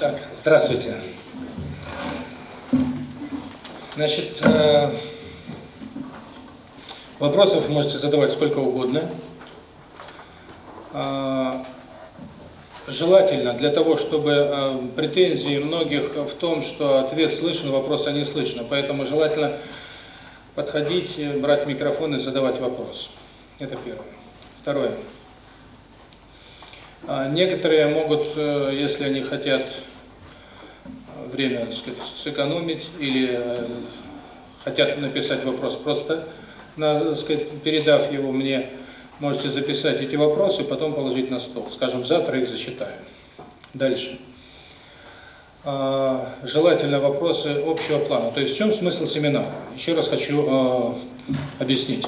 Так, здравствуйте. Значит, э, вопросов можете задавать сколько угодно. Э, желательно для того, чтобы э, претензии многих в том, что ответ слышен, вопроса не слышно. Поэтому желательно подходить, брать микрофон и задавать вопрос. Это первое. Второе. Некоторые могут, если они хотят время, сказать, сэкономить или хотят написать вопрос просто, так сказать, передав его мне, можете записать эти вопросы, потом положить на стол. Скажем, завтра их зачитаю. Дальше. Желательно вопросы общего плана. То есть в чем смысл семинара? Еще раз хочу объяснить.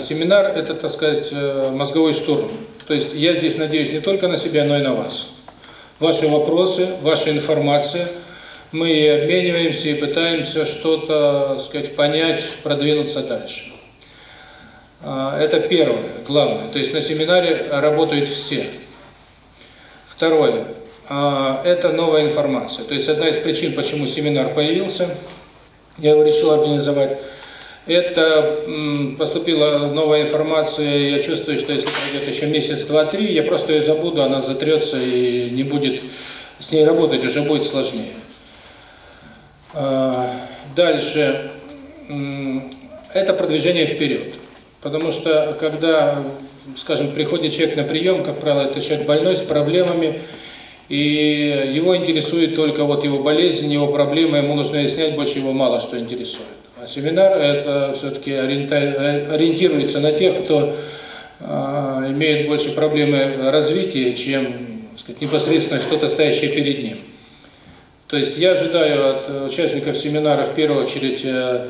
Семинар – это, так сказать, мозговой штурм. То есть я здесь надеюсь не только на себя, но и на вас. Ваши вопросы, ваша информация, мы и обмениваемся и пытаемся что-то, сказать, понять, продвинуться дальше. Это первое, главное. То есть на семинаре работают все. Второе. Это новая информация. То есть одна из причин, почему семинар появился, я его решил организовать, это поступила новая информация, я чувствую, что если пройдет еще месяц, два, три, я просто ее забуду, она затрется и не будет с ней работать, уже будет сложнее. Дальше. Это продвижение вперед. Потому что, когда, скажем, приходит человек на прием, как правило, это человек больной, с проблемами, и его интересует только вот его болезнь, его проблемы, ему нужно объяснять, больше его мало что интересует. А семинар это все-таки ориентируется на тех, кто э, имеет больше проблемы развития, чем сказать, непосредственно что-то стоящее перед ним. То есть я ожидаю от участников семинара в первую очередь, э,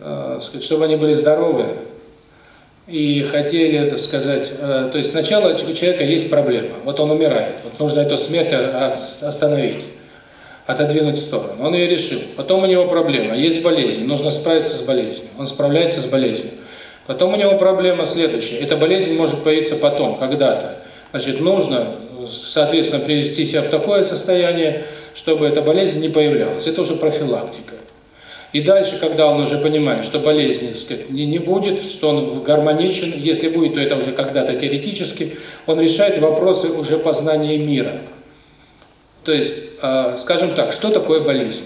э, сказать, чтобы они были здоровы и хотели, это сказать, э, то есть сначала у человека есть проблема, вот он умирает, вот нужно эту смерть остановить отодвинуть в сторону. Он ее решил. Потом у него проблема. Есть болезнь, нужно справиться с болезнью. Он справляется с болезнью. Потом у него проблема следующая. Эта болезнь может появиться потом, когда-то. Значит, нужно, соответственно, привести себя в такое состояние, чтобы эта болезнь не появлялась. Это уже профилактика. И дальше, когда он уже понимает, что болезни сказать, не, не будет, что он гармоничен, если будет, то это уже когда-то теоретически, он решает вопросы уже познания мира. То есть, скажем так, что такое болезнь?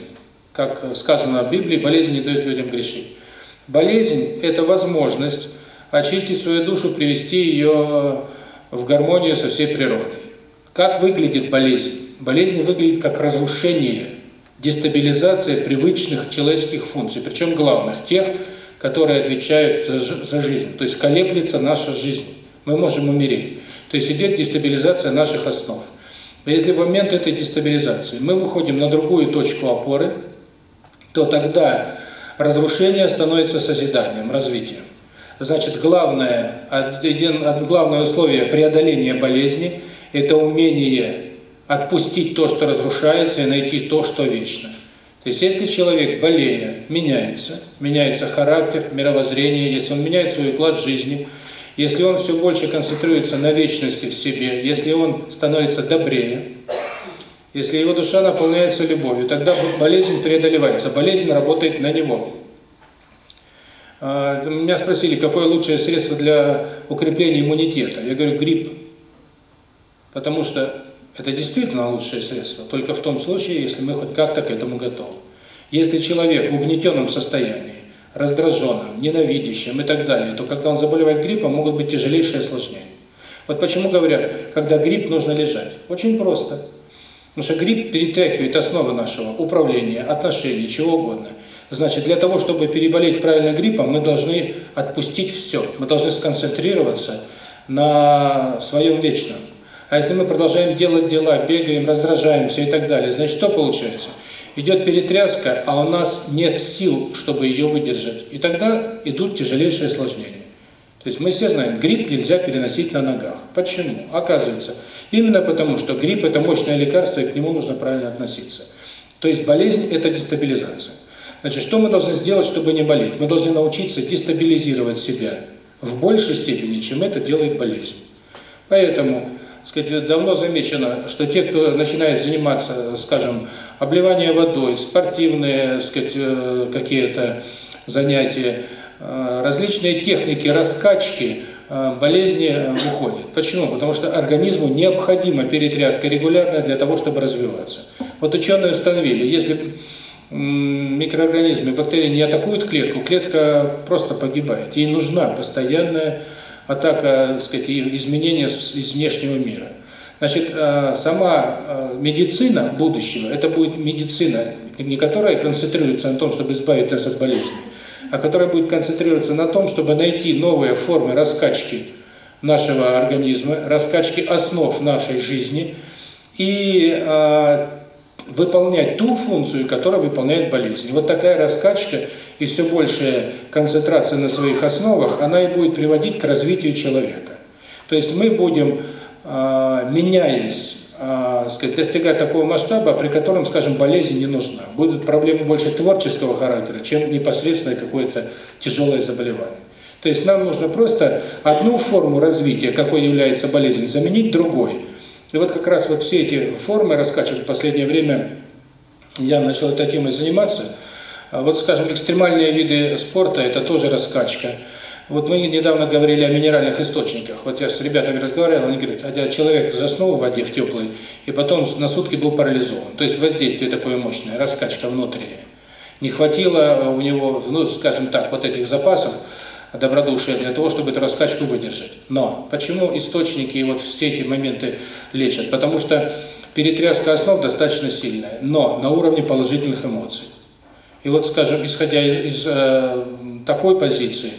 Как сказано в Библии, болезнь не дает людям грешить. Болезнь – это возможность очистить свою душу, привести ее в гармонию со всей природой. Как выглядит болезнь? Болезнь выглядит как разрушение, дестабилизация привычных человеческих функций, причем главных, тех, которые отвечают за, за жизнь. То есть колеблется наша жизнь, мы можем умереть. То есть идет дестабилизация наших основ. Но если в момент этой дестабилизации мы выходим на другую точку опоры, то тогда разрушение становится созиданием, развитием. Значит, главное, один, главное условие преодоления болезни – это умение отпустить то, что разрушается, и найти то, что вечно. То есть, если человек, болея, меняется, меняется характер, мировоззрение, если он меняет свой уклад жизни – если он все больше концентрируется на вечности в себе, если он становится добрее, если его душа наполняется любовью, тогда болезнь преодолевается, болезнь работает на него. А, меня спросили, какое лучшее средство для укрепления иммунитета. Я говорю, грипп. Потому что это действительно лучшее средство, только в том случае, если мы хоть как-то к этому готовы. Если человек в угнетенном состоянии, раздраженным, ненавидящим и так далее, то когда он заболевает гриппом, могут быть тяжелейшие осложнения. Вот почему говорят, когда грипп, нужно лежать. Очень просто. Потому что грипп перетряхивает основы нашего управления, отношений, чего угодно. Значит, для того, чтобы переболеть правильно гриппом, мы должны отпустить все. Мы должны сконцентрироваться на своем вечном. А если мы продолжаем делать дела, бегаем, раздражаемся и так далее, значит, что получается? Идет перетряска, а у нас нет сил, чтобы ее выдержать. И тогда идут тяжелейшие осложнения. То есть мы все знаем, грипп нельзя переносить на ногах. Почему? Оказывается, именно потому, что грипп – это мощное лекарство, и к нему нужно правильно относиться. То есть болезнь – это дестабилизация. Значит, что мы должны сделать, чтобы не болеть? Мы должны научиться дестабилизировать себя в большей степени, чем это делает болезнь. Поэтому сказать, давно замечено, что те, кто начинает заниматься, скажем, обливание водой, спортивные, сказать, э, какие-то занятия, э, различные техники раскачки, э, болезни уходят. Почему? Потому что организму необходима перетряска регулярная для того, чтобы развиваться. Вот ученые установили, если микроорганизмы, бактерии не атакуют клетку, клетка просто погибает. Ей нужна постоянная атака, так сказать, изменения из внешнего мира. Значит, э, сама э, медицина будущего, это будет медицина, не которая концентрируется на том, чтобы избавить нас от болезней, а которая будет концентрироваться на том, чтобы найти новые формы раскачки нашего организма, раскачки основ нашей жизни и э, выполнять ту функцию, которую выполняет болезнь. Вот такая раскачка и все большая концентрация на своих основах, она и будет приводить к развитию человека. То есть мы будем, э, меняясь, э, сказать, достигать такого масштаба, при котором, скажем, болезнь не нужна. Будут проблемы больше творческого характера, чем непосредственное какое-то тяжелое заболевание. То есть нам нужно просто одну форму развития, какой является болезнь, заменить другой. И вот как раз вот все эти формы раскачивать в последнее время я начал этой темой заниматься. А вот, скажем, экстремальные виды спорта – это тоже раскачка. Вот мы недавно говорили о минеральных источниках. Вот я с ребятами разговаривал, они говорят, а человек заснул в воде, в теплой, и потом на сутки был парализован. То есть воздействие такое мощное, раскачка внутренняя. Не хватило у него, ну, скажем так, вот этих запасов, добродушия для того, чтобы эту раскачку выдержать. Но почему источники и вот все эти моменты лечат? Потому что перетряска основ достаточно сильная, но на уровне положительных эмоций. И вот, скажем, исходя из, из э, такой позиции,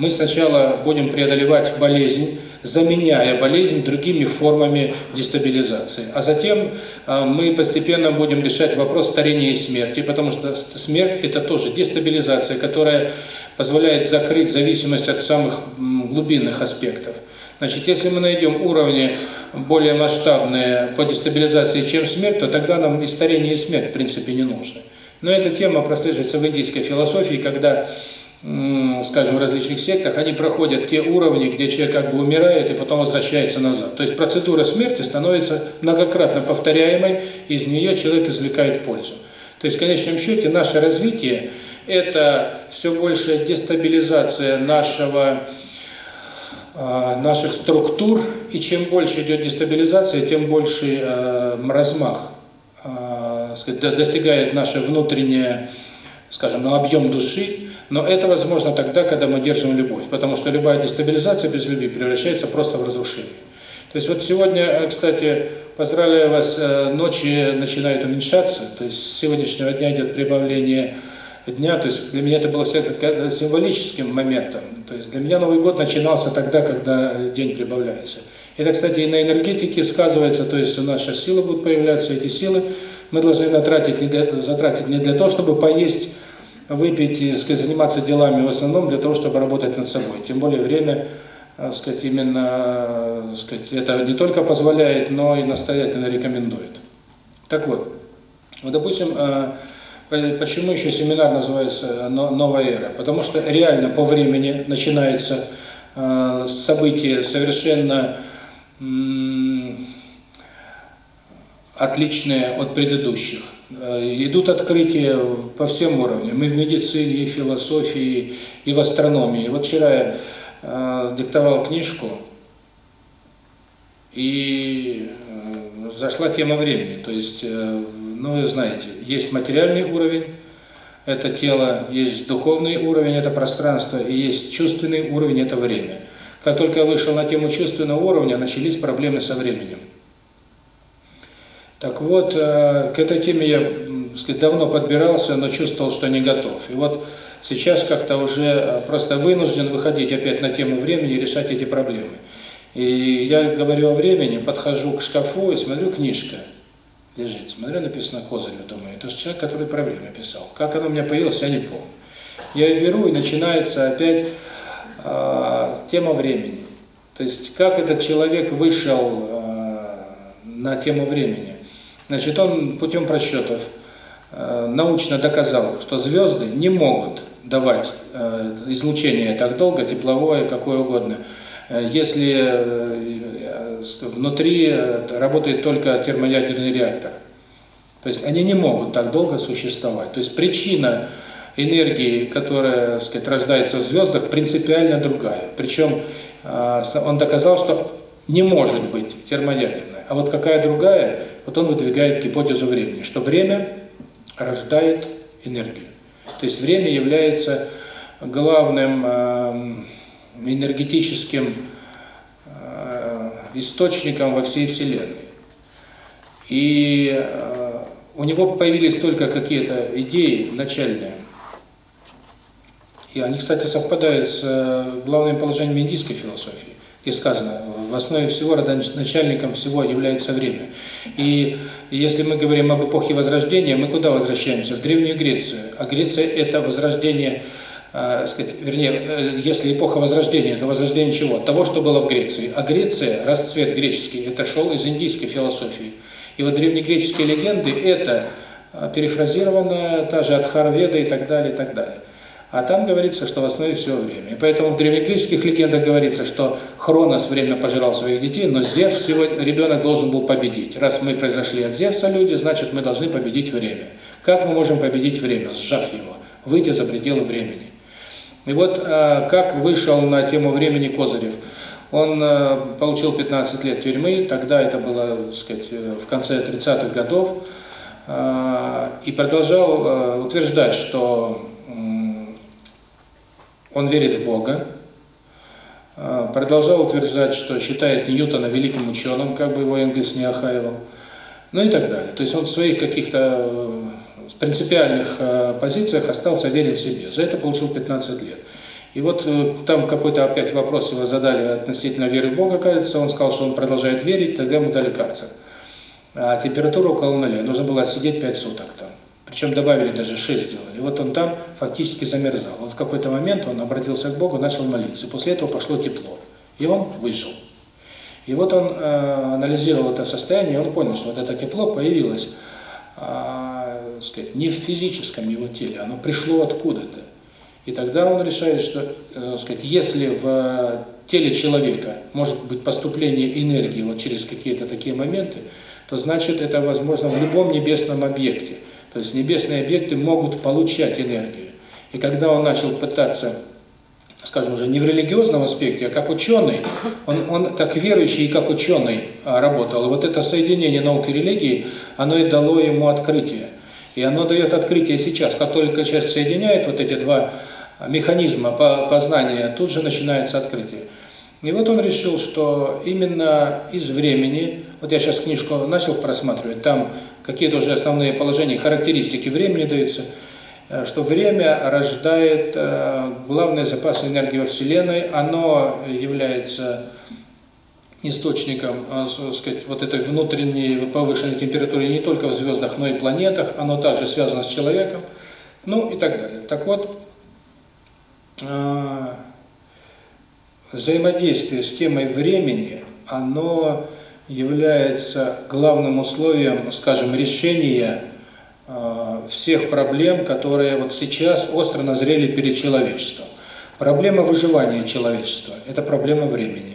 мы сначала будем преодолевать болезнь, заменяя болезнь другими формами дестабилизации. А затем э, мы постепенно будем решать вопрос старения и смерти, потому что смерть – это тоже дестабилизация, которая позволяет закрыть зависимость от самых глубинных аспектов. Значит, если мы найдем уровни более масштабные по дестабилизации, чем смерть, то тогда нам и старение, и смерть в принципе не нужны. Но эта тема прослеживается в индийской философии, когда скажем, в различных сектах, они проходят те уровни, где человек как бы умирает и потом возвращается назад. То есть процедура смерти становится многократно повторяемой, из нее человек извлекает пользу. То есть в конечном счете наше развитие – это все большая дестабилизация нашего, а, наших структур, и чем больше идет дестабилизация, тем больше э, размах э, достигает наше внутреннее, скажем, ну, объем души, но это возможно тогда, когда мы держим любовь, потому что любая дестабилизация без любви превращается просто в разрушение. То есть вот сегодня, э, кстати, поздравляю вас, э, ночи начинают уменьшаться, то есть с сегодняшнего дня идет прибавление дня, то есть для меня это было всегда символическим моментом. То есть для меня Новый год начинался тогда, когда день прибавляется. Это, кстати, и на энергетике сказывается, то есть наша сила будет появляться, эти силы мы должны натратить, не для, затратить не для того, чтобы поесть выпить и сказать, заниматься делами в основном для того, чтобы работать над собой. Тем более время, э, сказать, именно сказать, это не только позволяет, но и настоятельно рекомендует. Так вот, вот допустим, э, почему еще семинар называется «Новая эра»? Потому что реально по времени начинается э, событие совершенно отличные от предыдущих. Э, идут открытия по всем уровням, и в медицине, и в философии, и в астрономии. Вот вчера я э, диктовал книжку, и э, зашла тема времени. То есть, ну вы знаете, есть материальный уровень, это тело, есть духовный уровень, это пространство, и есть чувственный уровень, это время. Как только я вышел на тему чувственного уровня, начались проблемы со временем. Так вот, э, к этой теме я сказать, давно подбирался, но чувствовал, что не готов. И вот сейчас как-то уже э, просто вынужден выходить опять на тему времени и решать эти проблемы. И я говорю о времени, подхожу к шкафу и смотрю, книжка лежит. Смотрю, написано Козырев, думаю, это же человек, который про время писал. Как оно у меня появилось, я не помню. Я ее беру, и начинается опять э, тема времени. То есть, как этот человек вышел э, на тему времени. Значит, он путем просчетов э, научно доказал, что звезды не могут давать э, излучение так долго, тепловое, какое угодно, если внутри работает только термоядерный реактор. То есть они не могут так долго существовать. То есть причина энергии, которая, так сказать, рождается в звездах, принципиально другая. Причем он доказал, что не может быть термоядерная. А вот какая другая, вот он выдвигает гипотезу времени, что время рождает энергию. То есть время является главным э, энергетическим э, источником во всей Вселенной. И э, у него появились только какие-то идеи начальные. И они, кстати, совпадают с главным положением индийской философии где сказано, в основе всего, начальником всего является время. И если мы говорим об эпохе Возрождения, мы куда возвращаемся? В Древнюю Грецию. А Греция – это возрождение, э, сказать, вернее, э, если эпоха Возрождения, то возрождение чего? Того, что было в Греции. А Греция, расцвет греческий, это шел из индийской философии. И вот древнегреческие легенды – это перефразированная та же Адхарведа и так далее, и так далее. А там говорится, что в основе всего время. И поэтому в древнегреческих легендах говорится, что Хронос время пожирал своих детей, но Зевс, его ребенок должен был победить. Раз мы произошли от Зевса, люди, значит мы должны победить время. Как мы можем победить время, сжав его? Выйти за пределы времени. И вот э, как вышел на тему времени Козырев. Он э, получил 15 лет тюрьмы, тогда это было, так сказать, э, в конце 30-х годов, и продолжал утверждать, что он верит в Бога, а, продолжал утверждать, что считает Ньютона великим ученым, как бы его Энгельс не охаивал, ну и так далее. То есть он в своих каких-то э, принципиальных э, позициях остался верен себе. За это получил 15 лет. И вот э, там какой-то опять вопрос его задали относительно веры в Бога, кажется, он сказал, что он продолжает верить, тогда ему дали карцер. А температура около нуля, нужно было отсидеть 5 суток там. Причем добавили даже 6 сделали. И вот он там фактически замерзал. Вот в какой-то момент он обратился к Богу, начал молиться. После этого пошло тепло. И он вышел. И вот он э, анализировал это состояние, и он понял, что вот это тепло появилось э, сказать, не в физическом его теле, оно пришло откуда-то. И тогда он решает, что э, сказать, если в теле человека может быть поступление энергии вот через какие-то такие моменты, то значит это возможно в любом небесном объекте. То есть небесные объекты могут получать энергию. И когда он начал пытаться, скажем уже, не в религиозном аспекте, а как ученый, он, он как верующий и как ученый а, работал. И вот это соединение науки и религии, оно и дало ему открытие. И оно дает открытие сейчас. Как только человек соединяет вот эти два механизма познания, тут же начинается открытие. И вот он решил, что именно из времени, вот я сейчас книжку начал просматривать, там какие-то уже основные положения, характеристики времени даются, что время рождает э, главный запас энергии во Вселенной, оно является источником, э, сказать, вот этой внутренней повышенной температуры не только в звездах, но и планетах, оно также связано с человеком, ну и так далее. Так вот, взаимодействие с темой времени, оно является главным условием, скажем, решения э, всех проблем, которые вот сейчас остро назрели перед человечеством. Проблема выживания человечества – это проблема времени.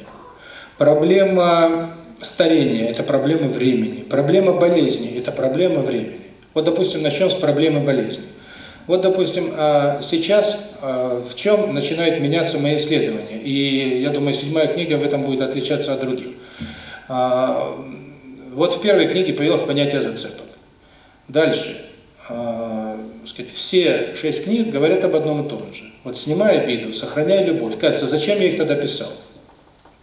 Проблема старения – это проблема времени. Проблема болезни – это проблема времени. Вот, допустим, начнем с проблемы болезни. Вот, допустим, а, сейчас а, в чем начинают меняться мои исследования, и я думаю, седьмая книга в этом будет отличаться от других. Вот в первой книге появилось понятие зацепок. Дальше, э, сказать, все шесть книг говорят об одном и том же. Вот снимай обиду, сохраняй любовь. Кажется, зачем я их тогда писал?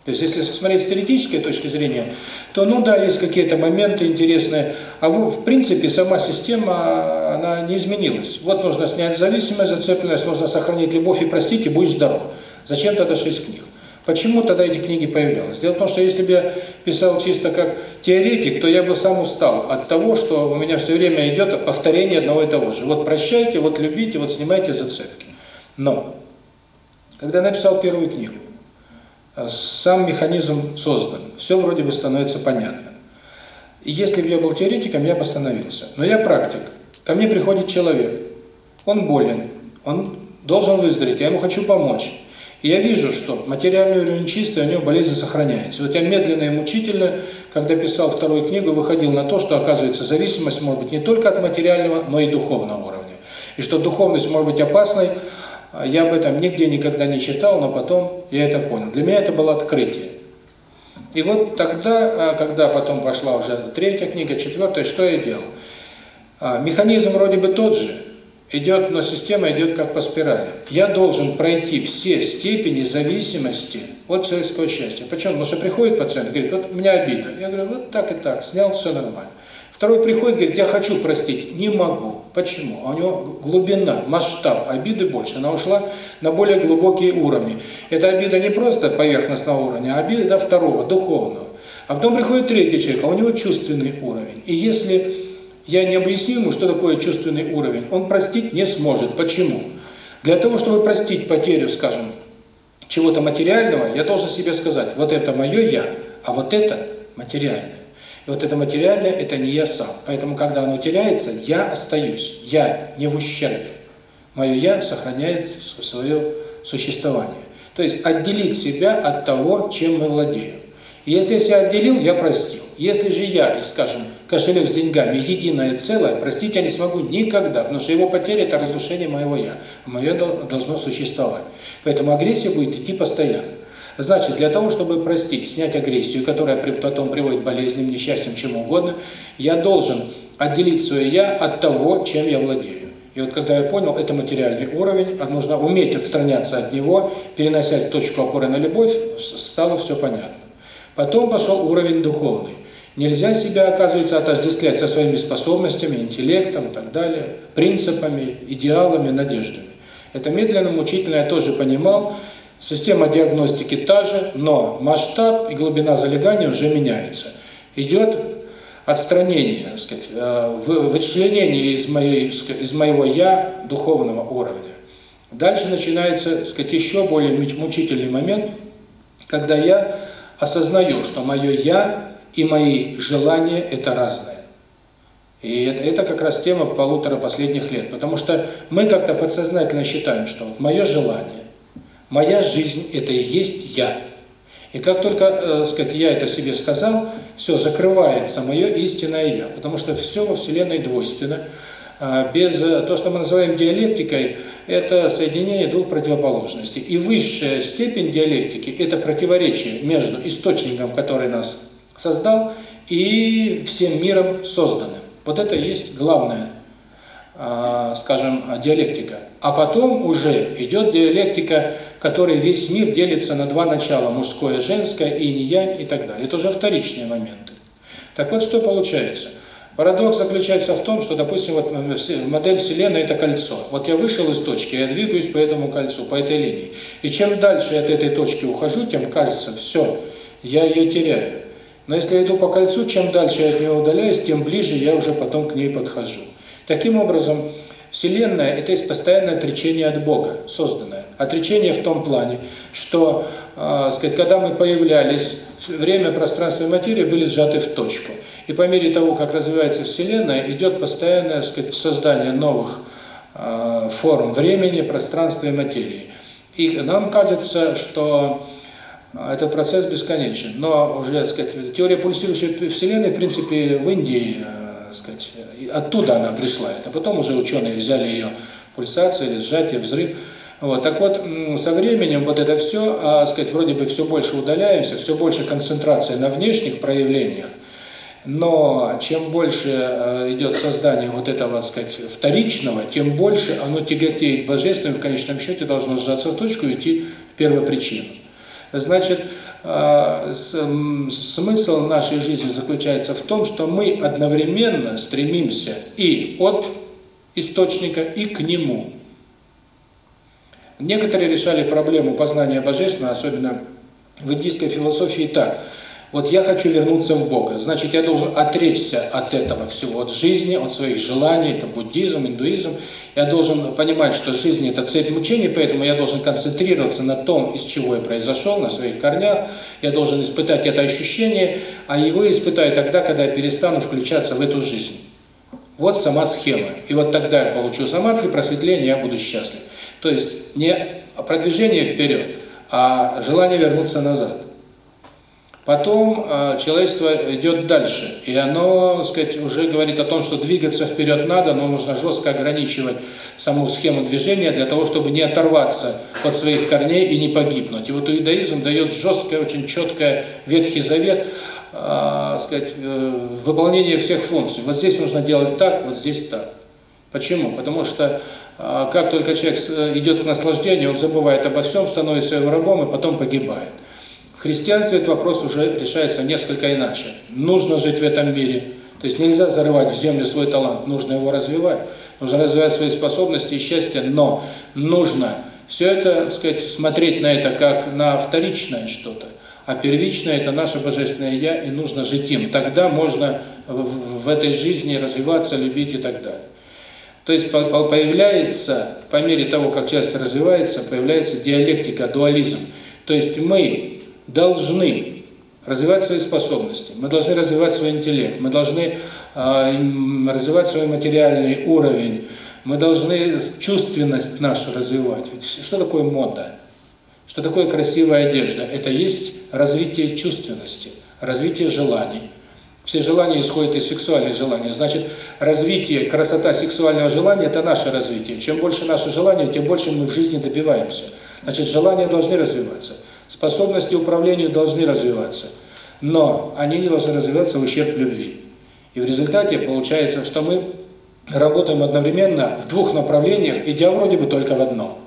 То есть, если смотреть с теоретической точки зрения, то, ну да, есть какие-то моменты интересные, а в, принципе сама система, она не изменилась. Вот нужно снять зависимость, зацепленность, нужно сохранить любовь и простить, и будешь здоров. Зачем тогда шесть книг? Почему тогда эти книги появлялись? Дело в том, что если бы я писал чисто как теоретик, то я бы сам устал от того, что у меня все время идет повторение одного и того же. Вот прощайте, вот любите, вот снимайте зацепки. Но, когда я написал первую книгу, э, сам механизм создан, все вроде бы становится понятно. И если бы я был теоретиком, я бы остановился. Но я практик. Ко мне приходит человек, он болен, он должен выздороветь, я ему хочу помочь. Я вижу, что материальный уровень чистый, у него болезнь сохраняется. Вот я медленно и мучительно, когда писал вторую книгу, выходил на то, что, оказывается, зависимость может быть не только от материального, но и духовного уровня. И что духовность может быть опасной, я об этом нигде никогда не читал, но потом я это понял. Для меня это было открытие. И вот тогда, а, когда потом пошла уже третья книга, четвертая, что я делал? А, механизм вроде бы тот же, идет, но система идет как по спирали. Я должен пройти все степени зависимости от человеческого счастья. Почему? Потому что приходит пациент говорит, вот у меня обида. Я говорю, вот так и так, снял, все нормально. Второй приходит, говорит, я хочу простить, не могу. Почему? А у него глубина, масштаб обиды больше, она ушла на более глубокие уровни. Эта обида не просто поверхностного уровня, а обида второго, духовного. А потом приходит третий человек, а у него чувственный уровень. И если я не объясню ему, что такое чувственный уровень, он простить не сможет. Почему? Для того, чтобы простить потерю, скажем, чего-то материального, я должен себе сказать, вот это мое «я», а вот это материальное. И вот это материальное – это не я сам. Поэтому, когда оно теряется, я остаюсь. Я не в ущербе. Мое «я» сохраняет свое существование. То есть отделить себя от того, чем мы владеем. Если я себя отделил, я простил. Если же я, скажем, кошелек с деньгами единое целое, простить я не смогу никогда, потому что его потеря – это разрушение моего «я». Мое должно существовать. Поэтому агрессия будет идти постоянно. Значит, для того, чтобы простить, снять агрессию, которая потом приводит к болезням, несчастьям, чему угодно, я должен отделить свое «я» от того, чем я владею. И вот когда я понял, это материальный уровень, а нужно уметь отстраняться от него, переносить точку опоры на любовь, стало все понятно. Потом пошел уровень духовный. Нельзя себя, оказывается, отождествлять со своими способностями, интеллектом и так далее, принципами, идеалами, надеждами. Это медленно, мучительно я тоже понимал, Система диагностики та же, но масштаб и глубина залегания уже меняется. Идет отстранение, так сказать, э, вычленение из, моей, из моего «я» духовного уровня. Дальше начинается, так сказать, еще более мучительный момент, когда я осознаю, что мое «я» и мои желания – это разное. И это, это как раз тема полутора последних лет, потому что мы как-то подсознательно считаем, что вот мое желание, Моя жизнь – это и есть я. И как только, э, сказать, я это себе сказал, все, закрывается мое истинное я. Потому что все во Вселенной двойственно. А без э, то, что мы называем диалектикой, это соединение двух противоположностей. И высшая степень диалектики – это противоречие между источником, который нас создал, и всем миром созданным. Вот это есть главное, а, скажем, диалектика. А потом уже идет диалектика который весь мир делится на два начала, мужское, женское, и не янь и так далее. Это уже вторичные моменты. Так вот, что получается? Парадокс заключается в том, что, допустим, вот модель Вселенной – это кольцо. Вот я вышел из точки, я двигаюсь по этому кольцу, по этой линии. И чем дальше от этой точки ухожу, тем кажется, все, я ее теряю. Но если я иду по кольцу, чем дальше я от нее удаляюсь, тем ближе я уже потом к ней подхожу. Таким образом, Вселенная – это есть постоянное отречение от Бога, созданное. Отречение в том плане, что, э, сказать, когда мы появлялись, время, пространство и материя были сжаты в точку. И по мере того, как развивается Вселенная, идет постоянное сказать, создание новых э, форм времени, пространства и материи. И нам кажется, что этот процесс бесконечен. Но уже, сказать, теория пульсирующей Вселенной, в принципе, в Индии сказать, оттуда она пришла. Это потом уже ученые взяли ее пульсацию или сжатие, взрыв. Вот, так вот, со временем вот это все, а, сказать, вроде бы все больше удаляемся, все больше концентрация на внешних проявлениях, но чем больше э, идет создание вот этого, так сказать, вторичного, тем больше оно тяготеет божественным, в конечном счете должно сжаться в точку и идти в первопричину. Значит, а, смысл нашей жизни заключается в том, что мы одновременно стремимся и от источника, и к нему. Некоторые решали проблему познания Божественного, особенно в индийской философии так – вот я хочу вернуться в Бога, значит, я должен отречься от этого всего, от жизни, от своих желаний, это буддизм, индуизм. Я должен понимать, что жизнь – это цель мучений, поэтому я должен концентрироваться на том, из чего я произошел, на своих корнях. Я должен испытать это ощущение, а его испытаю тогда, когда я перестану включаться в эту жизнь. Вот сама схема. И вот тогда я получу самадхи, просветление, я буду счастлив. То есть не продвижение вперед, а желание вернуться назад. Потом э, человечество идет дальше, и оно, так сказать, уже говорит о том, что двигаться вперед надо, но нужно жестко ограничивать саму схему движения для того, чтобы не оторваться от своих корней и не погибнуть. И вот иудаизм дает жесткое, очень четкое Ветхий Завет, э, сказать, э, выполнение всех функций. Вот здесь нужно делать так, вот здесь так. Почему? Потому что э, как только человек э, идет к наслаждению, он забывает обо всем, становится врагом и потом погибает. Христианстве этот вопрос уже решается несколько иначе. Нужно жить в этом мире. То есть нельзя зарывать в землю свой талант, нужно его развивать. Нужно развивать свои способности и счастье, но нужно все это, так сказать, смотреть на это как на вторичное что-то. А первичное – это наше Божественное Я, и нужно жить им. Тогда можно в этой жизни развиваться, любить и так далее. То есть появляется, по мере того, как часто развивается, появляется диалектика, дуализм. То есть мы должны развивать свои способности, мы должны развивать свой интеллект, мы должны э, развивать свой материальный уровень, мы должны чувственность нашу развивать. Ведь что такое мода? Что такое красивая одежда? Это есть развитие чувственности, развитие желаний. Все желания исходят из сексуальных желаний. Значит, развитие, красота сексуального желания – это наше развитие. Чем больше наше желание, тем больше мы в жизни добиваемся. Значит, желания должны развиваться. Способности управлению должны развиваться, но они не должны развиваться в ущерб любви. И в результате получается, что мы работаем одновременно в двух направлениях, идя вроде бы только в одно.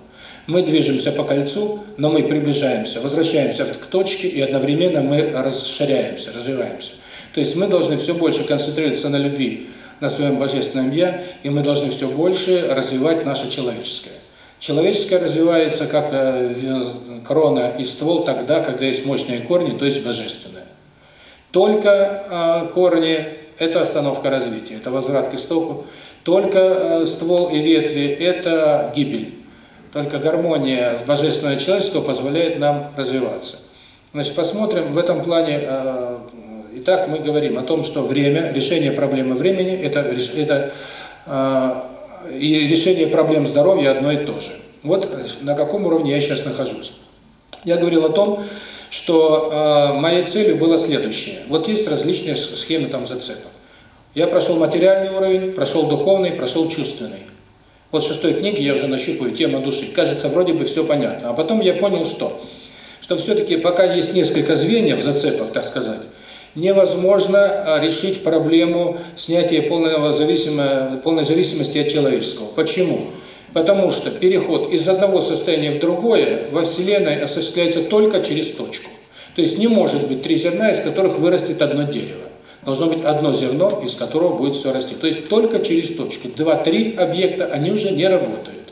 Мы движемся по кольцу, но мы приближаемся, возвращаемся к точке, и одновременно мы расширяемся, развиваемся. То есть мы должны все больше концентрироваться на любви, на своем Божественном Я, и мы должны все больше развивать наше человеческое. Человеческое развивается как э, крона и ствол тогда, когда есть мощные корни, то есть божественное. Только э, корни – это остановка развития, это возврат к истоку. Только э, ствол и ветви – это гибель. Только гармония с божественного человеческого позволяет нам развиваться. Значит, посмотрим в этом плане. Итак, мы говорим о том, что время, решение проблемы времени – это, это и решение проблем здоровья одно и то же. Вот на каком уровне я сейчас нахожусь. Я говорил о том, что э, моей целью было следующее. Вот есть различные схемы там зацепок. Я прошел материальный уровень, прошел духовный, прошел чувственный. Вот в шестой книге я уже нащупаю тему души. Кажется, вроде бы все понятно. А потом я понял, что что все-таки пока есть несколько звеньев зацепок, так сказать, невозможно а, решить проблему снятия полного полной зависимости от человеческого. Почему? Потому что переход из одного состояния в другое во Вселенной осуществляется только через точку. То есть не может быть три зерна, из которых вырастет одно дерево. Должно быть одно зерно, из которого будет все расти. То есть только через точку. Два-три объекта, они уже не работают.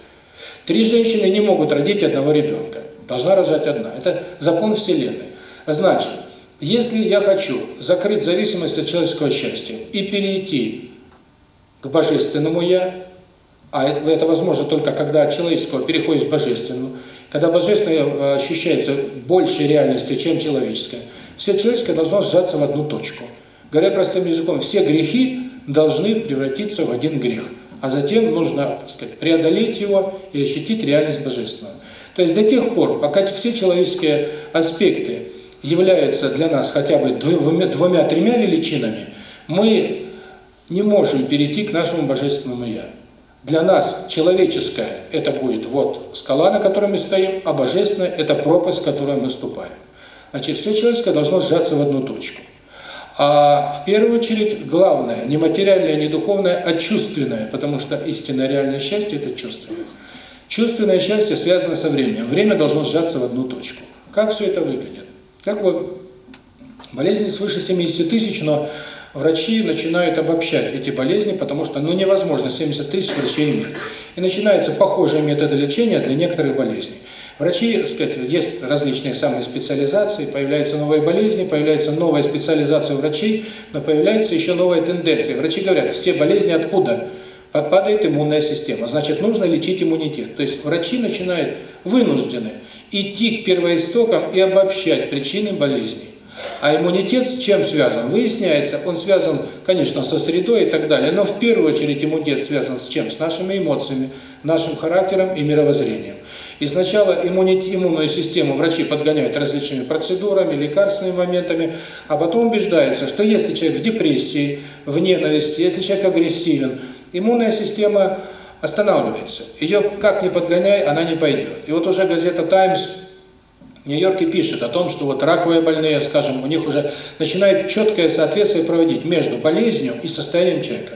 Три женщины не могут родить одного ребенка. Должна рожать одна. Это закон Вселенной. Значит, если я хочу закрыть зависимость от человеческого счастья и перейти к Божественному Я, а это возможно только когда от человеческого переходит к Божественному, когда Божественное э, ощущается большей реальностью, чем человеческое, все человеческое должно сжаться в одну точку. Говоря простым языком, все грехи должны превратиться в один грех, а затем нужно, сказать, преодолеть его и ощутить реальность Божественного. То есть до тех пор, пока все человеческие аспекты являются для нас хотя бы двумя-тремя величинами, мы не можем перейти к нашему Божественному Я. Для нас человеческое – это будет вот скала, на которой мы стоим, а божественное – это пропасть, в которую мы ступаем. Значит, все человеческое должно сжаться в одну точку. А в первую очередь главное, не материальное, не духовное, а чувственное, потому что истинное реальное счастье – это чувственное. Чувственное счастье связано со временем. Время должно сжаться в одну точку. Как все это выглядит? Так вот, болезни свыше 70 тысяч, но врачи начинают обобщать эти болезни, потому что ну невозможно 70 тысяч врачей иметь. И начинаются похожие методы лечения для некоторых болезней. Врачи, так сказать, есть различные самые специализации, появляются новые болезни, появляется новая специализация врачей, но появляются еще новые тенденции. Врачи говорят, все болезни откуда? Падает иммунная система, значит нужно лечить иммунитет. То есть врачи начинают вынуждены идти к первоистокам и обобщать причины болезней. А иммунитет с чем связан? Выясняется, он связан, конечно, со средой и так далее, но в первую очередь иммунитет связан с чем? С нашими эмоциями, нашим характером и мировоззрением. И сначала иммунную систему врачи подгоняют различными процедурами, лекарственными моментами, а потом убеждаются, что если человек в депрессии, в ненависти, если человек агрессивен, иммунная система останавливается. Ее как ни подгоняй, она не пойдет. И вот уже газета «Таймс» в Нью-Йорке пишет о том, что вот раковые больные, скажем, у них уже начинает четкое соответствие проводить между болезнью и состоянием человека.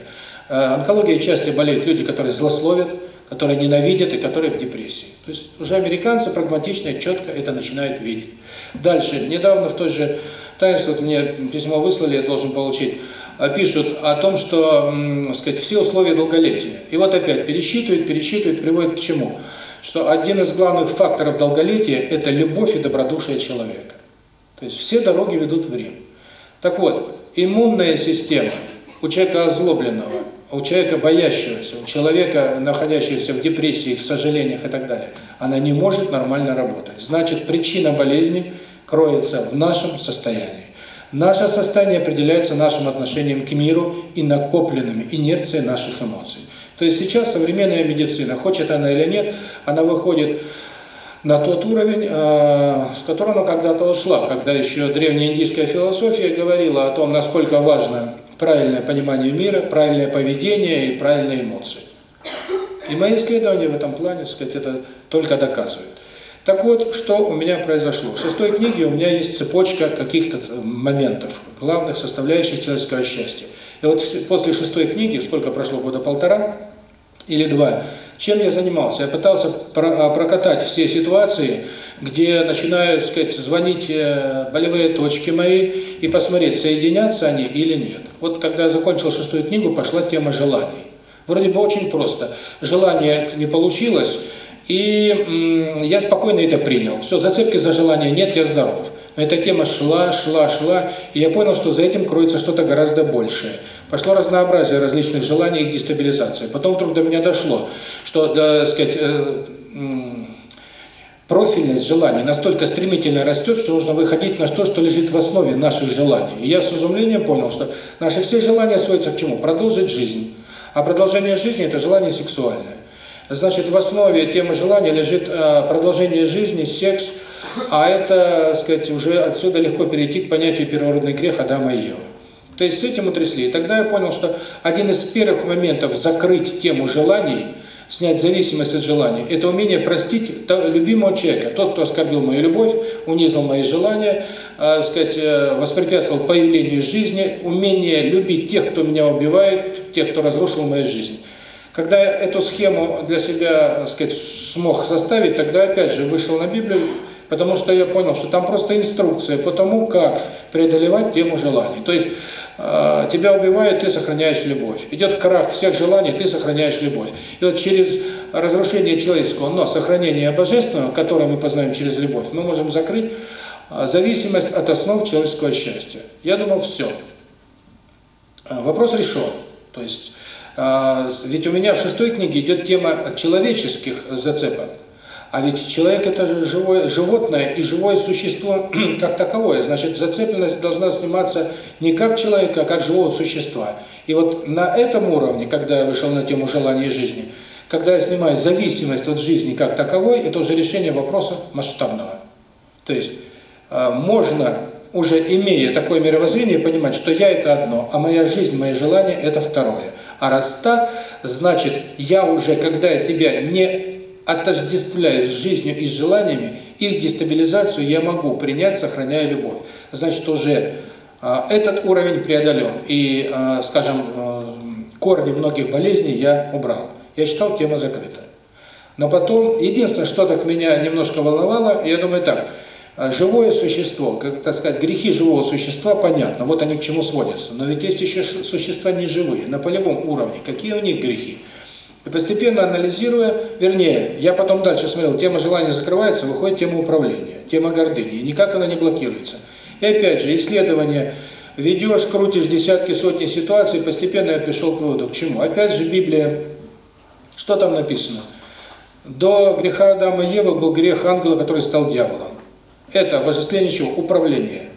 Э, онкологией часто болеют люди, которые злословят, которые ненавидят и которые в депрессии. То есть уже американцы прагматично и четко это начинают видеть. Дальше, недавно в той же «Таймс», вот мне письмо выслали, я должен получить, пишут о том, что, сказать, все условия долголетия. И вот опять пересчитывают, пересчитывают, приводят к чему? Что один из главных факторов долголетия – это любовь и добродушие человека. То есть все дороги ведут в Рим. Так вот, иммунная система у человека озлобленного, у человека боящегося, у человека, находящегося в депрессии, в сожалениях и так далее, она не может нормально работать. Значит, причина болезни кроется в нашем состоянии. Наше состояние определяется нашим отношением к миру и накопленными инерцией наших эмоций. То есть сейчас современная медицина, хочет она или нет, она выходит на тот уровень, э, с которого она когда-то ушла, когда еще древняя индийская философия говорила о том, насколько важно правильное понимание мира, правильное поведение и правильные эмоции. И мои исследования в этом плане, сказать, это только доказывают. Так вот, что у меня произошло. В шестой книге у меня есть цепочка каких-то моментов, главных составляющих человеческого счастья. И вот после шестой книги, сколько прошло, года полтора или два, чем я занимался? Я пытался а, прокатать все ситуации, где начинают, сказать, звонить э, болевые точки мои и посмотреть, соединятся они или нет. Вот когда я закончил шестую книгу, пошла тема желаний. Вроде бы очень просто. Желание не получилось, и я спокойно это принял. Все, зацепки за желание нет, я здоров. Но эта тема шла, шла, шла, и я понял, что за этим кроется что-то гораздо большее. Пошло разнообразие различных желаний, их дестабилизация. Потом вдруг до меня дошло, что, да, сказать, э, профильность желаний настолько стремительно растет, что нужно выходить на то, что лежит в основе наших желаний. И я с изумлением понял, что наши все желания сводятся к чему? Продолжить жизнь. А продолжение жизни – это желание сексуальное. Значит, в основе темы желания лежит э, продолжение жизни, секс, а это, сказать, уже отсюда легко перейти к понятию первородный грех Адама и Евы. То есть с этим утрясли. И тогда я понял, что один из первых моментов закрыть тему желаний, снять зависимость от желаний, это умение простить любимого человека. Тот, кто оскорбил мою любовь, унизил мои желания, э, сказать, э, воспрепятствовал появлению жизни, умение любить тех, кто меня убивает, тех, кто разрушил мою жизнь. Когда эту схему для себя, так сказать, смог составить, тогда опять же вышел на Библию, потому что я понял, что там просто инструкция по тому, как преодолевать тему желаний. То есть э, тебя убивают, ты сохраняешь любовь. Идет крах всех желаний, ты сохраняешь любовь. И вот через разрушение человеческого, но сохранение божественного, которое мы познаем через любовь, мы можем закрыть э, зависимость от основ человеческого счастья. Я думал, все. Э, вопрос решен. То есть ведь у меня в шестой книге идет тема человеческих зацепок. А ведь человек это же живое животное и живое существо как таковое. Значит, зацепленность должна сниматься не как человека, а как живого существа. И вот на этом уровне, когда я вышел на тему желания жизни, когда я снимаю зависимость от жизни как таковой, это уже решение вопроса масштабного. То есть а, можно уже имея такое мировоззрение понимать, что я это одно, а моя жизнь, мои желания это второе. А раз так, значит, я уже, когда я себя не отождествляю с жизнью и с желаниями, их дестабилизацию я могу принять, сохраняя любовь. Значит, уже а, этот уровень преодолен. И, а, скажем, а, корни многих болезней я убрал. Я считал, тема закрыта. Но потом, единственное, что так меня немножко волновало, я думаю так – живое существо, как так сказать, грехи живого существа, понятно, вот они к чему сводятся. Но ведь есть еще существа неживые, на полевом уровне. Какие у них грехи? И постепенно анализируя, вернее, я потом дальше смотрел, тема желания закрывается, выходит тема управления, тема гордыни, и никак она не блокируется. И опять же, исследование ведешь, крутишь десятки, сотни ситуаций, постепенно я пришел к выводу, к чему? Опять же, Библия, что там написано? До греха Адама и Евы был грех ангела, который стал дьяволом. Это обожествление чего? Управление.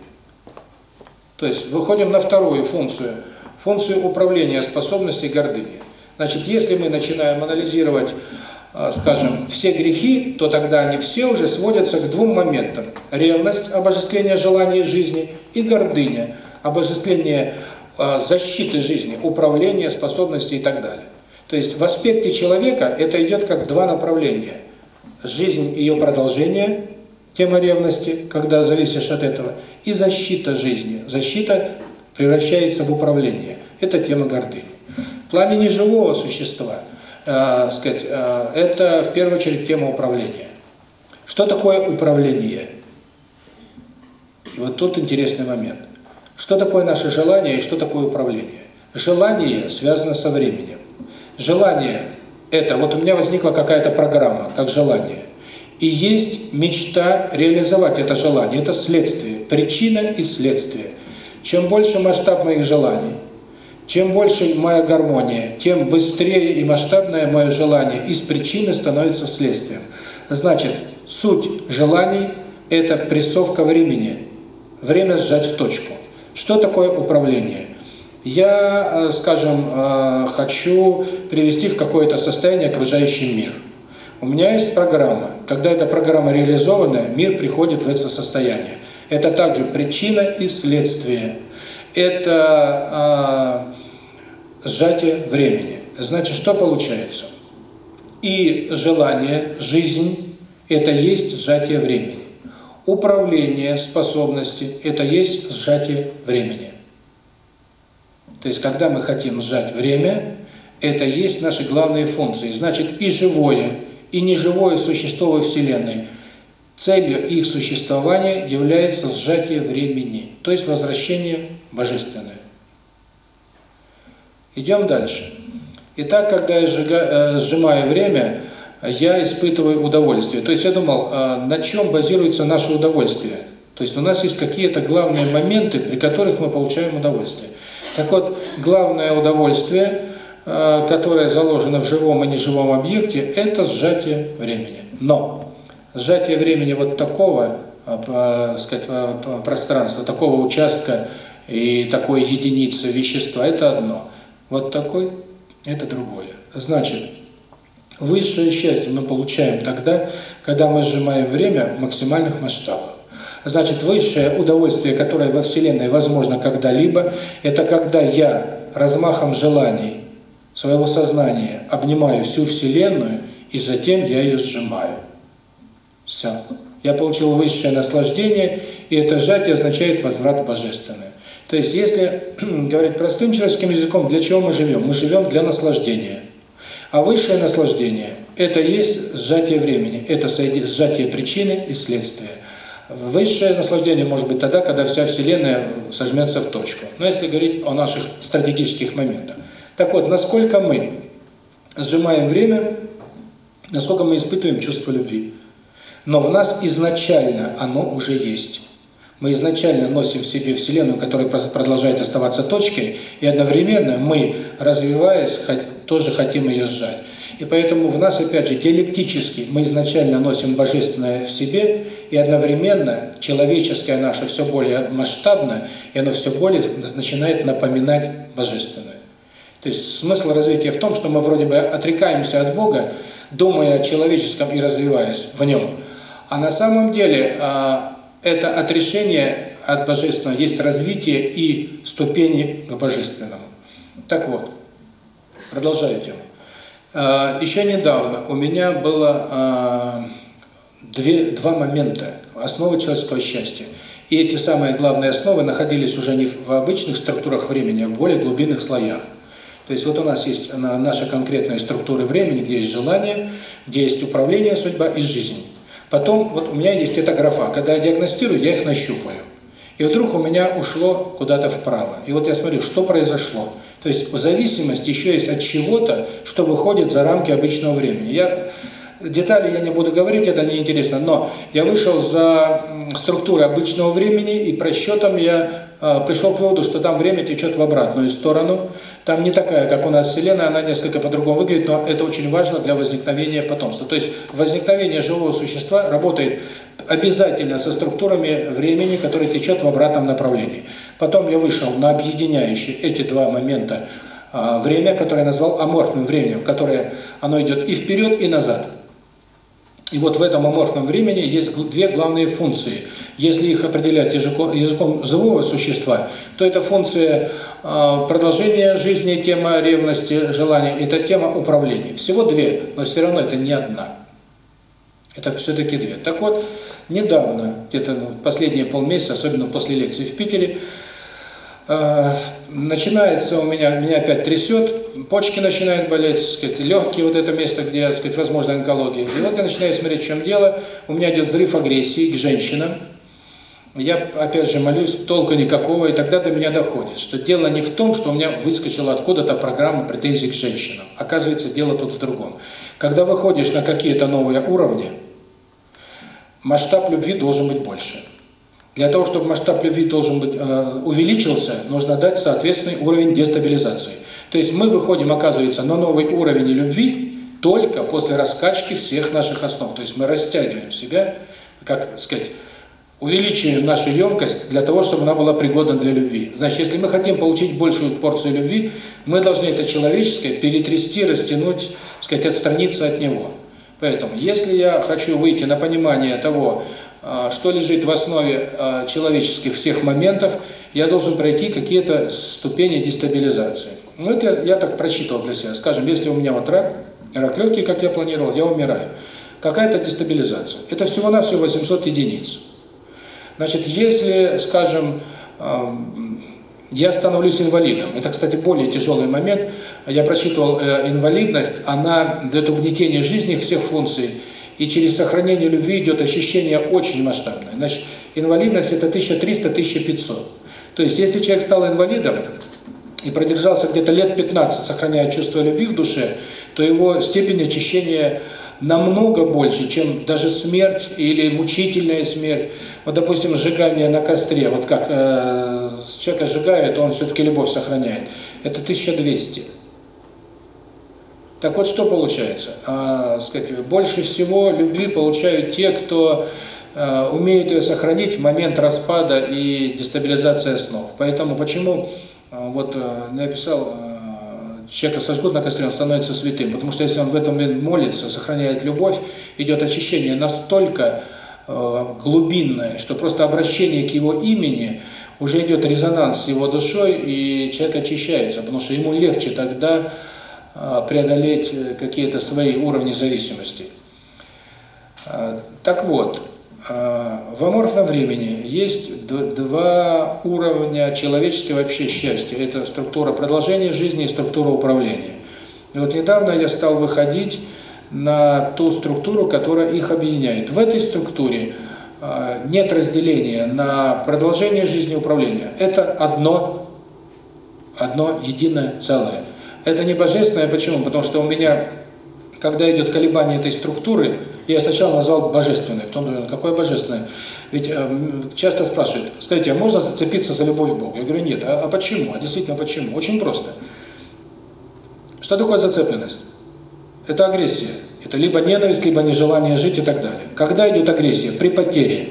То есть выходим на вторую функцию. Функцию управления способностей гордыни. Значит, если мы начинаем анализировать скажем, все грехи, то тогда они все уже сводятся к двум моментам. Ревность, обожествление желаний жизни, и гордыня, обожествление защиты жизни, управления, способностей и так далее. То есть в аспекте человека это идет как два направления. Жизнь, ее продолжение, тема ревности, когда зависишь от этого, и защита жизни. Защита превращается в управление. Это тема гордыни. В плане неживого существа, э, сказать, э, это в первую очередь тема управления. Что такое управление? И вот тут интересный момент. Что такое наше желание и что такое управление? Желание связано со временем. Желание – это, вот у меня возникла какая-то программа, как желание. И есть мечта реализовать это желание, это следствие, причина и следствие. Чем больше масштаб моих желаний, чем больше моя гармония, тем быстрее и масштабное мое желание из причины становится следствием. Значит, суть желаний – это прессовка времени, время сжать в точку. Что такое управление? Я, э, скажем, э, хочу привести в какое-то состояние окружающий мир. У меня есть программа. Когда эта программа реализована, мир приходит в это состояние. Это также причина и следствие. Это э, сжатие времени. Значит, что получается? И желание, жизнь – это есть сжатие времени. Управление, способности – это есть сжатие времени. То есть, когда мы хотим сжать время, это есть наши главные функции. Значит, и живое, и неживое существо во Вселенной, целью их существования является сжатие времени, то есть возвращение божественное. Идем дальше. Итак, когда я э, сжимаю время, я испытываю удовольствие. То есть я думал, э, на чем базируется наше удовольствие. То есть у нас есть какие-то главные моменты, при которых мы получаем удовольствие. Так вот, главное удовольствие, э, которое заложено в живом и неживом объекте, это сжатие времени. Но сжатие времени вот такого, э, сказать, э, пространства, такого участка и такой единицы вещества – это одно. Вот такой – это другое. Значит, высшее счастье мы получаем тогда, когда мы сжимаем время в максимальных масштабах. Значит, высшее удовольствие, которое во Вселенной возможно когда-либо, это когда я размахом желаний своего сознания обнимаю всю Вселенную, и затем я ее сжимаю. Все. Я получил высшее наслаждение, и это сжатие означает возврат божественное. То есть, если говорить простым человеческим языком, для чего мы живем? Мы живем для наслаждения. А высшее наслаждение – это есть сжатие времени, это сжатие причины и следствия. Высшее наслаждение может быть тогда, когда вся Вселенная сожмется в точку. Но если говорить о наших стратегических моментах. Так вот, насколько мы сжимаем время, насколько мы испытываем чувство любви. Но в нас изначально оно уже есть. Мы изначально носим в себе Вселенную, которая продолжает оставаться точкой, и одновременно мы, развиваясь, тоже хотим ее сжать. И поэтому в нас, опять же, диалектически мы изначально носим Божественное в себе, и одновременно человеческое наше все более масштабно, и оно все более начинает напоминать Божественное. То есть смысл развития в том, что мы вроде бы отрекаемся от Бога, думая о человеческом и развиваясь в нем. А на самом деле а, это отрешение от Божественного есть развитие и ступени к Божественному. Так вот, продолжаю тему. А, еще недавно у меня было а, две, два момента основы человеческого счастья. И эти самые главные основы находились уже не в обычных структурах времени, а в более глубинных слоях. То есть вот у нас есть наша конкретная структура времени, где есть желание, где есть управление, судьба и жизнь. Потом вот у меня есть эта графа. Когда я диагностирую, я их нащупаю. И вдруг у меня ушло куда-то вправо. И вот я смотрю, что произошло. То есть зависимость еще есть от чего-то, что выходит за рамки обычного времени. Я Детали я не буду говорить, это неинтересно, но я вышел за структуры обычного времени, и просчетом я э, пришел к выводу, что там время течет в обратную сторону. Там не такая, как у нас Вселенная, она несколько по-другому выглядит, но это очень важно для возникновения потомства. То есть возникновение живого существа работает обязательно со структурами времени, которые течет в обратном направлении. Потом я вышел на объединяющие эти два момента время, которое я назвал аморфным временем, в которое оно идет и вперед, и назад. И вот в этом аморфном времени есть две главные функции. Если их определять языком, языком живого существа, то это функция э, продолжения жизни, тема ревности, желания, это тема управления. Всего две, но все равно это не одна. Это все-таки две. Так вот, недавно, где-то ну, последние полмесяца, особенно после лекции в Питере, начинается у меня, меня опять трясет, почки начинают болеть, сказать, легкие, вот это место, где, сказать, возможно онкология. И вот я начинаю смотреть, в чем дело. У меня идет взрыв агрессии к женщинам. Я, опять же, молюсь, толка никакого, и тогда до меня доходит, что дело не в том, что у меня выскочила откуда-то программа претензий к женщинам. Оказывается, дело тут в другом. Когда выходишь на какие-то новые уровни, масштаб любви должен быть больше. Для того, чтобы масштаб любви должен быть э, увеличился, нужно дать соответственный уровень дестабилизации. То есть мы выходим, оказывается, на новый уровень любви только после раскачки всех наших основ. То есть мы растягиваем себя, как сказать, увеличиваем нашу емкость для того, чтобы она была пригодна для любви. Значит, если мы хотим получить большую порцию любви, мы должны это человеческое перетрясти, растянуть, сказать, отстраниться от него. Поэтому, если я хочу выйти на понимание того, что лежит в основе а, человеческих всех моментов, я должен пройти какие-то ступени дестабилизации. Ну, это я так прочитал для себя. Скажем, если у меня вот рак, рак легкий, как я планировал, я умираю. Какая-то дестабилизация. Это всего-навсего 800 единиц. Значит, если, скажем, я становлюсь инвалидом, это, кстати, более тяжелый момент, я прочитывал, э, инвалидность, она дает угнетение жизни всех функций, и через сохранение любви идет ощущение очень масштабное. Значит, инвалидность это 1300-1500. То есть, если человек стал инвалидом и продержался где-то лет 15, сохраняя чувство любви в душе, то его степень очищения намного больше, чем даже смерть или мучительная смерть. Вот, допустим, сжигание на костре, вот как э, человека сжигают, он все-таки любовь сохраняет. Это 1200. Так вот, что получается? А, сказать, больше всего любви получают те, кто э, умеет ее сохранить в момент распада и дестабилизации основ. Поэтому почему, э, вот э, я писал, э, человека сожгут на костре, он становится святым. Потому что если он в этом молится, сохраняет любовь, идет очищение настолько э, глубинное, что просто обращение к его имени уже идет резонанс с его душой, и человек очищается, потому что ему легче тогда а, преодолеть э, какие-то свои уровни зависимости. А, так вот, а, в аморфном времени есть два уровня человеческого вообще счастья. Это структура продолжения жизни и структура управления. И вот недавно я стал выходить на ту структуру, которая их объединяет. В этой структуре нет разделения на продолжение жизни и управления. Это одно, одно единое целое. Это не божественное, почему? Потому что у меня, когда идет колебание этой структуры, я сначала назвал божественное, потом думаю, какое божественное? Ведь э, часто спрашивают, скажите, а можно зацепиться за любовь к Богу? Я говорю, нет. А, а почему? А действительно почему? Очень просто. Что такое зацепленность? Это агрессия. Это либо ненависть, либо нежелание жить и так далее. Когда идет агрессия? При потере.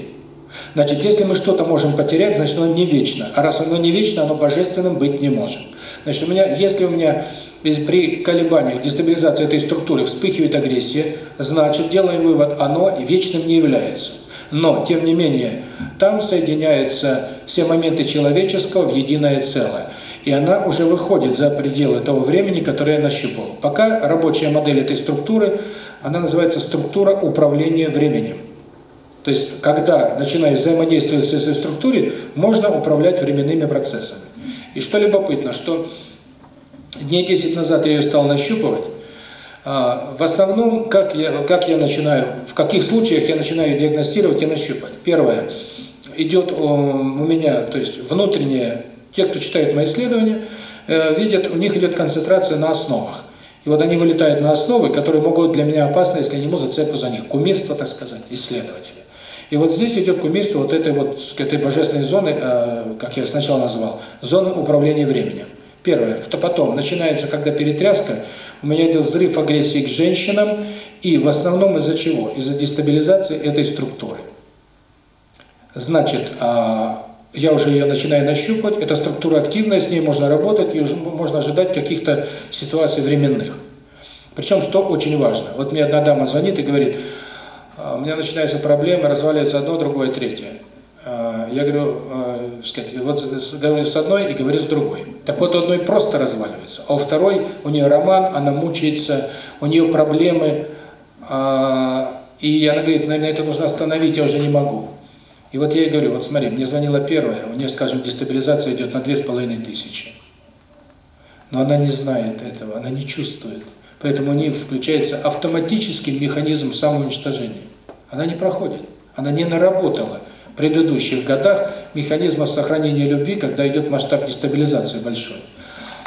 Значит, если мы что-то можем потерять, значит, оно не вечно. А раз оно не вечно, оно божественным быть не может. Значит, у меня, если у меня при колебаниях, дестабилизации этой структуры вспыхивает агрессия, значит, делаем вывод, оно вечным не является. Но, тем не менее, там соединяются все моменты человеческого в единое целое. И она уже выходит за пределы того времени, которое я нащупал. Пока рабочая модель этой структуры, она называется структура управления временем. То есть, когда начинаешь взаимодействовать с этой структурой, можно управлять временными процессами. И что любопытно, что дней 10 назад я ее стал нащупывать, а, в основном, как я, как я начинаю, в каких случаях я начинаю диагностировать и нащупать. Первое, идет у меня, то есть внутреннее, те, кто читает мои исследования, э, видят, у них идет концентрация на основах. И вот они вылетают на основы, которые могут для меня опасны, если я не могу зацепку за них. Кумирство, так сказать, исследователи. И вот здесь идет кумирство вот этой вот этой божественной зоны, э, как я сначала назвал, зоны управления временем. Первое. То потом начинается, когда перетряска, у меня идет взрыв агрессии к женщинам, и в основном из-за чего? Из-за дестабилизации этой структуры. Значит, а, я уже ее начинаю нащупывать, эта структура активная, с ней можно работать, и уже можно ожидать каких-то ситуаций временных. Причем, что очень важно, вот мне одна дама звонит и говорит, «А, у меня начинаются проблемы, разваливается одно, другое, третье. А, я говорю, сказать, вот говорю с одной и говорю с другой. Так вот, у одной просто разваливается, а у второй, у нее роман, она мучается, у нее проблемы, и она говорит, наверное, это нужно остановить, я уже не могу. И вот я ей говорю, вот смотри, мне звонила первая, у нее, скажем, дестабилизация идет на две с половиной тысячи. Но она не знает этого, она не чувствует. Поэтому у нее включается автоматический механизм самоуничтожения. Она не проходит, она не наработала в предыдущих годах механизма сохранения любви, когда идет масштаб дестабилизации большой.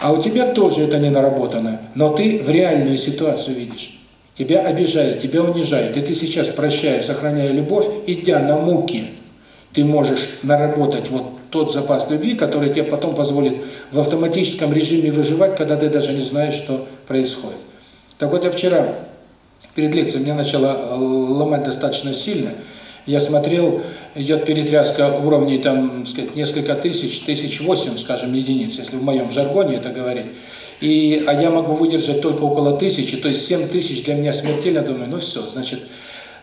А у тебя тоже это не наработано, но ты в реальную ситуацию видишь. Тебя обижают, тебя унижают, и ты сейчас, прощая, сохраняя любовь, идя на муки, ты можешь наработать вот тот запас любви, который тебе потом позволит в автоматическом режиме выживать, когда ты даже не знаешь, что происходит. Так вот, я вчера перед лекцией меня начало э, ломать достаточно сильно. Я смотрел, идет перетряска уровней, там, сказать, несколько тысяч, тысяч восемь, скажем, единиц, если в моем жаргоне это говорить. И, а я могу выдержать только около тысячи, то есть семь тысяч для меня смертельно, думаю, ну все, значит,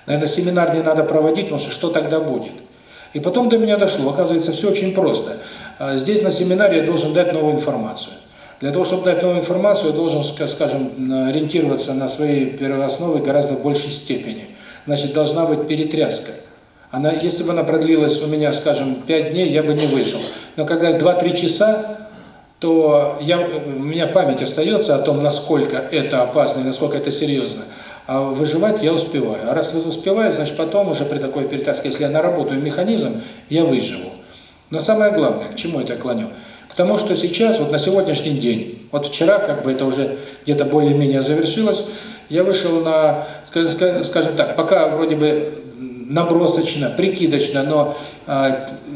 наверное, семинар не надо проводить, потому что что тогда будет? И потом до меня дошло, оказывается, все очень просто. А, здесь на семинаре я должен дать новую информацию. Для того, чтобы дать новую информацию, я должен, скажем, ориентироваться на свои первоосновы гораздо большей степени. Значит, должна быть перетряска. Она, если бы она продлилась у меня, скажем, 5 дней, я бы не вышел. Но когда 2-3 часа, то я, у меня память остается о том, насколько это опасно и насколько это серьезно. А выживать я успеваю. А раз успеваю, значит потом уже при такой перетаске, если я наработаю механизм, я выживу. Но самое главное, к чему это клоню? К тому, что сейчас, вот на сегодняшний день, вот вчера, как бы это уже где-то более-менее завершилось, я вышел на, скажем так, пока вроде бы набросочно, прикидочно, но э,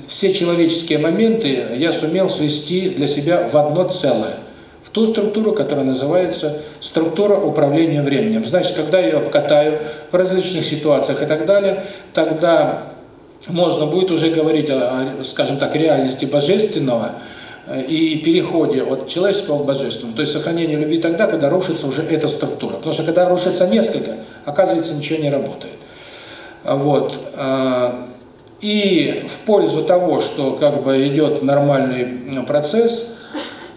все человеческие моменты я сумел свести для себя в одно целое. В ту структуру, которая называется структура управления временем. Значит, когда я ее обкатаю в различных ситуациях и так далее, тогда можно будет уже говорить о, скажем так, реальности божественного и переходе от человеческого к божественному. То есть сохранение любви тогда, когда рушится уже эта структура. Потому что когда рушится несколько, оказывается, ничего не работает. Вот. А, и в пользу того, что как бы идет нормальный процесс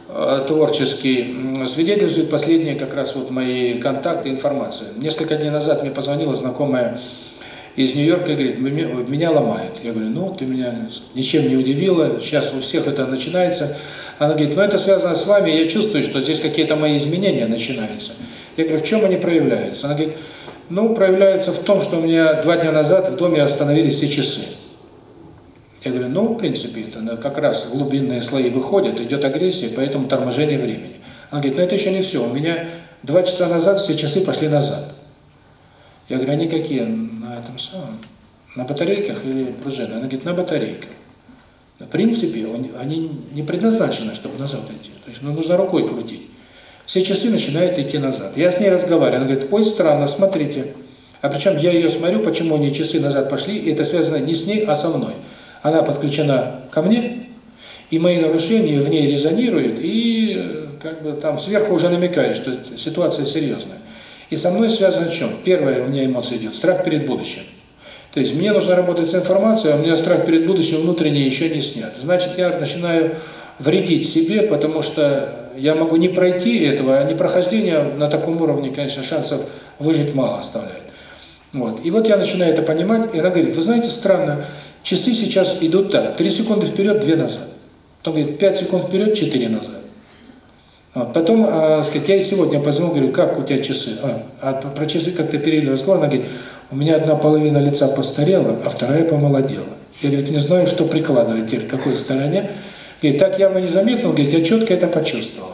а, творческий, свидетельствуют последние как раз вот мои контакты, информация. Несколько дней назад мне позвонила знакомая из Нью-Йорка и говорит, меня ломает. Я говорю, ну, ты меня ничем не удивила, сейчас у всех это начинается. Она говорит, ну, это связано с вами, я чувствую, что здесь какие-то мои изменения начинаются. Я говорю, в чем они проявляются? Она говорит, ну, проявляется в том, что у меня два дня назад в доме остановились все часы. Я говорю, ну, в принципе, это как раз глубинные слои выходят, идет агрессия, поэтому торможение времени. Она говорит, ну это еще не все, у меня два часа назад все часы пошли назад. Я говорю, они какие? На этом самом, на батарейках или пружины? Она говорит, на батарейках. В принципе, они не предназначены, чтобы назад идти. То есть, ну, нужно рукой крутить все часы начинают идти назад. Я с ней разговариваю, она говорит, ой, странно, смотрите. А причем я ее смотрю, почему нее часы назад пошли, и это связано не с ней, а со мной. Она подключена ко мне, и мои нарушения в ней резонируют, и э, как бы там сверху уже намекает, что ситуация серьезная. И со мной связано в чем? Первое у меня эмоция идет, страх перед будущим. То есть мне нужно работать с информацией, а у меня страх перед будущим внутренний еще не снят. Значит, я начинаю вредить себе, потому что я могу не пройти этого, а непрохождение на таком уровне, конечно, шансов выжить мало оставляет. Вот. И вот я начинаю это понимать, и она говорит, вы знаете, странно, часы сейчас идут так, 3 секунды вперед, 2 назад. Потом говорит, 5 секунд вперед, 4 назад. Вот. Потом, а, сказать, я и сегодня позвонил, говорю, как у тебя часы? А, а про часы как-то перевели разговор, она говорит, у меня одна половина лица постарела, а вторая помолодела. Я, говорит, не знаю, что прикладывать теперь, к какой стороне. И так явно незаметно, говорит, я четко это почувствовал.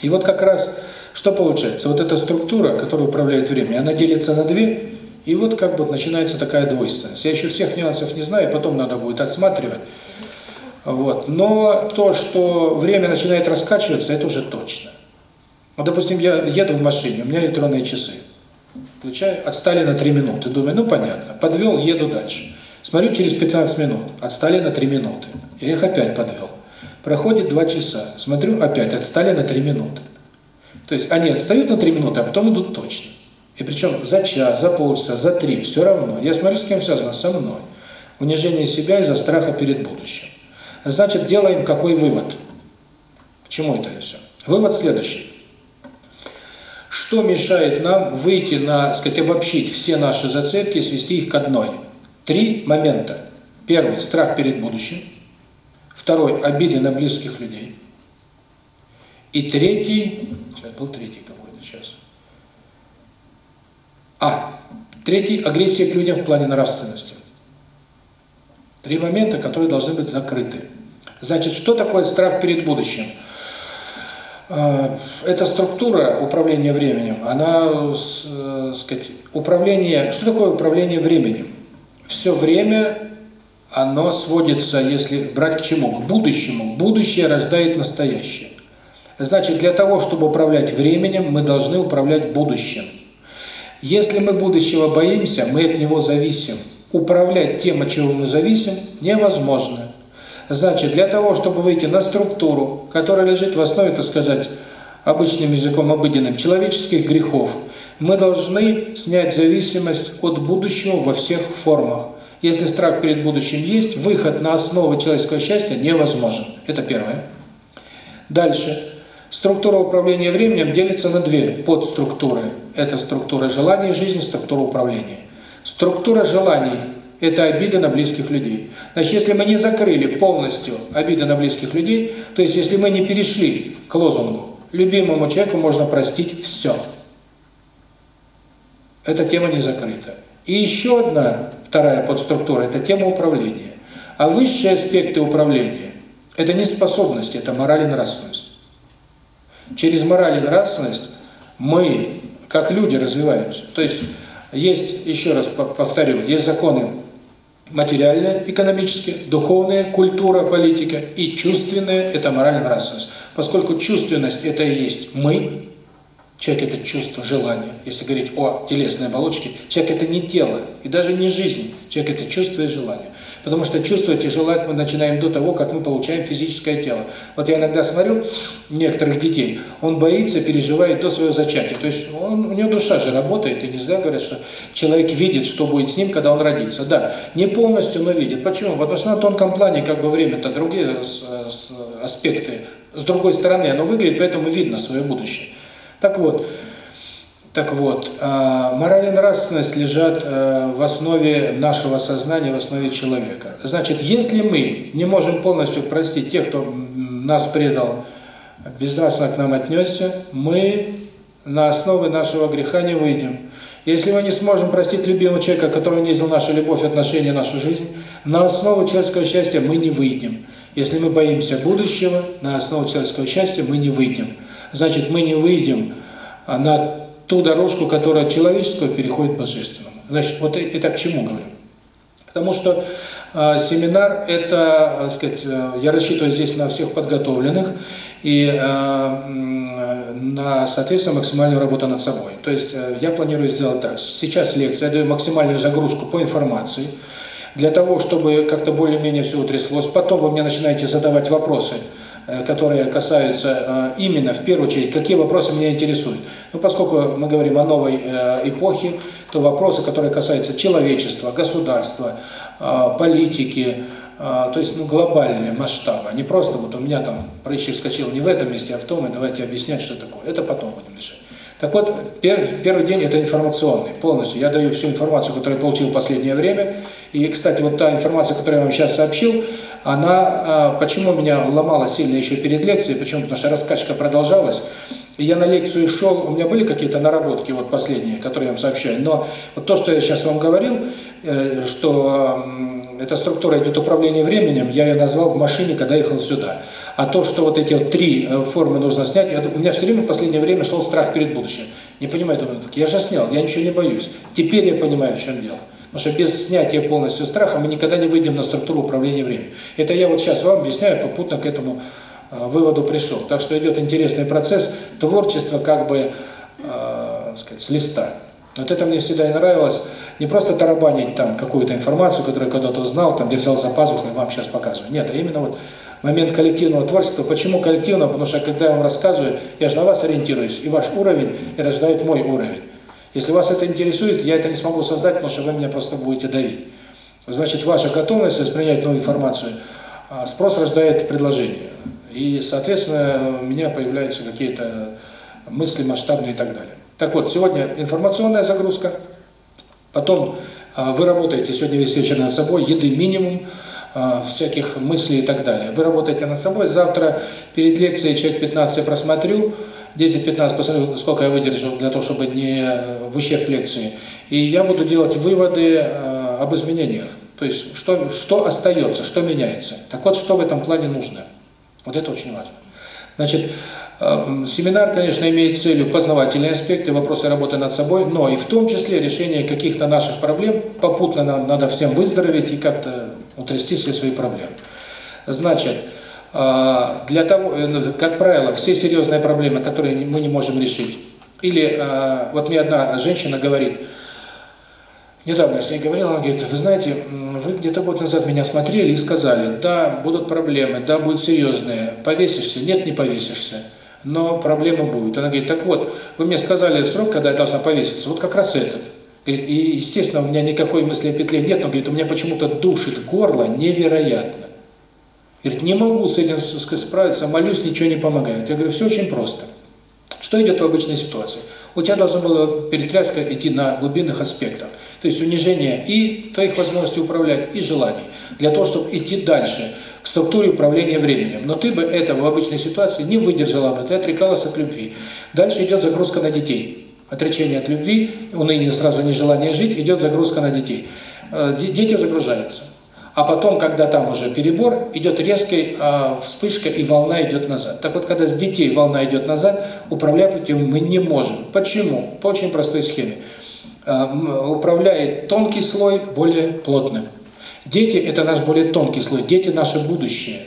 И вот как раз, что получается? Вот эта структура, которая управляет временем, она делится на две, и вот как бы начинается такая двойственность. Я еще всех нюансов не знаю, потом надо будет отсматривать. Вот. Но то, что время начинает раскачиваться, это уже точно. Вот, допустим, я еду в машине, у меня электронные часы. Включаю, отстали на 3 минуты. Думаю, ну понятно, подвел, еду дальше. Смотрю, через 15 минут отстали на 3 минуты. Я их опять подвел. Проходит 2 часа. Смотрю, опять отстали на 3 минуты. То есть они отстают на 3 минуты, а потом идут точно. И причем за час, за полчаса, за три, все равно. Я смотрю, с кем связано, со мной. Унижение себя из-за страха перед будущим. Значит, делаем какой вывод? К чему это все? Вывод следующий. Что мешает нам выйти на, сказать, обобщить все наши зацепки свести их к одной? Три момента. Первый – страх перед будущим. Второй – обиды на близких людей. И третий, сейчас был третий какой-то сейчас. А, третий – агрессия к людям в плане нравственности. Три момента, которые должны быть закрыты. Значит, что такое страх перед будущим? А, эта структура управления временем, она, э, сказать, управление, что такое управление временем? Все время оно сводится, если брать к чему? К будущему. Будущее рождает настоящее. Значит, для того, чтобы управлять временем, мы должны управлять будущим. Если мы будущего боимся, мы от него зависим. Управлять тем, от чего мы зависим, невозможно. Значит, для того, чтобы выйти на структуру, которая лежит в основе, так сказать, обычным языком обыденным, человеческих грехов, мы должны снять зависимость от будущего во всех формах. Если страх перед будущим есть, выход на основу человеческого счастья невозможен. Это первое. Дальше. Структура управления временем делится на две подструктуры. Это структура желаний жизни, структура управления. Структура желаний – это обида на близких людей. Значит, если мы не закрыли полностью обиды на близких людей, то есть если мы не перешли к лозунгу «любимому человеку можно простить все», эта тема не закрыта. И еще одна, вторая подструктура – это тема управления. А высшие аспекты управления – это не способность, это мораль и нравственность. Через мораль и нравственность мы, как люди, развиваемся. То есть, есть, еще раз повторю, есть законы материальные, экономические, духовные, культура, политика и чувственные – это мораль нравственность. Поскольку чувственность – это и есть мы, человек – это чувство, желание. Если говорить о телесной оболочке, человек – это не тело и даже не жизнь, человек – это чувство и желание. Потому что чувствовать и желать мы начинаем до того, как мы получаем физическое тело. Вот я иногда смотрю некоторых детей, он боится, переживает до своего зачатия. То есть он, у него душа же работает, и не зря говорят, что человек видит, что будет с ним, когда он родится. Да, не полностью, но видит. Почему? Потому что на тонком плане как бы время-то другие аспекты. С другой стороны оно выглядит, поэтому видно свое будущее. Так вот, так вот, а, мораль и нравственность лежат э, в основе нашего сознания, в основе человека. Значит, если мы не можем полностью простить тех, кто нас предал, безнравственно к нам отнесся, мы на основе нашего греха не выйдем. Если мы не сможем простить любимого человека, который унизил нашу любовь, отношения, нашу жизнь, на основу человеческого счастья мы не выйдем. Если мы боимся будущего, на основу человеческого счастья мы не выйдем. Значит, мы не выйдем на ту дорожку, которая от человеческого переходит к божественному. Значит, вот это к чему говорю? Потому что э, семинар это, так сказать, э, я рассчитываю здесь на всех подготовленных и э, на, соответственно, максимальную работу над собой. То есть э, я планирую сделать так. Сейчас лекция, я даю максимальную загрузку по информации, для того, чтобы как-то более-менее все утряслось. Потом вы мне начинаете задавать вопросы, Э, которые касаются э, именно, в первую очередь, какие вопросы меня интересуют. Ну, поскольку мы говорим о новой э, эпохе, то вопросы, которые касаются человечества, государства, политики, то есть ну, глобальные масштабы, не просто вот у меня там прыщик вскочил не в этом месте, а в том, и давайте объяснять, что такое. Это потом будем решать. Так вот, первый день это информационный, полностью. Я даю всю информацию, которую я получил в последнее время. И, кстати, вот та информация, которую я вам сейчас сообщил, она, а, почему меня ломала сильно еще перед лекцией, почему? Потому что раскачка продолжалась. И я на лекцию шел, у меня были какие-то наработки вот последние, которые я вам сообщаю, но вот то, что я сейчас вам говорил, э, что эта структура идет управление временем, я ее назвал в машине, когда ехал сюда. А то, что вот эти вот три э, формы нужно снять, я, у меня все время в последнее время шел страх перед будущим. Не понимаю, думаю, я же снял, я ничего не боюсь. Теперь я понимаю, в чем дело. Потому что без снятия полностью страха мы никогда не выйдем на структуру управления временем. Это я вот сейчас вам объясняю, попутно к этому э, выводу пришел. Так что идет интересный процесс творчества как бы, э, сказать, с листа. Вот это мне всегда и нравилось. Не просто тарабанить там какую-то информацию, которую когда-то узнал, там держал за пазухой, вам сейчас показываю. Нет, а именно вот момент коллективного творчества. Почему коллективного? Потому что когда я вам рассказываю, я же на вас ориентируюсь, и ваш уровень рождает мой уровень. Если вас это интересует, я это не смогу создать, потому что вы меня просто будете давить. Значит, ваша готовность воспринять новую информацию, а, спрос рождает предложение. И, соответственно, у меня появляются какие-то мысли масштабные и так далее. Так вот, сегодня информационная загрузка, потом а, вы работаете сегодня весь вечер над собой, еды минимум, а, всяких мыслей и так далее. Вы работаете над собой, завтра перед лекцией человек 15 я просмотрю, 10-15 посмотрю, сколько я выдержу для того, чтобы не в ущерб лекции. И я буду делать выводы э, об изменениях. То есть, что, что остается, что меняется. Так вот, что в этом плане нужно. Вот это очень важно. Значит, э, семинар, конечно, имеет целью познавательные аспекты, вопросы работы над собой, но и в том числе решение каких-то наших проблем. Попутно нам надо всем выздороветь и как-то утрясти все свои проблемы. Значит, а, для того, э, ну, как правило, все серьезные проблемы, которые мы не можем решить. Или а, вот мне одна женщина говорит, недавно я с ней говорил, она говорит, вы знаете, вы где-то год назад меня смотрели и сказали, да, будут проблемы, да, будут серьезные, повесишься, нет, не повесишься, но проблема будет. Она говорит, так вот, вы мне сказали срок, когда я должна повеситься, вот как раз этот. Говорит, и, естественно, у меня никакой мысли о петле нет, но, говорит, у меня почему-то душит горло невероятно. Говорит, не могу с этим справиться, молюсь, ничего не помогает. Я говорю, все очень просто. Что идет в обычной ситуации? У тебя должна была перетряска идти на глубинных аспектах. То есть унижение и твоих возможностей управлять, и желаний. Для того, чтобы идти дальше, к структуре управления временем. Но ты бы этого в обычной ситуации не выдержала бы, ты отрекалась от любви. Дальше идет загрузка на детей. Отречение от любви, уныние, сразу нежелание жить, идет загрузка на детей. Э, дети загружаются. А потом, когда там уже перебор, идет резкая э, вспышка и волна идет назад. Так вот, когда с детей волна идет назад, управлять этим мы не можем. Почему? По очень простой схеме. Э, управляет тонкий слой более плотным. Дети – это наш более тонкий слой, дети – наше будущее.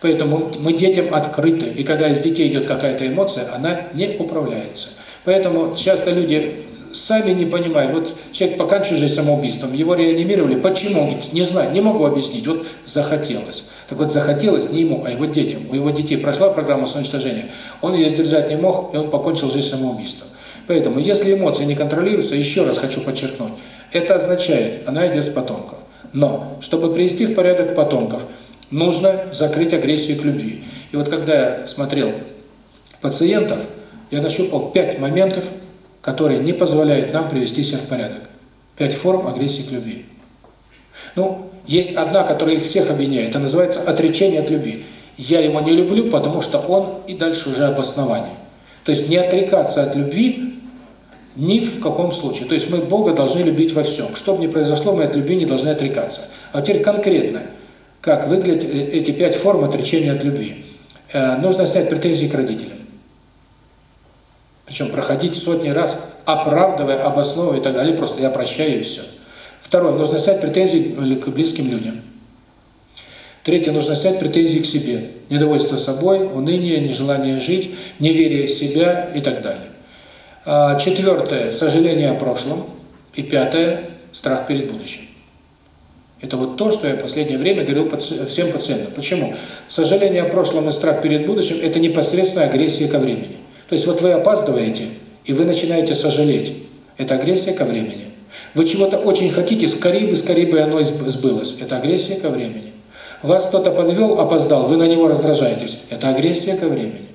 Поэтому мы детям открыты, и когда из детей идет какая-то эмоция, она не управляется. Поэтому часто люди сами не понимают. Вот человек покончил жизнь самоубийством, его реанимировали. Почему? Не знаю, не могу объяснить. Вот захотелось. Так вот, захотелось не ему, а его детям. У его детей прошла программа самоуничтожения. Он ее сдержать не мог, и он покончил жизнь самоубийством. Поэтому, если эмоции не контролируются, еще раз хочу подчеркнуть, это означает, она идет с потомков. Но, чтобы привести в порядок потомков, нужно закрыть агрессию к любви. И вот когда я смотрел пациентов, я нащупал пять моментов, которые не позволяют нам привести себя в порядок. Пять форм агрессии к любви. Ну, есть одна, которая их всех объединяет, это называется отречение от любви. Я его не люблю, потому что он и дальше уже обоснование. То есть не отрекаться от любви ни в каком случае. То есть мы Бога должны любить во всем. Что бы ни произошло, мы от любви не должны отрекаться. А теперь конкретно, как выглядят э, эти пять форм отречения от любви. Э, нужно снять претензии к родителям. Причем проходить сотни раз, оправдывая, обосновывая и так далее. Просто я прощаю и все. Второе. Нужно снять претензии к близким людям. Третье. Нужно снять претензии к себе. Недовольство собой, уныние, нежелание жить, неверие в себя и так далее. А, четвертое. Сожаление о прошлом. И пятое. Страх перед будущим. Это вот то, что я в последнее время говорил всем пациентам. Почему? Сожаление о прошлом и страх перед будущим – это непосредственная агрессия ко времени. То есть вот вы опаздываете, и вы начинаете сожалеть. Это агрессия ко времени. Вы чего-то очень хотите, скорее бы, скорее бы оно сбылось. Это агрессия ко времени. Вас кто-то подвел, опоздал, вы на него раздражаетесь. Это агрессия ко времени.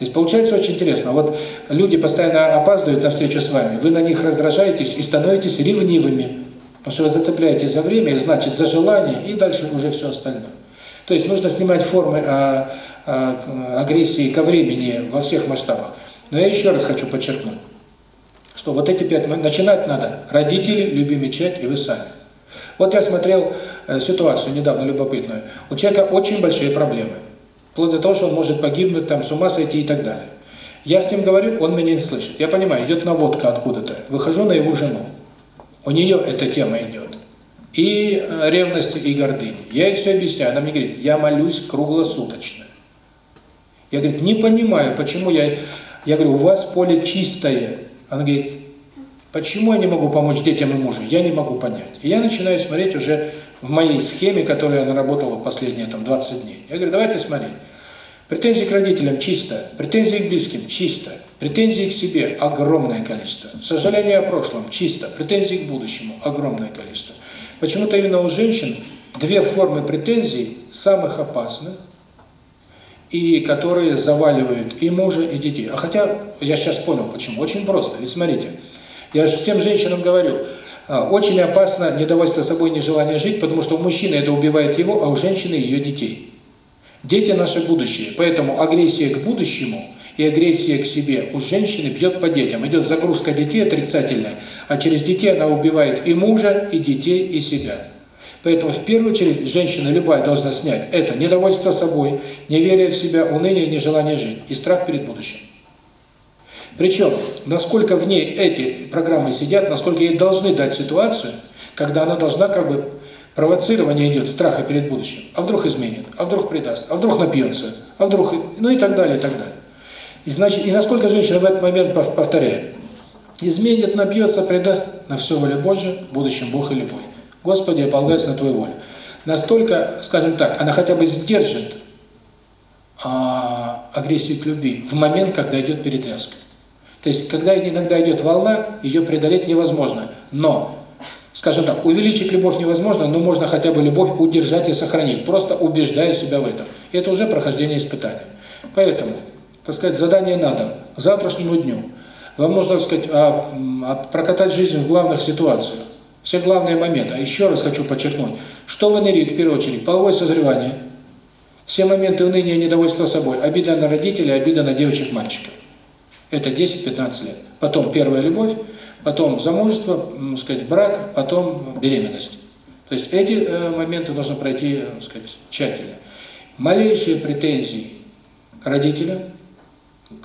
То есть получается очень интересно. Вот люди постоянно опаздывают на встречу с вами, вы на них раздражаетесь и становитесь ревнивыми. Потому что вы зацепляетесь за время, значит за желание, и дальше уже все остальное. То есть нужно снимать формы а, а, агрессии ко времени во всех масштабах. Но я еще раз хочу подчеркнуть, что вот эти пять, начинать надо родители, любимый человек и вы сами. Вот я смотрел э, ситуацию недавно любопытную. У человека очень большие проблемы. Вплоть до того, что он может погибнуть, там, с ума сойти и так далее. Я с ним говорю, он меня не слышит. Я понимаю, идет наводка откуда-то. Выхожу на его жену. У нее эта тема идет и э, ревность, и гордыни. Я ей все объясняю. Она мне говорит, я молюсь круглосуточно. Я, говорит, не понимаю, почему я... Я говорю, у вас поле чистое. Она говорит, Почему я не могу помочь детям и мужу? Я не могу понять. И я начинаю смотреть уже в моей схеме, которую я наработал последние там 20 дней. Я говорю, давайте смотреть. Претензии к родителям чисто, претензии к близким чисто, претензии к себе огромное количество, сожаление о прошлом чисто, претензии к будущему огромное количество. Почему-то именно у женщин две формы претензий самых опасных, и которые заваливают и мужа, и детей. А хотя, я сейчас понял, почему. Очень просто. Ведь смотрите, я всем женщинам говорю, очень опасно недовольство собой, нежелание жить, потому что у мужчины это убивает его, а у женщины ее детей. Дети – наше будущее, поэтому агрессия к будущему и агрессия к себе у женщины бьет по детям. Идет загрузка детей отрицательная, а через детей она убивает и мужа, и детей, и себя. Поэтому в первую очередь женщина любая должна снять это недовольство собой, неверие в себя, уныние, нежелание жить и страх перед будущим. Причем, насколько в ней эти программы сидят, насколько ей должны дать ситуацию, когда она должна как бы провоцирование идет страха перед будущим. А вдруг изменит, а вдруг предаст, а вдруг напьется, а вдруг, ну и так далее, и так далее. И значит, и насколько женщина в этот момент повторяет, изменит, напьется, предаст, на все воля Божья, в будущем Бог и любовь. Господи, я полагаюсь на Твою волю. Настолько, скажем так, она хотя бы сдержит а, агрессию к любви в момент, когда идет перетряска. То есть, когда иногда идет волна, ее преодолеть невозможно. Но, скажем так, увеличить любовь невозможно, но можно хотя бы любовь удержать и сохранить, просто убеждая себя в этом. И это уже прохождение испытания. Поэтому, так сказать, задание на дом, к завтрашнему дню. Вам нужно, так сказать, а, а, прокатать жизнь в главных ситуациях. Все главные моменты. А еще раз хочу подчеркнуть, что выныривает в первую очередь? Половое созревание. Все моменты уныния и недовольства собой. Обида на родителей, обида на девочек-мальчиков. Это 10-15 лет. Потом первая любовь, потом замужество, сказать, брак, потом беременность. То есть эти э, моменты нужно пройти, сказать, тщательно. Малейшие претензии к родителям,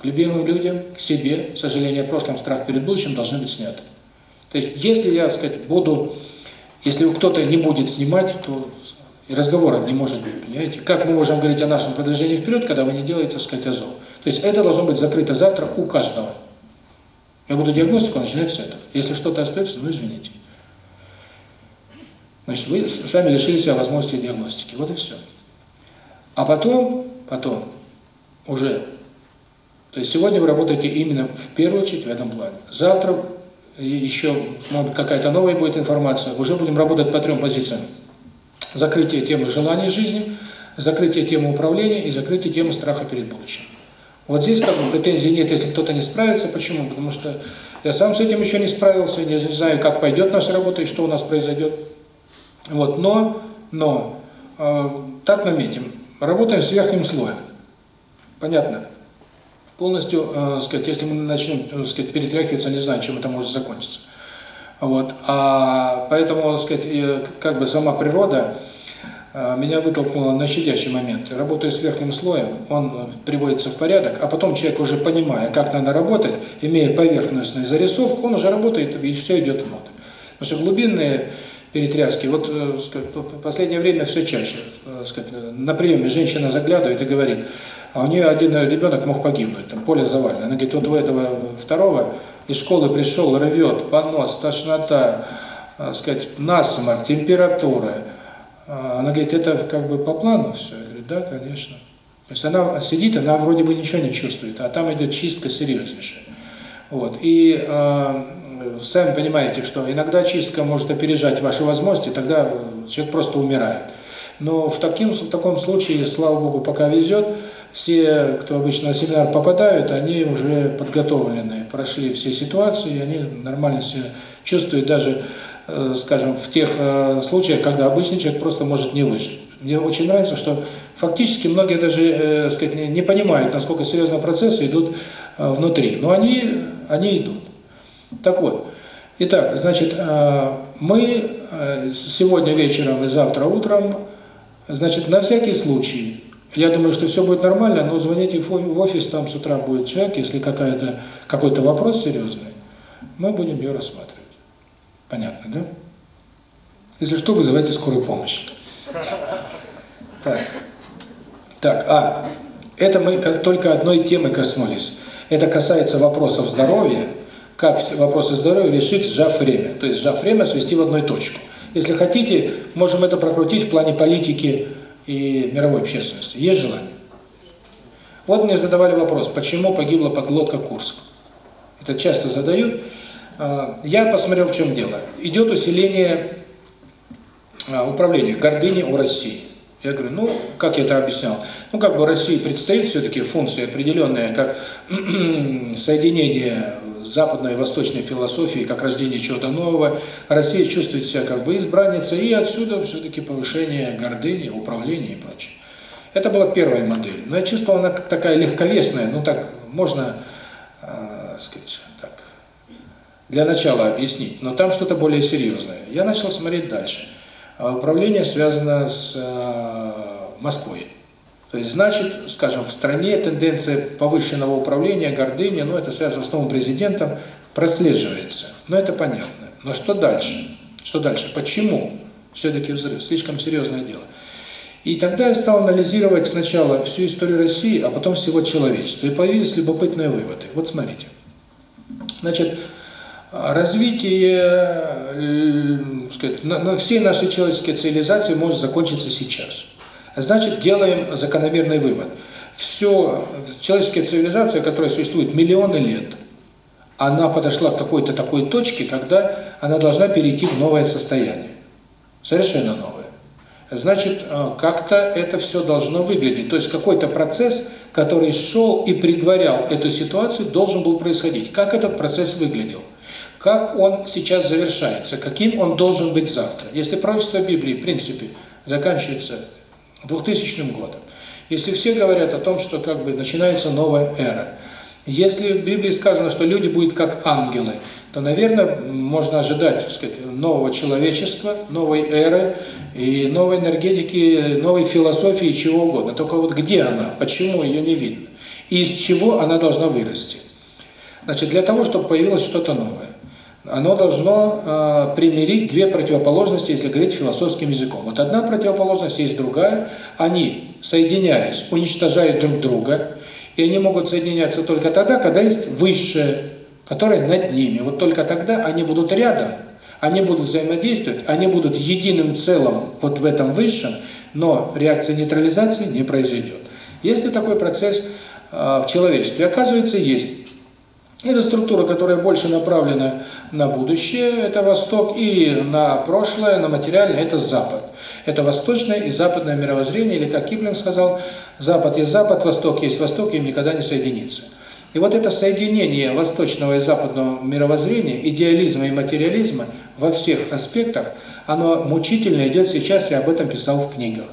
к любимым людям, к себе, сожаление о прошлом, страх перед будущим должны быть сняты. То есть, если я, сказать, буду, если кто-то не будет снимать, то разговора не может быть, понимаете? Как мы можем говорить о нашем продвижении вперед, когда вы не делаете, сказать, азов? То есть это должно быть закрыто завтра у каждого. Я буду диагностику начинать с этого. Если что-то остается, ну извините. Значит, вы сами лишили себя возможности диагностики. Вот и все. А потом, потом, уже, то есть сегодня вы работаете именно в первую очередь в этом плане. Завтра еще, может какая-то новая будет информация, уже будем работать по трем позициям. Закрытие темы желаний жизни, закрытие темы управления и закрытие темы страха перед будущим. Вот здесь как бы претензий нет, если кто-то не справится. Почему? Потому что я сам с этим еще не справился, не знаю, как пойдет наша работа и что у нас произойдет. Вот, но, но, э, так наметим, работаем с верхним слоем. Понятно? полностью, э, сказать, если мы начнем, э, сказать, перетряхиваться, не знаю, чем это может закончиться. Вот. А поэтому, сказать, как бы сама природа э, меня вытолкнула на щадящий момент. Работая с верхним слоем, он приводится в порядок, а потом человек уже понимая, как надо работать, имея поверхностную зарисовку, он уже работает, и все идет внутрь. Потому что глубинные перетряски, вот в последнее время все чаще, сказать, на приеме женщина заглядывает и говорит, а у нее один ребенок мог погибнуть, там поле завалено. Она говорит, вот у этого второго из школы пришел, рвет, понос, тошнота, э, сказать, насморк, температура. А она говорит, это как бы по плану все? Я говорю, да, конечно. То есть она сидит, она вроде бы ничего не чувствует, а там идет чистка серьезнейшая. Вот. И э, сами понимаете, что иногда чистка может опережать ваши возможности, тогда человек просто умирает. Но в, таким, в таком случае, слава Богу, пока везет, все, кто обычно на семинар попадают, они уже подготовлены, прошли все ситуации, они нормально себя чувствуют даже, скажем, в тех э, случаях, когда обычный человек просто может не выжить. Мне очень нравится, что фактически многие даже, э, сказать, не, понимают, насколько серьезные процессы идут э, внутри, но они, они идут. Так вот, итак, значит, э, мы э, сегодня вечером и завтра утром, значит, на всякий случай я думаю, что все будет нормально, но звоните в офис, там с утра будет человек, если какая-то какой-то вопрос серьезный, мы будем ее рассматривать. Понятно, да? Если что, вызывайте скорую помощь. Так. Так, а, это мы только одной темы коснулись. Это касается вопросов здоровья, как вопросы здоровья решить, сжав время. То есть сжав время, свести в одну точку. Если хотите, можем это прокрутить в плане политики и мировой общественности. Есть желание? Вот мне задавали вопрос, почему погибла подлодка Курск. Это часто задают. А, я посмотрел, в чем дело. Идет усиление а, управления, гордыни у России. Я говорю, ну, как я это объяснял? Ну, как бы России предстоит все-таки функция определенная, как соединение западной и восточной философии, как рождение чего-то нового. Россия чувствует себя как бы избранницей, и отсюда все-таки повышение гордыни, управления и прочее. Это была первая модель. Но я чувствовал, она такая легковесная, ну так, можно, э, сказать, для начала объяснить, но там что-то более серьезное. Я начал смотреть дальше. А управление связано с э, Москвой. То есть, значит, скажем, в стране тенденция повышенного управления, гордыни, ну, это связано с новым президентом, прослеживается. Но это понятно. Но что дальше? Что дальше? Почему все-таки взрыв? Слишком серьезное дело. И тогда я стал анализировать сначала всю историю России, а потом всего человечества. И появились любопытные выводы. Вот смотрите. Значит, развитие э, сказать, всей нашей человеческой цивилизации может закончиться сейчас. Значит, делаем закономерный вывод. Все, человеческая цивилизация, которая существует миллионы лет, она подошла к какой-то такой точке, когда она должна перейти в новое состояние. Совершенно новое. Значит, э, как-то это все должно выглядеть. То есть какой-то процесс, который шел и предварял эту ситуацию, должен был происходить. Как этот процесс выглядел? Как он сейчас завершается? Каким он должен быть завтра? Если пророчество Библии, в принципе, заканчивается 2000 годом. Если все говорят о том, что как бы начинается новая эра, если в Библии сказано, что люди будут как ангелы, то, наверное, можно ожидать, сказать, нового человечества, новой эры и новой энергетики, новой философии, чего угодно. Только вот где она, почему ее не видно, и из чего она должна вырасти. Значит, для того, чтобы появилось что-то новое оно должно э, примирить две противоположности, если говорить философским языком. Вот одна противоположность, есть другая. Они, соединяясь, уничтожают друг друга, и они могут соединяться только тогда, когда есть высшее, которое над ними. Вот только тогда они будут рядом, они будут взаимодействовать, они будут единым целым вот в этом высшем, но реакция нейтрализации не произойдет. Если такой процесс э, в человечестве, оказывается, есть, это структура, которая больше направлена на будущее, это Восток, и на прошлое, на материальное, это Запад. Это восточное и западное мировоззрение, или, как Киплинг сказал, Запад есть Запад, Восток есть Восток, им никогда не соединится. И вот это соединение восточного и западного мировоззрения, идеализма и материализма во всех аспектах, оно мучительно идет сейчас, я об этом писал в книгах.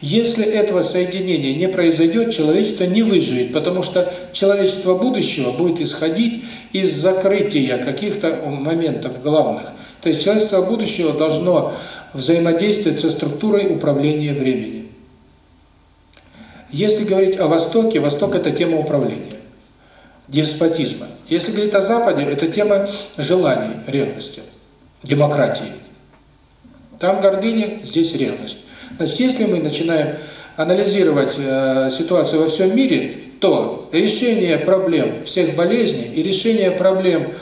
Если этого соединения не произойдет, человечество не выживет, потому что человечество будущего будет исходить из закрытия каких-то моментов главных. То есть человечество будущего должно взаимодействовать со структурой управления временем. Если говорить о Востоке, Восток – это тема управления, деспотизма. Если говорить о Западе, это тема желаний, ревности, демократии. Там гордыня, здесь ревность. Значит, если мы начинаем анализировать э, ситуацию во всем мире, то решение проблем всех болезней и решение проблем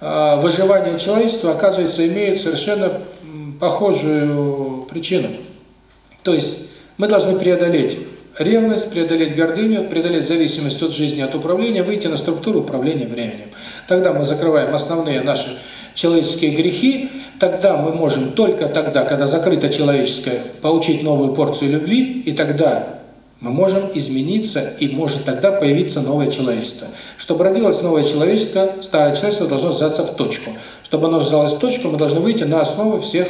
э, выживания человечества, оказывается, имеют совершенно похожую причину. То есть мы должны преодолеть ревность, преодолеть гордыню, преодолеть зависимость от жизни, от управления, выйти на структуру управления временем. Тогда мы закрываем основные наши человеческие грехи, тогда мы можем только тогда, когда закрыто человеческое, получить новую порцию любви, и тогда мы можем измениться, и может тогда появиться новое человечество. Чтобы родилось новое человечество, старое человечество должно сжаться в точку. Чтобы оно сжалось в точку, мы должны выйти на основу всех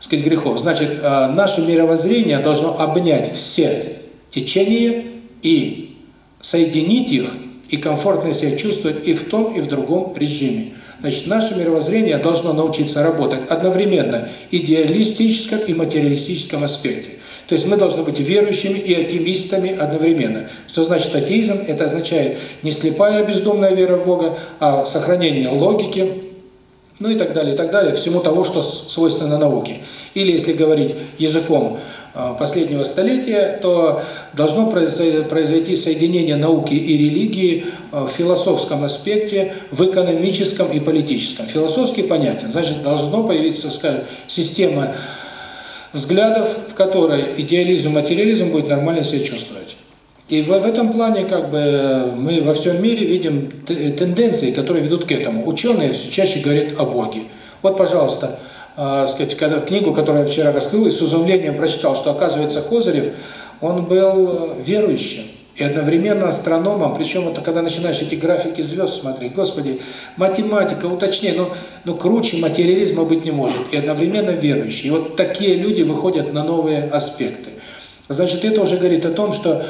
сказать, грехов. Значит, э, наше мировоззрение должно обнять все течения и соединить их, и комфортно себя чувствовать и в том, и в другом режиме. Значит, наше мировоззрение должно научиться работать одновременно идеалистическом и материалистическом аспекте. То есть мы должны быть верующими и атеистами одновременно. Что значит атеизм? Это означает не слепая бездумная вера в Бога, а сохранение логики, ну и так далее, и так далее, всему того, что свойственно науке. Или, если говорить языком а, последнего столетия, то должно произойти соединение науки и религии а, в философском аспекте, в экономическом и политическом. Философский понятен, значит, должно появиться, скажем, система взглядов, в которой идеализм, материализм будет нормально себя чувствовать. И в, этом плане как бы мы во всем мире видим тенденции, которые ведут к этому. Ученые все чаще говорят о Боге. Вот, пожалуйста, э, сказать, когда, книгу, которую я вчера раскрыл, и с изумлением прочитал, что, оказывается, Козырев, он был верующим и одновременно астрономом, причем это когда начинаешь эти графики звезд смотреть, господи, математика, уточнее, ну, ну круче материализма быть не может, и одновременно верующий. И вот такие люди выходят на новые аспекты. Значит, это уже говорит о том, что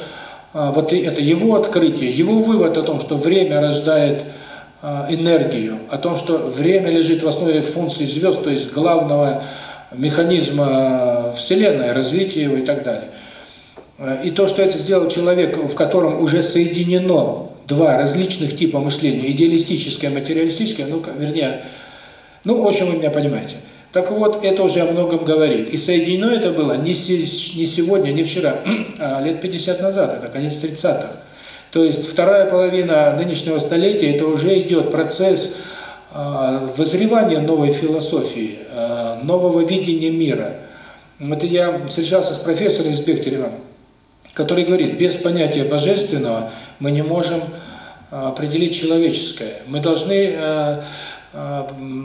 вот это его открытие, его вывод о том, что время рождает а, энергию, о том, что время лежит в основе функций звезд, то есть главного механизма Вселенной, развития его и так далее. А, и то, что это сделал человек, в котором уже соединено два различных типа мышления, идеалистическое, материалистическое, ну, вернее, ну, в общем, вы меня понимаете. Так вот, это уже о многом говорит. И соединено это было не, не сегодня, не вчера, а лет 50 назад, это конец 30-х. То есть вторая половина нынешнего столетия, это уже идет процесс э, вызревания новой философии, э, нового видения мира. Вот я встречался с профессором из Бехтерева, который говорит, без понятия божественного мы не можем определить человеческое. Мы должны э,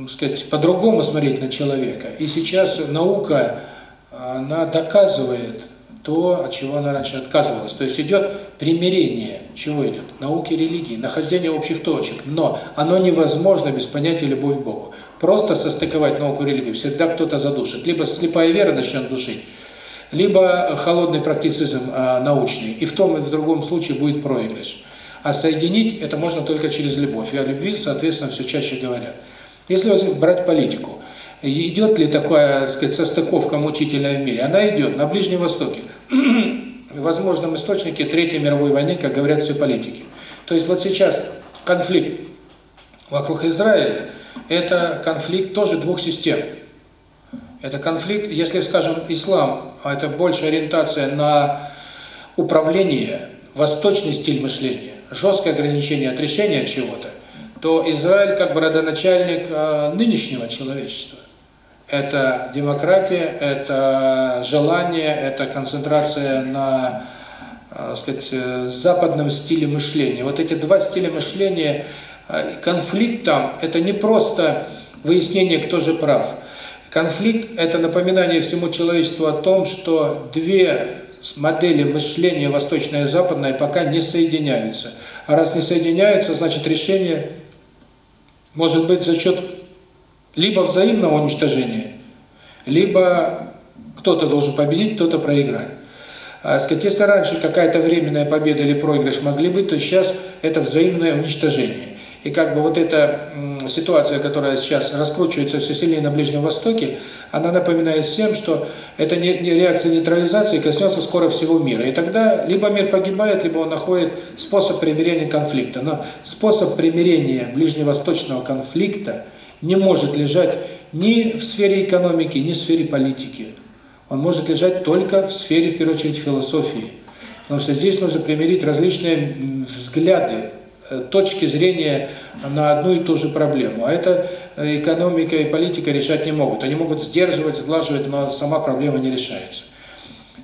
сказать, по-другому смотреть на человека. И сейчас наука, она доказывает то, от чего она раньше отказывалась. То есть идет примирение. Чего идет? Науки религии, нахождение общих точек. Но оно невозможно без понятия любовь к Богу. Просто состыковать науку и религию всегда кто-то задушит. Либо слепая вера начнет душить, либо холодный практицизм э, научный. И в том и в другом случае будет проигрыш. А соединить это можно только через любовь. И о любви, соответственно, все чаще говорят. Если брать политику, идет ли такая, так сказать, состыковка мучительная в мире? Она идет на Ближнем Востоке. в возможном источнике Третьей мировой войны, как говорят все политики. То есть вот сейчас конфликт вокруг Израиля – это конфликт тоже двух систем. Это конфликт, если, скажем, ислам, а это больше ориентация на управление, восточный стиль мышления, жесткое ограничение, от чего-то, то Израиль как бы родоначальник э, нынешнего человечества. Это демократия, это желание, это концентрация на, э, сказать, э, западном стиле мышления. Вот эти два стиля мышления, конфликт там, это не просто выяснение, кто же прав. Конфликт – это напоминание всему человечеству о том, что две модели мышления, восточная и западная, пока не соединяются. А раз не соединяются, значит решение может быть за счет либо взаимного уничтожения, либо кто-то должен победить, кто-то проиграть. А, сказать, если раньше какая-то временная победа или проигрыш могли быть, то сейчас это взаимное уничтожение. И как бы вот эта ситуация, которая сейчас раскручивается все сильнее на Ближнем Востоке, она напоминает всем, что это не, не реакция нейтрализации коснется скоро всего мира. И тогда либо мир погибает, либо он находит способ примирения конфликта. Но способ примирения ближневосточного конфликта не может лежать ни в сфере экономики, ни в сфере политики. Он может лежать только в сфере, в первую очередь, философии. Потому что здесь нужно примирить различные взгляды, точки зрения на одну и ту же проблему. А это э, экономика и политика решать не могут. Они могут сдерживать, сглаживать, но сама проблема не решается.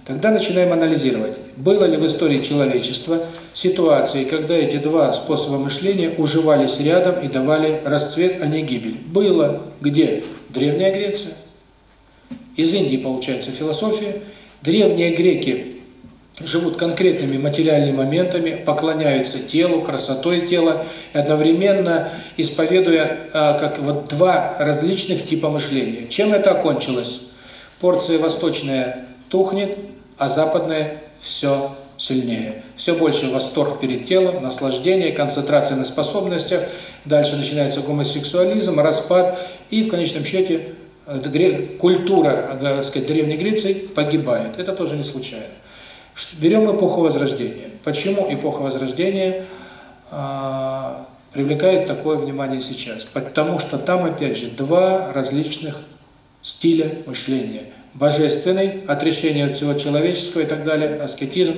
Тогда начинаем анализировать, было ли в истории человечества ситуации, когда эти два способа мышления уживались рядом и давали расцвет, а не гибель. Было. Где? Древняя Греция. Из Индии, получается, философия. Древние греки живут конкретными материальными моментами, поклоняются телу, красотой тела, и одновременно исповедуя а, как вот два различных типа мышления. Чем это окончилось? Порция восточная тухнет, а западное все сильнее. Все больше восторг перед телом, наслаждение, концентрация на способностях, дальше начинается гомосексуализм, распад, и в конечном счете э, культура, так сказать, Древней Греции погибает. Это тоже не случайно. Берем эпоху Возрождения. Почему эпоха Возрождения? А, привлекает такое внимание сейчас? Потому что там, опять же, два различных стиля мышления. Божественный, отрешение от всего человеческого и так далее, аскетизм,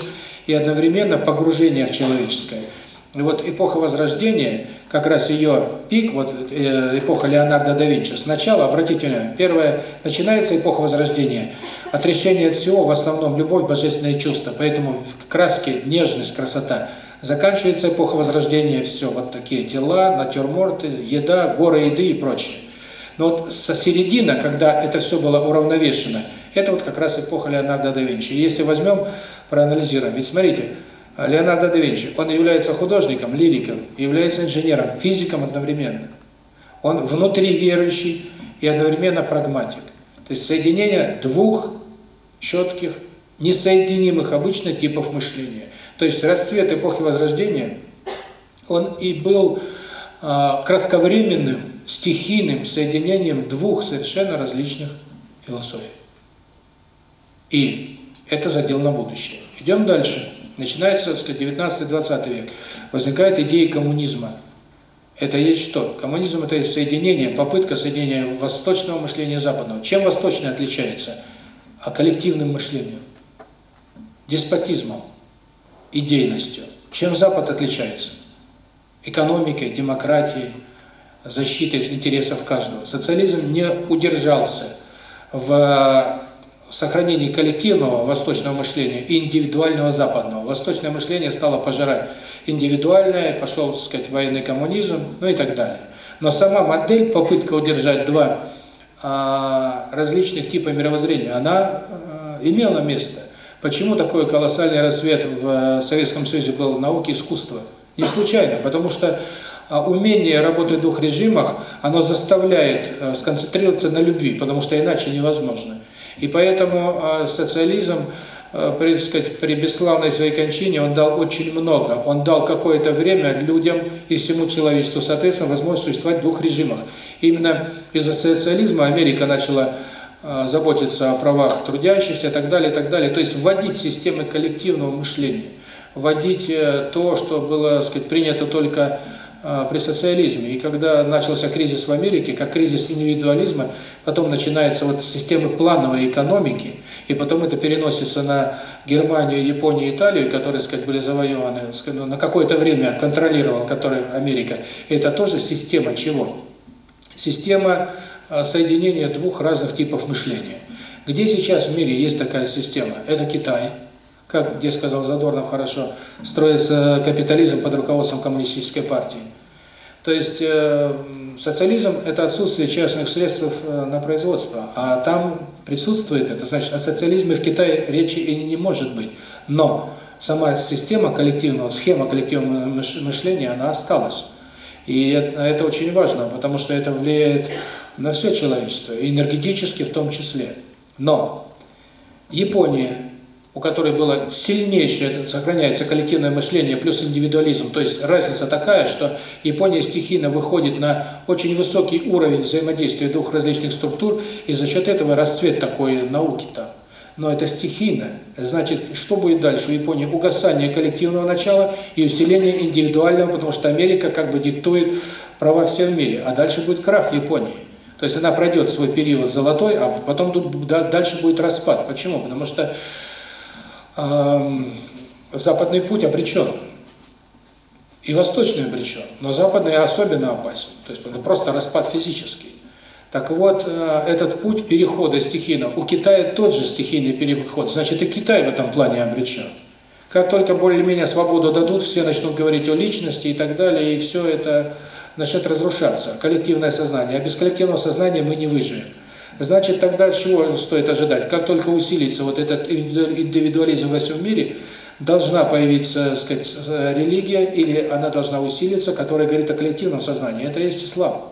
и одновременно погружение в человеческое. Вот эпоха Возрождения, как раз ее пик, вот э, эпоха Леонардо да Винчи, сначала, обратите внимание, первое, начинается эпоха Возрождения, отрешение от всего, в основном любовь, божественные чувства, поэтому краски, нежность, красота. Заканчивается эпоха Возрождения, все, вот такие тела, натюрморты, еда, горы еды и прочее. Но вот со середины, когда это все было уравновешено, это вот как раз эпоха Леонардо да Винчи. Если возьмем, проанализируем, ведь смотрите, Леонардо да Винчи, он является художником, лириком, является инженером, физиком одновременно. Он внутри верующий и одновременно прагматик. То есть соединение двух четких, несоединимых обычно типов мышления. То есть расцвет эпохи Возрождения, он и был э, кратковременным, стихийным соединением двух совершенно различных философий. И это задел на будущее. Идем дальше. Начинается, так сказать, 19-20 век. Возникает идея коммунизма. Это есть что? Коммунизм – это соединение, попытка соединения восточного мышления и западного. Чем восточное отличается? А коллективным мышлением, деспотизмом, идейностью. Чем Запад отличается? Экономикой, демократией, защитой интересов каждого. Социализм не удержался в сохранении коллективного восточного мышления и индивидуального западного. Восточное мышление стало пожирать индивидуальное, пошел, так сказать, военный коммунизм, ну и так далее. Но сама модель, попытка удержать два а, различных типа мировоззрения, она а, имела место. Почему такой колоссальный рассвет в Советском Союзе был науки искусства? Не случайно, потому что а, умение работать в двух режимах, оно заставляет а, сконцентрироваться на любви, потому что иначе невозможно. И поэтому э, социализм, э, при, сказать, при бесславной своей кончине, он дал очень много. Он дал какое-то время людям и всему человечеству, соответственно, возможность существовать в двух режимах. Именно из-за социализма Америка начала э, заботиться о правах трудящихся и так далее, и так далее. То есть вводить системы коллективного мышления, вводить то, что было, сказать, принято только а, при социализме. И когда начался кризис в Америке, как кризис индивидуализма, потом начинается вот системы плановой экономики, и потом это переносится на Германию, Японию, Италию, которые, сказать, были завоеваны, сказать, на какое-то время контролировал, которые Америка. И это тоже система чего? Система а, соединения двух разных типов мышления. Где сейчас в мире есть такая система? Это Китай как, где сказал Задорнов хорошо, строится капитализм под руководством коммунистической партии. То есть э, социализм – это отсутствие частных средств э, на производство, а там присутствует это, значит, о социализме в Китае речи и не может быть. Но сама система коллективного, схема коллективного мышления, она осталась. И это, это очень важно, потому что это влияет на все человечество, энергетически в том числе. Но Япония у которой было сильнейшее, сохраняется коллективное мышление плюс индивидуализм, то есть разница такая, что Япония стихийно выходит на очень высокий уровень взаимодействия двух различных структур, и за счет этого расцвет такой науки там. Но это стихийно. Значит, что будет дальше у Японии? Угасание коллективного начала и усиление индивидуального, потому что Америка как бы диктует права всем мире, а дальше будет крах Японии. То есть она пройдет свой период золотой, а потом дальше будет распад. Почему? Потому что западный путь обречен. И восточный обречен. Но западный особенно опасен. То есть это просто распад физический. Так вот, э, этот путь перехода стихийно, у Китая тот же стихийный переход, значит и Китай в этом плане обречен. Как только более-менее свободу дадут, все начнут говорить о личности и так далее, и все это начнет разрушаться, коллективное сознание. А без коллективного сознания мы не выживем. Значит, тогда чего стоит ожидать? Как только усилится вот этот индивидуализм во всем мире, должна появиться, сказать, религия, или она должна усилиться, которая говорит о коллективном сознании. Это есть ислам.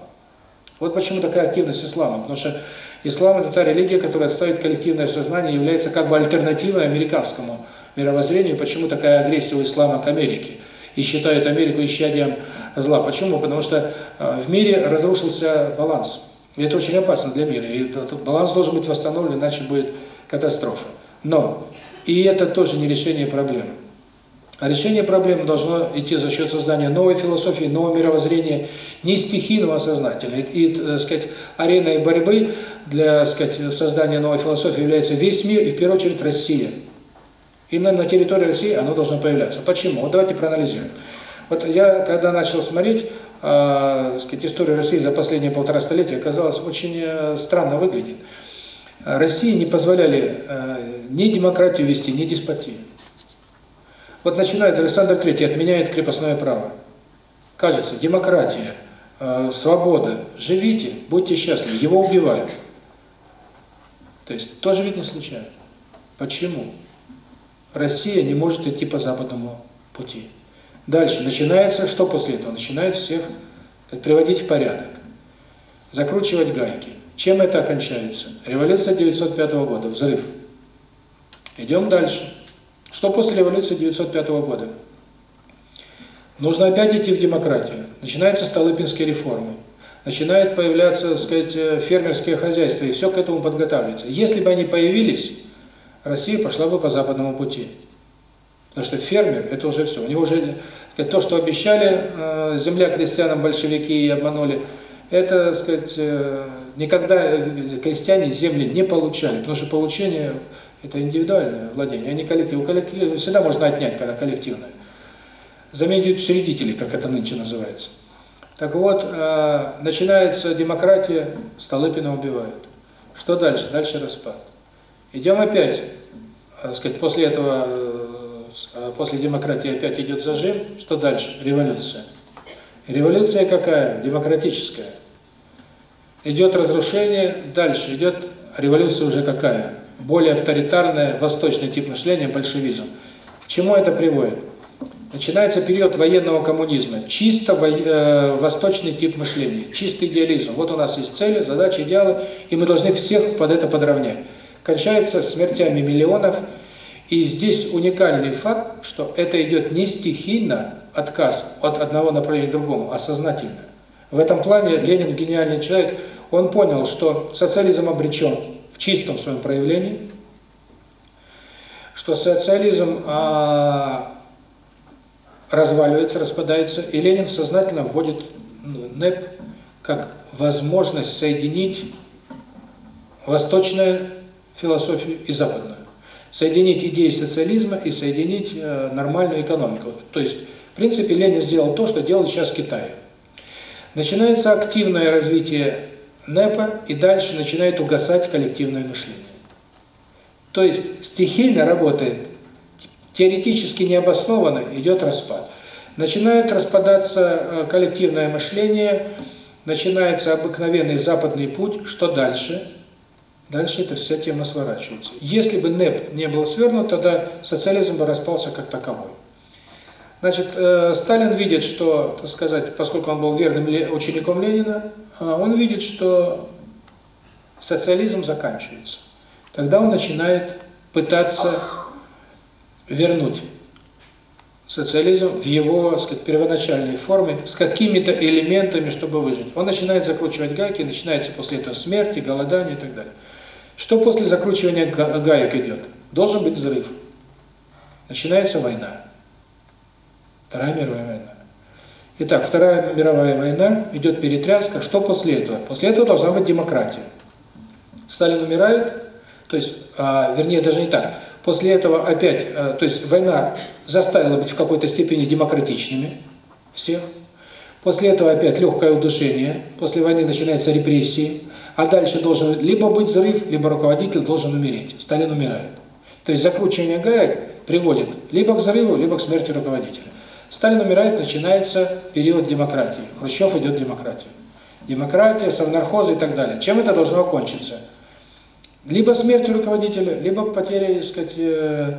Вот почему такая активность ислама. Потому что ислам – это та религия, которая ставит коллективное сознание, является как бы альтернативой американскому мировоззрению. Почему такая агрессия у ислама к Америке? И считают Америку исчадием зла. Почему? Потому что э, в мире разрушился баланс. И это очень опасно для мира. И этот баланс должен быть восстановлен, иначе будет катастрофа. Но и это тоже не решение проблемы. А решение проблемы должно идти за счет создания новой философии, нового мировоззрения, не стихийного, а сознательного. И, так сказать, ареной борьбы для, так сказать, создания новой философии является весь мир и, в первую очередь, Россия. Именно на территории России оно должно появляться. Почему? Вот давайте проанализируем. Вот я, когда начал смотреть, э, сказать, историю России за последние полтора столетия, оказалось, очень э, странно выглядит. России не позволяли э, ни демократию вести, ни деспотию. Вот начинает Александр III, отменяет крепостное право. Кажется, демократия, э, свобода, живите, будьте счастливы, его убивают. То есть тоже ведь не случайно. Почему? Россия не может идти по западному пути. Дальше начинается, что после этого? Начинает всех приводить в порядок, закручивать гайки. Чем это окончается? Революция 905 года, взрыв. Идем дальше. Что после революции 905 года? Нужно опять идти в демократию. Начинаются Столыпинские реформы. Начинает появляться, так сказать, фермерские хозяйства, и все к этому подготавливается. Если бы они появились, Россия пошла бы по западному пути. Потому что фермер – это уже все. У него уже то, что обещали, э, земля крестьянам большевики и обманули, это, так сказать, э, никогда крестьяне земли не получали, потому что получение – это индивидуальное владение, а не коллектив. Всегда можно отнять, когда коллективное. Заметить учредители, как это нынче называется. Так вот, э, начинается демократия, Столыпина убивают. Что дальше? Дальше распад. Идем опять, так сказать, после этого, после демократии опять идет зажим. Что дальше? Революция. Революция какая? Демократическая. Идет разрушение, дальше идет революция уже какая? Более авторитарная, восточный тип мышления, большевизм. К чему это приводит? Начинается период военного коммунизма, чисто во, э, восточный тип мышления, чистый идеализм. Вот у нас есть цели, задачи, идеалы, и мы должны всех под это подравнять. Кончается смертями миллионов, и здесь уникальный факт, что это идет не стихийно, отказ от одного направления к другому, а сознательно. В этом плане Ленин гениальный человек, он понял, что социализм обречен в чистом своем проявлении, что социализм а, разваливается, распадается, и Ленин сознательно вводит НЭП как возможность соединить восточную философию и западную. Соединить идеи социализма и соединить э, нормальную экономику. То есть, в принципе, Ленин сделал то, что делает сейчас Китай. Начинается активное развитие НЭПа, и дальше начинает угасать коллективное мышление. То есть стихийно работает, теоретически необоснованно идет распад. Начинает распадаться э, коллективное мышление, начинается обыкновенный западный путь, что дальше? Дальше эта вся тема сворачивается. Если бы НЭП не был свернут, тогда социализм бы распался как таковой. Значит, э, Сталин видит, что, так сказать, поскольку он был верным учеником Ленина, э, он видит, что социализм заканчивается. Тогда он начинает пытаться вернуть социализм в его, так сказать, первоначальной форме, с какими-то элементами, чтобы выжить. Он начинает закручивать гайки, начинается после этого смерти, голодание и так далее. Что после закручивания гаек идет? Должен быть взрыв. Начинается война. Вторая мировая война. Итак, Вторая мировая война, идет перетряска. Что после этого? После этого должна быть демократия. Сталин умирает, то есть, а, вернее, даже не так. После этого опять, а, то есть война заставила быть в какой-то степени демократичными всех. После этого опять легкое удушение, после войны начинаются репрессии, а дальше должен либо быть взрыв, либо руководитель должен умереть. Сталин умирает. То есть закручивание гаек приводит либо к взрыву, либо к смерти руководителя. Сталин умирает, начинается период демократии. Хрущев идет демократию. Демократия, совнархозы и так далее. Чем это должно окончиться? Либо смертью руководителя, либо потерей, так сказать, э,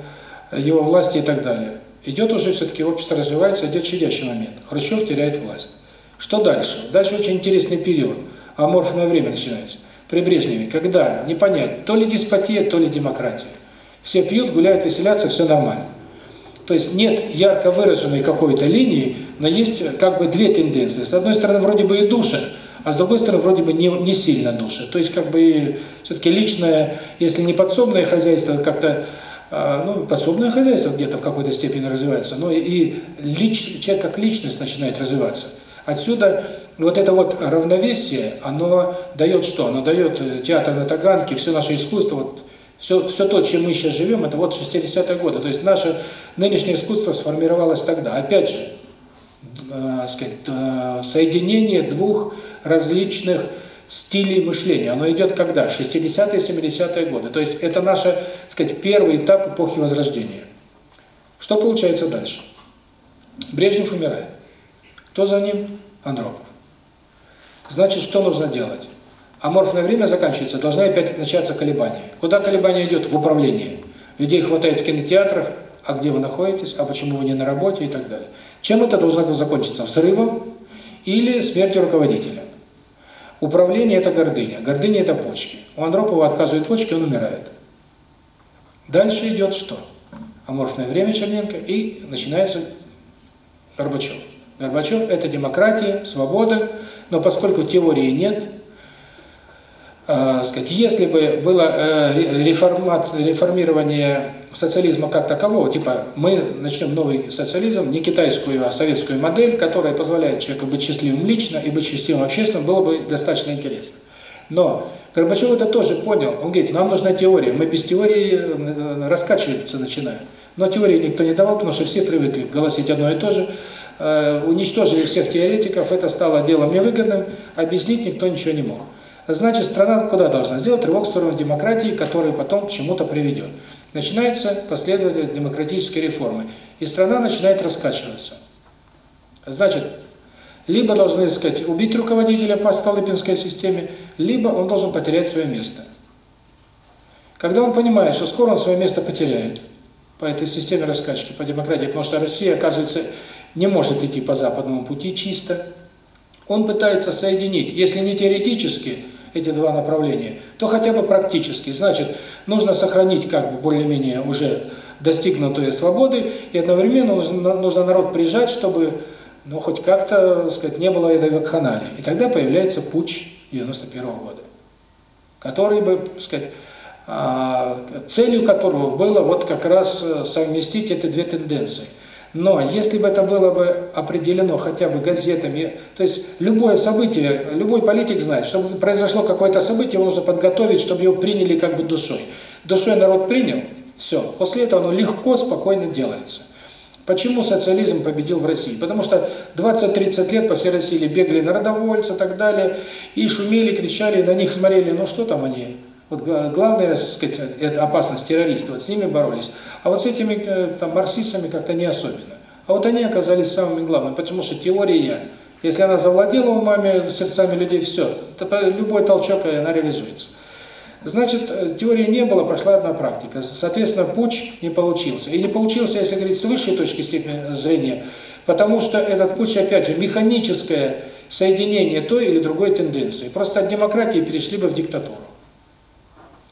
его власти и так далее. Идет уже все-таки общество развивается, идет щадящий момент. Хрущев теряет власть. Что дальше? Дальше очень интересный период. Аморфное время начинается. При Брежневе, когда не понять, то ли деспотия, то ли демократия. Все пьют, гуляют, веселятся, все нормально. То есть нет ярко выраженной какой-то линии, но есть как бы две тенденции. С одной стороны, вроде бы и душат, а с другой стороны, вроде бы не, не сильно душат. То есть как бы все-таки личное, если не подсобное хозяйство как-то а, ну, подсобное хозяйство где-то в какой-то степени развивается, но и лич, человек как личность начинает развиваться. Отсюда вот это вот равновесие, оно дает что? Оно дает э, театр на Таганке, все наше искусство, вот все, все то, чем мы сейчас живем, это вот 60-е годы. То есть наше нынешнее искусство сформировалось тогда. Опять же, э, сказать, э, соединение двух различных стилей мышления. Оно идет когда? 60-е, 70-е годы. То есть это наш, сказать, первый этап эпохи Возрождения. Что получается дальше? Брежнев умирает. Кто за ним? Андропов. Значит, что нужно делать? Аморфное время заканчивается, должны опять начаться колебания. Куда колебания идет? В управлении. Людей хватает в кинотеатрах, а где вы находитесь, а почему вы не на работе и так далее. Чем это должно закончиться? Взрывом или смертью руководителя? Управление – это гордыня, гордыня – это почки. У Андропова отказывают почки, он умирает. Дальше идет что? Аморфное время Черненко, и начинается Горбачев. Горбачев – это демократия, свобода, но поскольку теории нет, э, сказать, если бы было э, реформат, реформирование социализма как такового, типа мы начнем новый социализм, не китайскую, а советскую модель, которая позволяет человеку быть счастливым лично и быть счастливым общественно, было бы достаточно интересно. Но Горбачев это тоже понял. Он говорит, нам нужна теория. Мы без теории э, раскачиваться начинаем. Но теории никто не давал, потому что все привыкли голосить одно и то же. Э, уничтожили всех теоретиков, это стало делом невыгодным, объяснить никто ничего не мог. Значит, страна куда должна сделать? Рывок в сторону демократии, который потом к чему-то приведет. Начинается последовательность демократической реформы. И страна начинает раскачиваться. Значит, либо должны, сказать, убить руководителя по Столыпинской системе, либо он должен потерять свое место. Когда он понимает, что скоро он свое место потеряет по этой системе раскачки, по демократии, потому что Россия, оказывается, не может идти по западному пути чисто, он пытается соединить, если не теоретически, эти два направления, то хотя бы практически. Значит, нужно сохранить как бы более-менее уже достигнутые свободы, и одновременно нужно, народ прижать, чтобы ну, хоть как-то, сказать, не было этой вакханалии. И тогда появляется путь 91 -го года, который бы, сказать, а, целью которого было вот как раз э, совместить эти две тенденции. Но если бы это было бы определено хотя бы газетами, то есть любое событие, любой политик знает, чтобы произошло какое-то событие, его нужно подготовить, чтобы его приняли как бы душой. Душой народ принял, все, после этого оно легко, спокойно делается. Почему социализм победил в России? Потому что 20-30 лет по всей России бегали народовольцы и так далее, и шумели, кричали, на них смотрели, ну что там они, вот главная, так сказать, это опасность террористов, вот с ними боролись. А вот с этими э, там марксистами как-то не особенно. А вот они оказались самыми главными, потому что теория, если она завладела умами, сердцами людей, все, то любой толчок, она реализуется. Значит, э, теории не было, прошла одна практика. Соответственно, путь не получился. И не получился, если говорить с высшей точки зрения, потому что этот путь, опять же, механическое соединение той или другой тенденции. Просто от демократии перешли бы в диктатуру.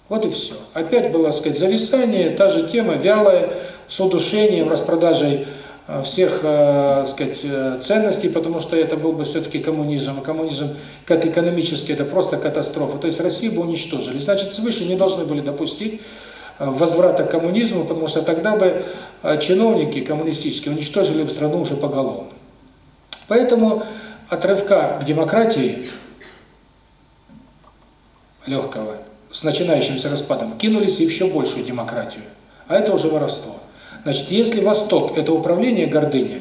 Вот и все. Опять было, так сказать, зависание, та же тема, вялая, с удушением, распродажей э, всех, э, сказать, э, ценностей, потому что это был бы все-таки коммунизм. Коммунизм, как экономически, это просто катастрофа. То есть Россию бы уничтожили. Значит, свыше не должны были допустить возврата к коммунизму, потому что тогда бы чиновники коммунистические уничтожили бы страну уже поголовно. Поэтому отрывка к демократии легкого с начинающимся распадом кинулись в еще большую демократию. А это уже воровство. Значит, если Восток – это управление гордыни,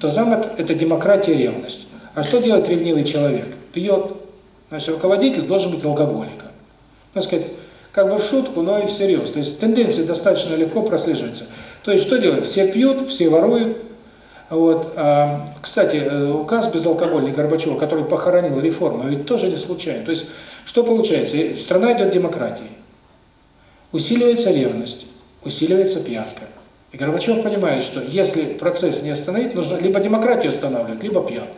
то Запад – это демократия и ревность. А что делает ревнивый человек? Пьет. Значит, руководитель должен быть алкоголиком. Так сказать, как бы в шутку, но и всерьез. То есть тенденции достаточно легко прослеживаются. То есть что делать? Все пьют, все воруют, вот. А, кстати, э, указ безалкогольный Горбачева, который похоронил реформу, ведь тоже не случайно. То есть, что получается? Страна идет демократией. Усиливается ревность, усиливается пьянка. И Горбачев понимает, что если процесс не остановить, нужно либо демократию останавливать, либо пьянку.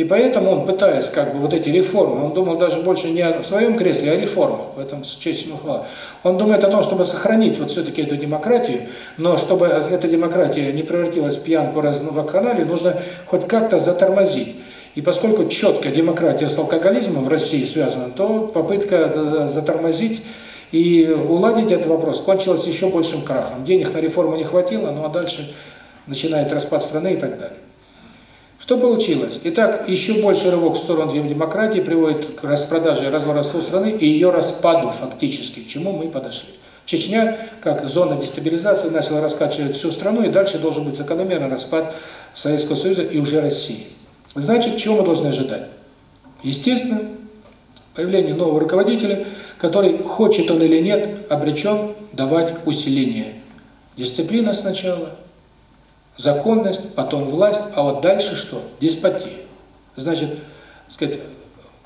И поэтому он, пытаясь как бы вот эти реформы, он думал даже больше не о своем кресле, а о реформах, в этом с честь ему хвала. Он думает о том, чтобы сохранить вот все-таки эту демократию, но чтобы эта демократия не превратилась в пьянку раз в канале, нужно хоть как-то затормозить. И поскольку четко демократия с алкоголизмом в России связана, то попытка э, затормозить И уладить этот вопрос кончилось еще большим крахом. Денег на реформу не хватило, ну а дальше начинает распад страны и так далее. Что получилось? Итак, еще больше рывок в сторону демократии приводит к распродаже и разворотству страны и ее распаду фактически, к чему мы подошли. Чечня, как зона дестабилизации, начала раскачивать всю страну, и дальше должен быть закономерный распад Советского Союза и уже России. Значит, чего мы должны ожидать? Естественно, появление нового руководителя, который, хочет он или нет, обречен давать усиление. Дисциплина сначала, законность, потом власть, а вот дальше что? Деспотия. Значит, сказать,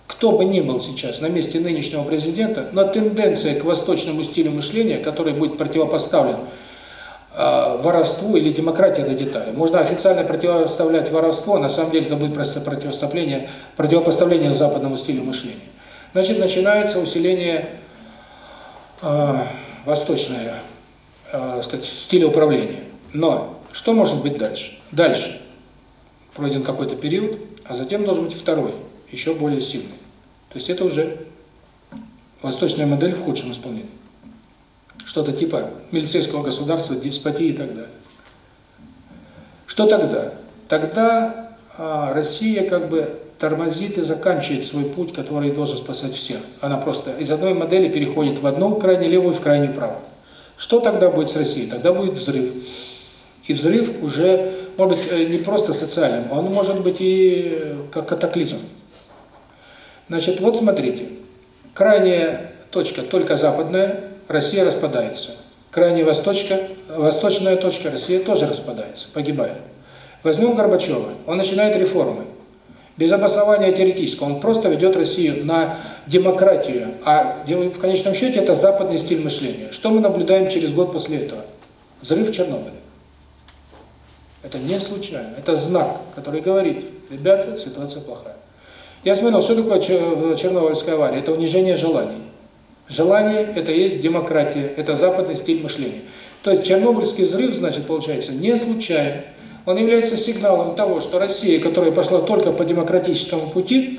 кто бы ни был сейчас на месте нынешнего президента, но тенденция к восточному стилю мышления, который будет противопоставлен э, воровству или демократии до детали. Можно официально противоставлять воровство, на самом деле это будет просто противопоставление, противопоставление западному стилю мышления. Значит, начинается усиление э, восточного э, сказать, стиля управления. Но что может быть дальше? Дальше пройден какой-то период, а затем должен быть второй, еще более сильный. То есть это уже восточная модель в худшем исполнении. Что-то типа милицейского государства, деспотии и так далее. Что тогда? Тогда а, Россия как бы тормозит и заканчивает свой путь, который должен спасать всех. Она просто из одной модели переходит в одну крайне левую, в крайне правую. Что тогда будет с Россией? Тогда будет взрыв. И взрыв уже, может быть, э, не просто социальным, он может быть и э, как катаклизм. Значит, вот смотрите, крайняя точка только западная, Россия распадается. Крайняя восточка, восточная точка, Россия тоже распадается, погибает. Возьмем Горбачева, он начинает реформы. Без обоснования теоретического, он просто ведет Россию на демократию, а в конечном счете это западный стиль мышления. Что мы наблюдаем через год после этого? Взрыв Чернобыля. Это не случайно. Это знак, который говорит, ребята, ситуация плохая. Я смотрел, что такое Чернобыльская авария? Это унижение желаний. Желание – это есть демократия, это западный стиль мышления. То есть Чернобыльский взрыв, значит, получается, не случайно. Он является сигналом того, что Россия, которая пошла только по демократическому пути,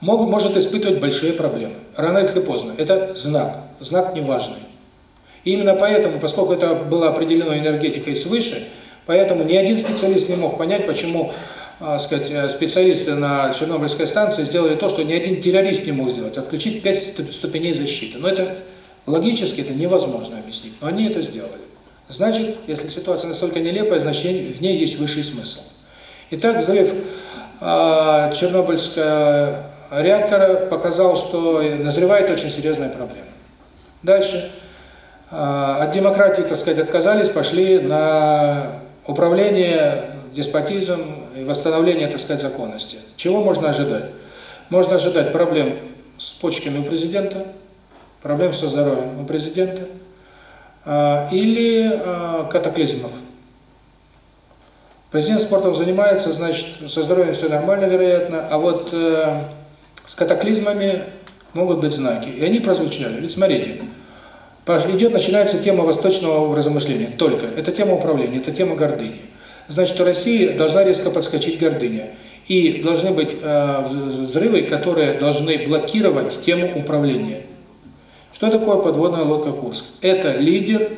может испытывать большие проблемы. Рано или поздно. Это знак. Знак неважный. И именно поэтому, поскольку это было определено энергетикой свыше, поэтому ни один специалист не мог понять, почему э, сказать, специалисты на Чернобыльской станции сделали то, что ни один террорист не мог сделать, отключить пять ступеней защиты. Но это логически это невозможно объяснить, но они это сделали. Значит, если ситуация настолько нелепая, значит в ней есть высший смысл. Итак, взрыв э, Чернобыльского реактора показал, что назревает очень серьезная проблема. Дальше. А, от демократии, так сказать, отказались, пошли на управление, деспотизм и восстановление, так сказать, законности. Чего можно ожидать? Можно ожидать проблем с почками у президента, проблем со здоровьем у президента а, или а, катаклизмов. Президент спортом занимается, значит, со здоровьем все нормально, вероятно, а вот э, с катаклизмами могут быть знаки. И они прозвучали. Ведь смотрите, идет, начинается тема восточного размышления. Только. Это тема управления, это тема гордыни. Значит, у России должна резко подскочить гордыня. И должны быть э, взрывы, которые должны блокировать тему управления. Что такое подводная лодка Курск? Это лидер,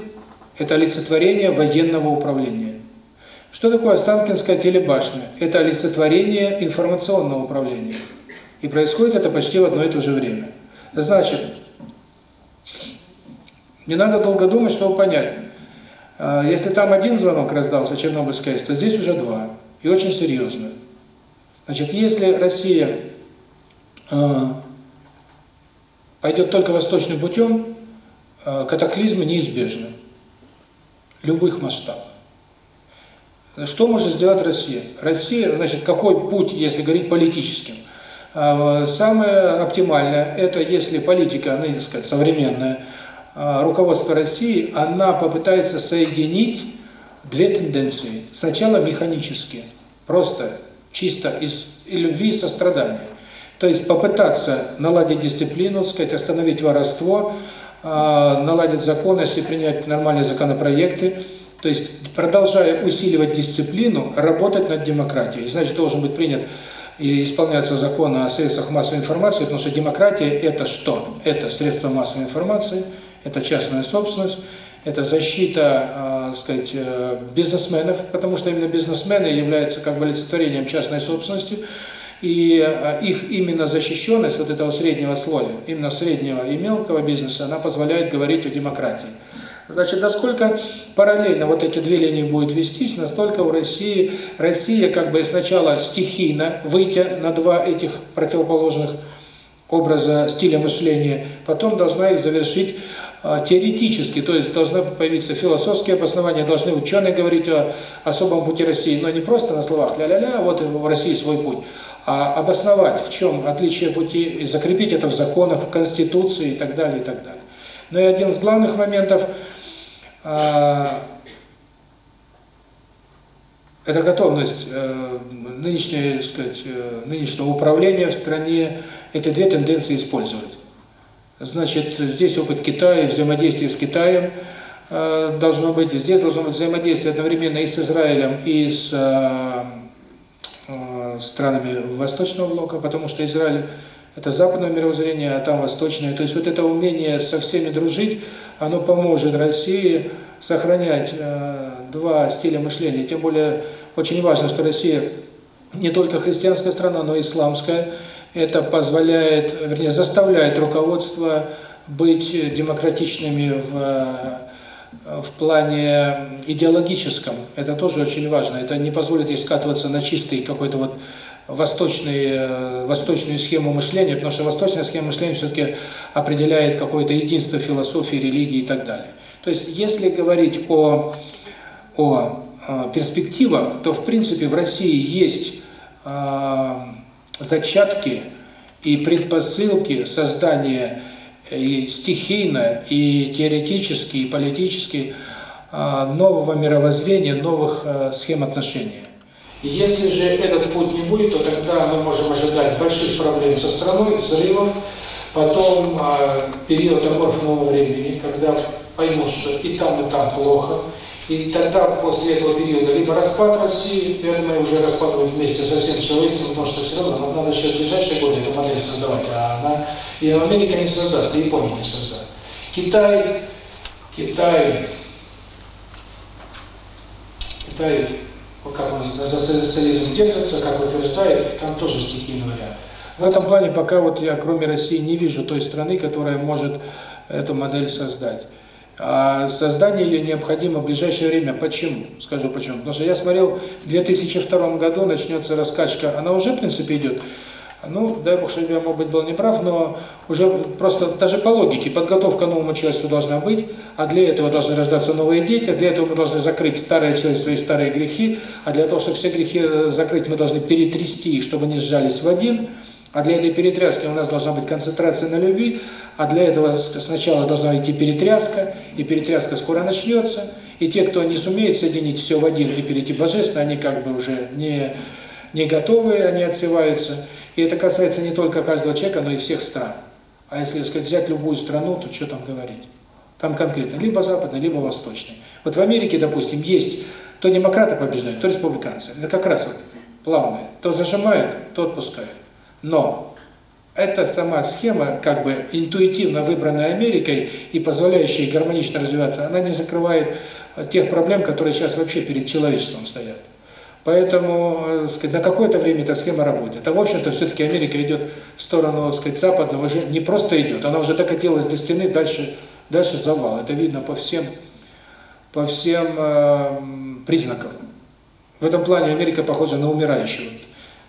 это олицетворение военного управления. Что такое Останкинская телебашня? Это олицетворение информационного управления. И происходит это почти в одно и то же время. Значит, не надо долго думать, чтобы понять. А, если там один звонок раздался, Чернобыльская АЭС, то здесь уже два. И очень серьезно. Значит, если Россия э, пойдет только восточным путем, э, катаклизмы неизбежны. Любых масштабов. Что может сделать Россия? Россия, значит, какой путь, если говорить политическим? Самое оптимальное, это если политика, ну, так сказать, современная, а, руководство России, она попытается соединить две тенденции. Сначала механически, просто чисто из любви и сострадания. То есть попытаться наладить дисциплину, сказать, остановить воровство, а, наладить законность и принять нормальные законопроекты. То есть, продолжая усиливать дисциплину, работать над демократией. Значит, должен быть принят и исполняются законы о средствах массовой информации, потому что демократия – это что? Это средства массовой информации, это частная собственность, это защита, э, сказать, э, бизнесменов, потому что именно бизнесмены являются как бы олицетворением частной собственности, и э, их именно защищенность вот этого среднего слоя, именно среднего и мелкого бизнеса, она позволяет говорить о демократии. Значит, насколько параллельно вот эти две линии будут вестись, настолько в России, Россия как бы сначала стихийно, выйти на два этих противоположных образа, стиля мышления, потом должна их завершить теоретически, то есть должны появиться философские обоснования, должны ученые говорить о особом пути России, но не просто на словах ля-ля-ля, вот в России свой путь, а обосновать, в чем отличие пути, и закрепить это в законах, в Конституции и так далее, и так далее. Но и один из главных моментов – а, это готовность э, нынешней, сказать, э, нынешнего управления в стране эти две тенденции используют. Значит, здесь опыт Китая, взаимодействие с Китаем э, должно быть, здесь должно быть взаимодействие одновременно и с Израилем, и с странами Восточного блока, потому что Израиль это западное мировоззрение, а там восточное. То есть вот это умение со всеми дружить, оно поможет России сохранять э, два стиля мышления. Тем более очень важно, что Россия не только христианская страна, но и исламская. Это позволяет, вернее, заставляет руководство быть демократичными в, э, в плане идеологическом. Это тоже очень важно. Это не позволит ей скатываться на чистый какой-то вот восточный, э, восточную схему мышления, потому что восточная схема мышления все-таки определяет какое-то единство философии, религии и так далее. То есть, если говорить о, о э, перспективах, то, в принципе, в России есть зачатки и предпосылки создания и стихийно, и теоретически, и политически нового мировоззрения, новых схем отношений. Если же этот путь не будет, то тогда мы можем ожидать больших проблем со страной, взрывов, потом э, период аморфного времени, когда поймут, что и там, и там плохо, и тогда после этого периода либо распад России, я думаю, уже распад будет вместе со всем человечеством, потому что все равно нам надо еще в ближайшие годы эту модель создавать, а она и Америка не создаст, и Япония не создаст. Китай, Китай, Китай как он за социализм держится, как утверждает, там тоже стихийный вариант. В этом плане пока вот я, кроме России, не вижу той страны, которая может эту модель создать. А создание ее необходимо в ближайшее время. Почему? Скажу почему. Потому что я смотрел, в 2002 году начнется раскачка, она уже, в принципе, идет. Ну, дай бог, что я, может быть, был неправ, но уже просто даже по логике подготовка новому человечеству должна быть, а для этого должны рождаться новые дети, а для этого мы должны закрыть старое человечество и старые грехи, а для того, чтобы все грехи э, закрыть, мы должны перетрясти их, чтобы они сжались в один, а для этой перетряски у нас должна быть концентрация на любви, а для этого сначала должна идти перетряска, и перетряска скоро начнется, и те, кто не сумеет соединить все в один и перейти божественно, они как бы уже не, не готовы, они отсеваются. И это касается не только каждого человека, но и всех стран. А если, сказать, взять любую страну, то что там говорить? Там конкретно либо западный, либо восточный. Вот в Америке, допустим, есть то демократы побеждают, то республиканцы. Это как раз вот плавное. То зажимают, то отпускают. Но эта сама схема, как бы интуитивно выбранная Америкой и позволяющая гармонично развиваться, она не закрывает тех проблем, которые сейчас вообще перед человечеством стоят. Поэтому, э, сказать, на какое-то время эта схема работает. А в общем-то все-таки Америка идет в сторону, сказать, западного, уже не просто идет, она уже докатилась до стены, дальше, дальше завал. Это видно по всем, по всем э, признакам. В этом плане Америка похожа на умирающего.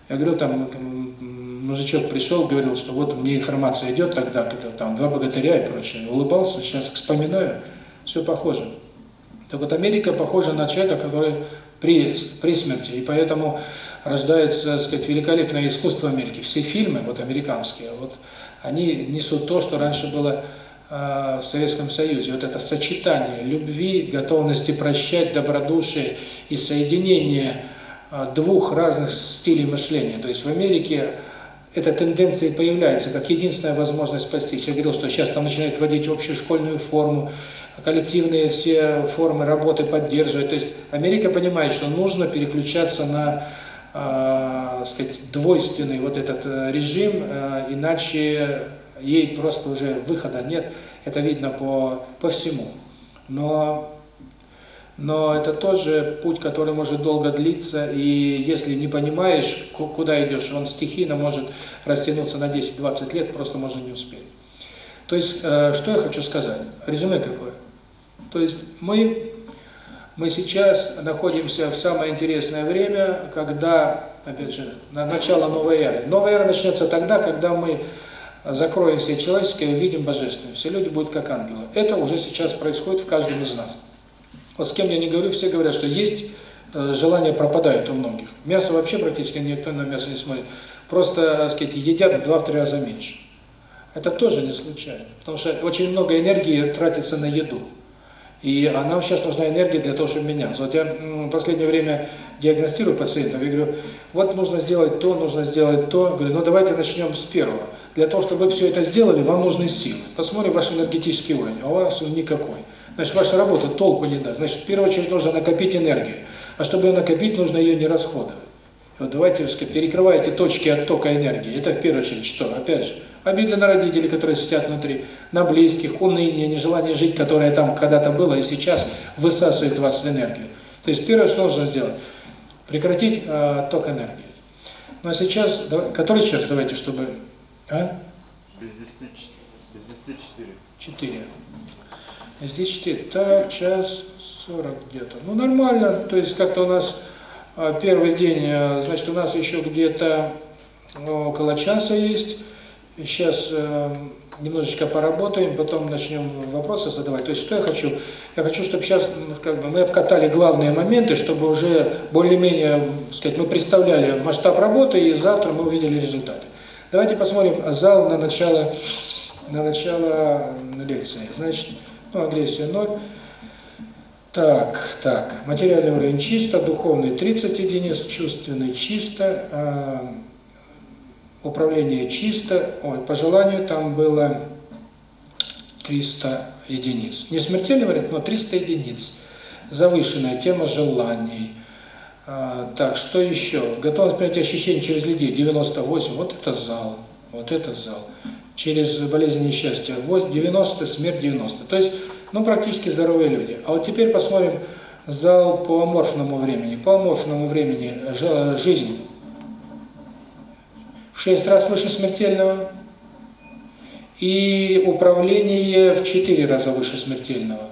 Я говорю, там мужичок пришел, говорил, что вот мне информация идет тогда, когда там два богатыря и прочее. Улыбался, сейчас вспоминаю, все похоже. Так вот Америка похожа на человека, который при, при смерти. И поэтому рождается, так сказать, великолепное искусство Америки. Все фильмы, вот американские, вот они несут то, что раньше было э, в Советском Союзе. Вот это сочетание любви, готовности прощать, добродушия и соединение э, двух разных стилей мышления. То есть в Америке эта тенденция появляется как единственная возможность спастись. Я говорил, что сейчас там начинают вводить общую школьную форму, коллективные все формы работы поддерживать. То есть Америка понимает, что нужно переключаться на э, сказать, двойственный вот этот режим, э, иначе ей просто уже выхода нет. Это видно по, по всему. Но, но это тоже путь, который может долго длиться, и если не понимаешь, куда идешь, он стихийно может растянуться на 10-20 лет, просто можно не успеть. То есть, э, что я хочу сказать? Резюме какое? То есть, мы, мы сейчас находимся в самое интересное время, когда, опять же, на начало новой эры. Новая эра начнется тогда, когда мы закроем все человеческое, увидим божественное. Все люди будут как ангелы. Это уже сейчас происходит в каждом из нас. Вот с кем я не говорю, все говорят, что есть э, желание пропадает у многих. Мясо вообще практически никто на мясо не смотрит. Просто, так сказать, едят в два-три раза меньше. Это тоже не случайно. Потому что очень много энергии тратится на еду. И а нам сейчас нужна энергия для того, чтобы меняться. Вот я в последнее время диагностирую пациентов и говорю, вот нужно сделать то, нужно сделать то. Говорю, ну давайте начнем с первого. Для того, чтобы вы все это сделали, вам нужны силы. Посмотрим ваш энергетический уровень, а у вас он никакой. Значит, ваша работа толку не даст. Значит, в первую очередь нужно накопить энергию. А чтобы ее накопить, нужно ее не расходовать. Вот давайте, сказать, перекрывайте точки оттока энергии. Это в первую очередь что? Опять же, обиды на родителей, которые сидят внутри, на близких, уныние, нежелание жить, которое там когда-то было и сейчас высасывает вас в энергию. То есть первое, что нужно сделать, прекратить э, отток энергии. Ну а сейчас, давай, который час давайте, чтобы а? Без 10, без 10 4. 4. Здесь 4. Так, час 40 где-то. Ну, нормально. То есть, как-то у нас а, первый день, а, значит, у нас еще где-то ну, около часа есть. Сейчас немножечко поработаем, потом начнем вопросы задавать. То есть, что я хочу? Я хочу, чтобы сейчас как бы, мы обкатали главные моменты, чтобы уже более-менее, сказать, мы представляли масштаб работы, и завтра мы увидели результаты. Давайте посмотрим зал на начало, на начало лекции. Значит, ну, агрессия 0. Так, так, материальный уровень чисто, духовный 30 единиц, чувственный чисто, э, управление чисто, ой, по желанию там было 300 единиц. Не смертельный вариант, но 300 единиц. Завышенная тема желаний, а, так, что еще? Готовность принять ощущения через людей 98, вот это зал, вот это зал. Через болезнь несчастья 90, смерть 90. То есть, ну, практически здоровые люди. А вот теперь посмотрим зал по аморфному времени. По аморфному времени жизнь в 6 раз выше смертельного и управление в 4 раза выше смертельного.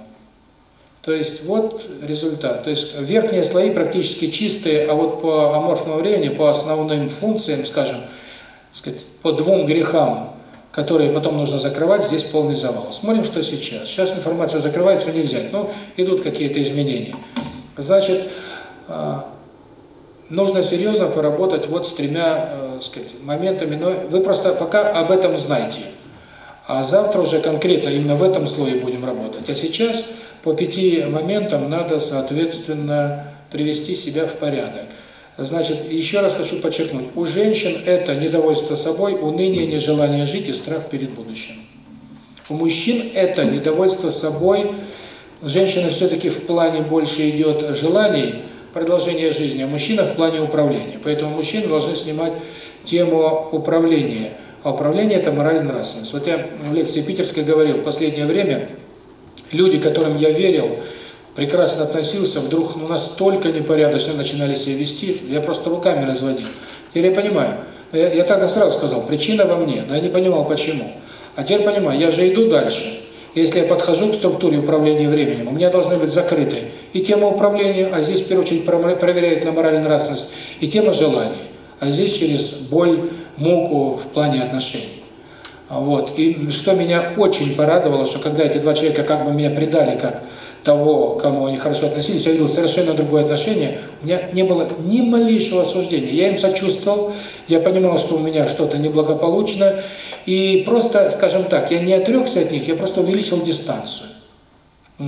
То есть вот результат. То есть верхние слои практически чистые, а вот по аморфному времени, по основным функциям, скажем, сказать, по двум грехам, которые потом нужно закрывать, здесь полный завал. Смотрим, что сейчас. Сейчас информация закрывается, не взять, но идут какие-то изменения. Значит, а, нужно серьезно поработать вот с тремя э, сказать, моментами, но вы просто пока об этом знаете. А завтра уже конкретно именно в этом слое будем работать. А сейчас по пяти моментам надо, соответственно, привести себя в порядок. Значит, еще раз хочу подчеркнуть, у женщин это недовольство собой, уныние, нежелание жить и страх перед будущим. У мужчин это недовольство собой, женщина все-таки в плане больше идет желаний, продолжения жизни, а мужчина в плане управления. Поэтому мужчины должны снимать тему управления. А управление – это моральная нравственность. Вот я в лекции питерской говорил, в последнее время люди, которым я верил, прекрасно относился, вдруг ну, настолько непорядочно начинали себя вести, я просто руками разводил. Теперь я понимаю, я, я тогда сразу сказал, причина во мне, но я не понимал почему. А теперь понимаю, я же иду дальше. Если я подхожу к структуре управления временем, у меня должны быть закрыты и тема управления, а здесь в первую очередь проверяют на моральную нравственность, и тема желаний, а здесь через боль, муку в плане отношений. Вот. И что меня очень порадовало, что когда эти два человека как бы меня предали как того, кому они хорошо относились, я видел совершенно другое отношение, у меня не было ни малейшего осуждения. Я им сочувствовал, я понимал, что у меня что-то неблагополучно, и просто, скажем так, я не отрекся от них, я просто увеличил дистанцию.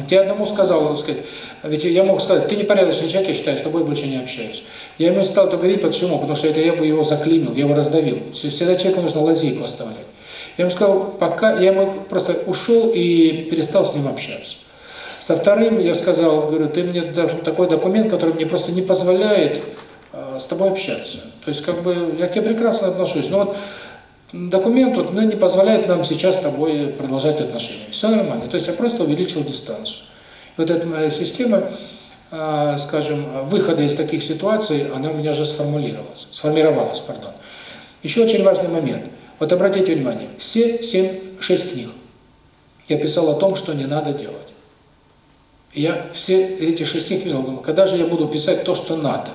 Я одному сказал, так сказать, ведь я мог сказать, ты непорядочный человек, я считаю, с тобой больше не общаюсь. Я ему стал это говорить, почему? Потому что это я бы его заклинил, я его раздавил. Всегда человеку нужно лазейку оставлять. Я ему сказал, пока я ему просто ушел и перестал с ним общаться. Со вторым я сказал, говорю, ты мне дашь такой документ, который мне просто не позволяет, э, с тобой общаться. То есть, как бы, я к тебе прекрасно отношусь, но вот документ вот, ну, не позволяет нам сейчас с тобой продолжать отношения. Все нормально. То есть, я просто увеличил дистанцию. Вот эта моя система, э, скажем, выхода из таких ситуаций, она у меня же сформулировалась, сформировалась, пардон. Еще очень важный момент. Вот обратите внимание, все семь, шесть книг я писал о том, что не надо делать. Я все эти шесть книг писал, думаю, когда же я буду писать то, что надо?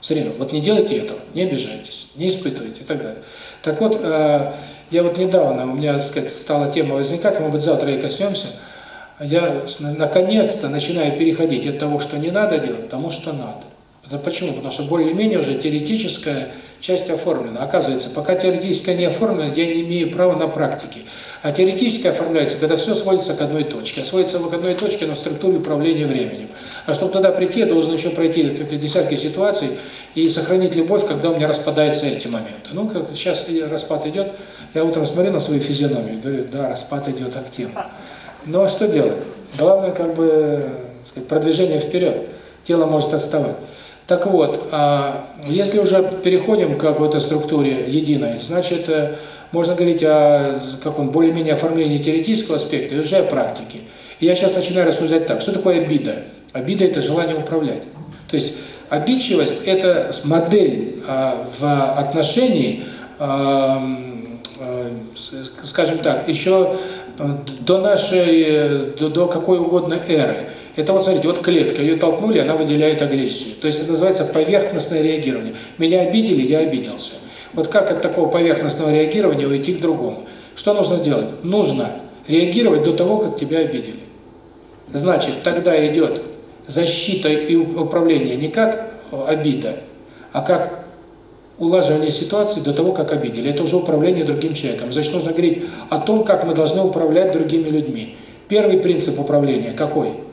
Все время, вот не делайте этого, не обижайтесь, не испытывайте и так далее. Так вот, э, я вот недавно, у меня, так сказать, стала тема возникать, может быть, завтра и коснемся, я наконец-то начинаю переходить от того, что не надо делать, к тому, что надо. Почему? Потому что более-менее уже теоретическая часть оформлена. Оказывается, пока теоретическая не оформлена, я не имею права на практике. А теоретическая оформляется, когда все сводится к одной точке. А сводится к одной точке на структуре управления временем. А чтобы туда прийти, я должен еще пройти десятки ситуаций и сохранить любовь, когда у меня распадаются эти моменты. Ну, как сейчас распад идет, я утром смотрю на свою физиономию говорю, да, распад идет активно. Но что делать? Главное, как бы, сказать, продвижение вперед. Тело может отставать. Так вот, а если уже переходим к какой-то структуре единой, значит, э, можно говорить о каком более-менее оформлении теоретического аспекта и уже о практике. И я сейчас начинаю рассуждать так, что такое обида? Обида – это желание управлять. То есть обидчивость – это модель э, в отношении, э, скажем так, еще до нашей, до, до какой угодно эры. Это вот, смотрите, вот клетка, ее толкнули, она выделяет агрессию. То есть это называется поверхностное реагирование. Меня обидели, я обиделся. Вот как от такого поверхностного реагирования уйти к другому? Что нужно делать? Нужно реагировать до того, как тебя обидели. Значит, тогда идет защита и управление не как обида, а как улаживание ситуации до того, как обидели. Это уже управление другим человеком. Значит, нужно говорить о том, как мы должны управлять другими людьми. Первый принцип управления какой?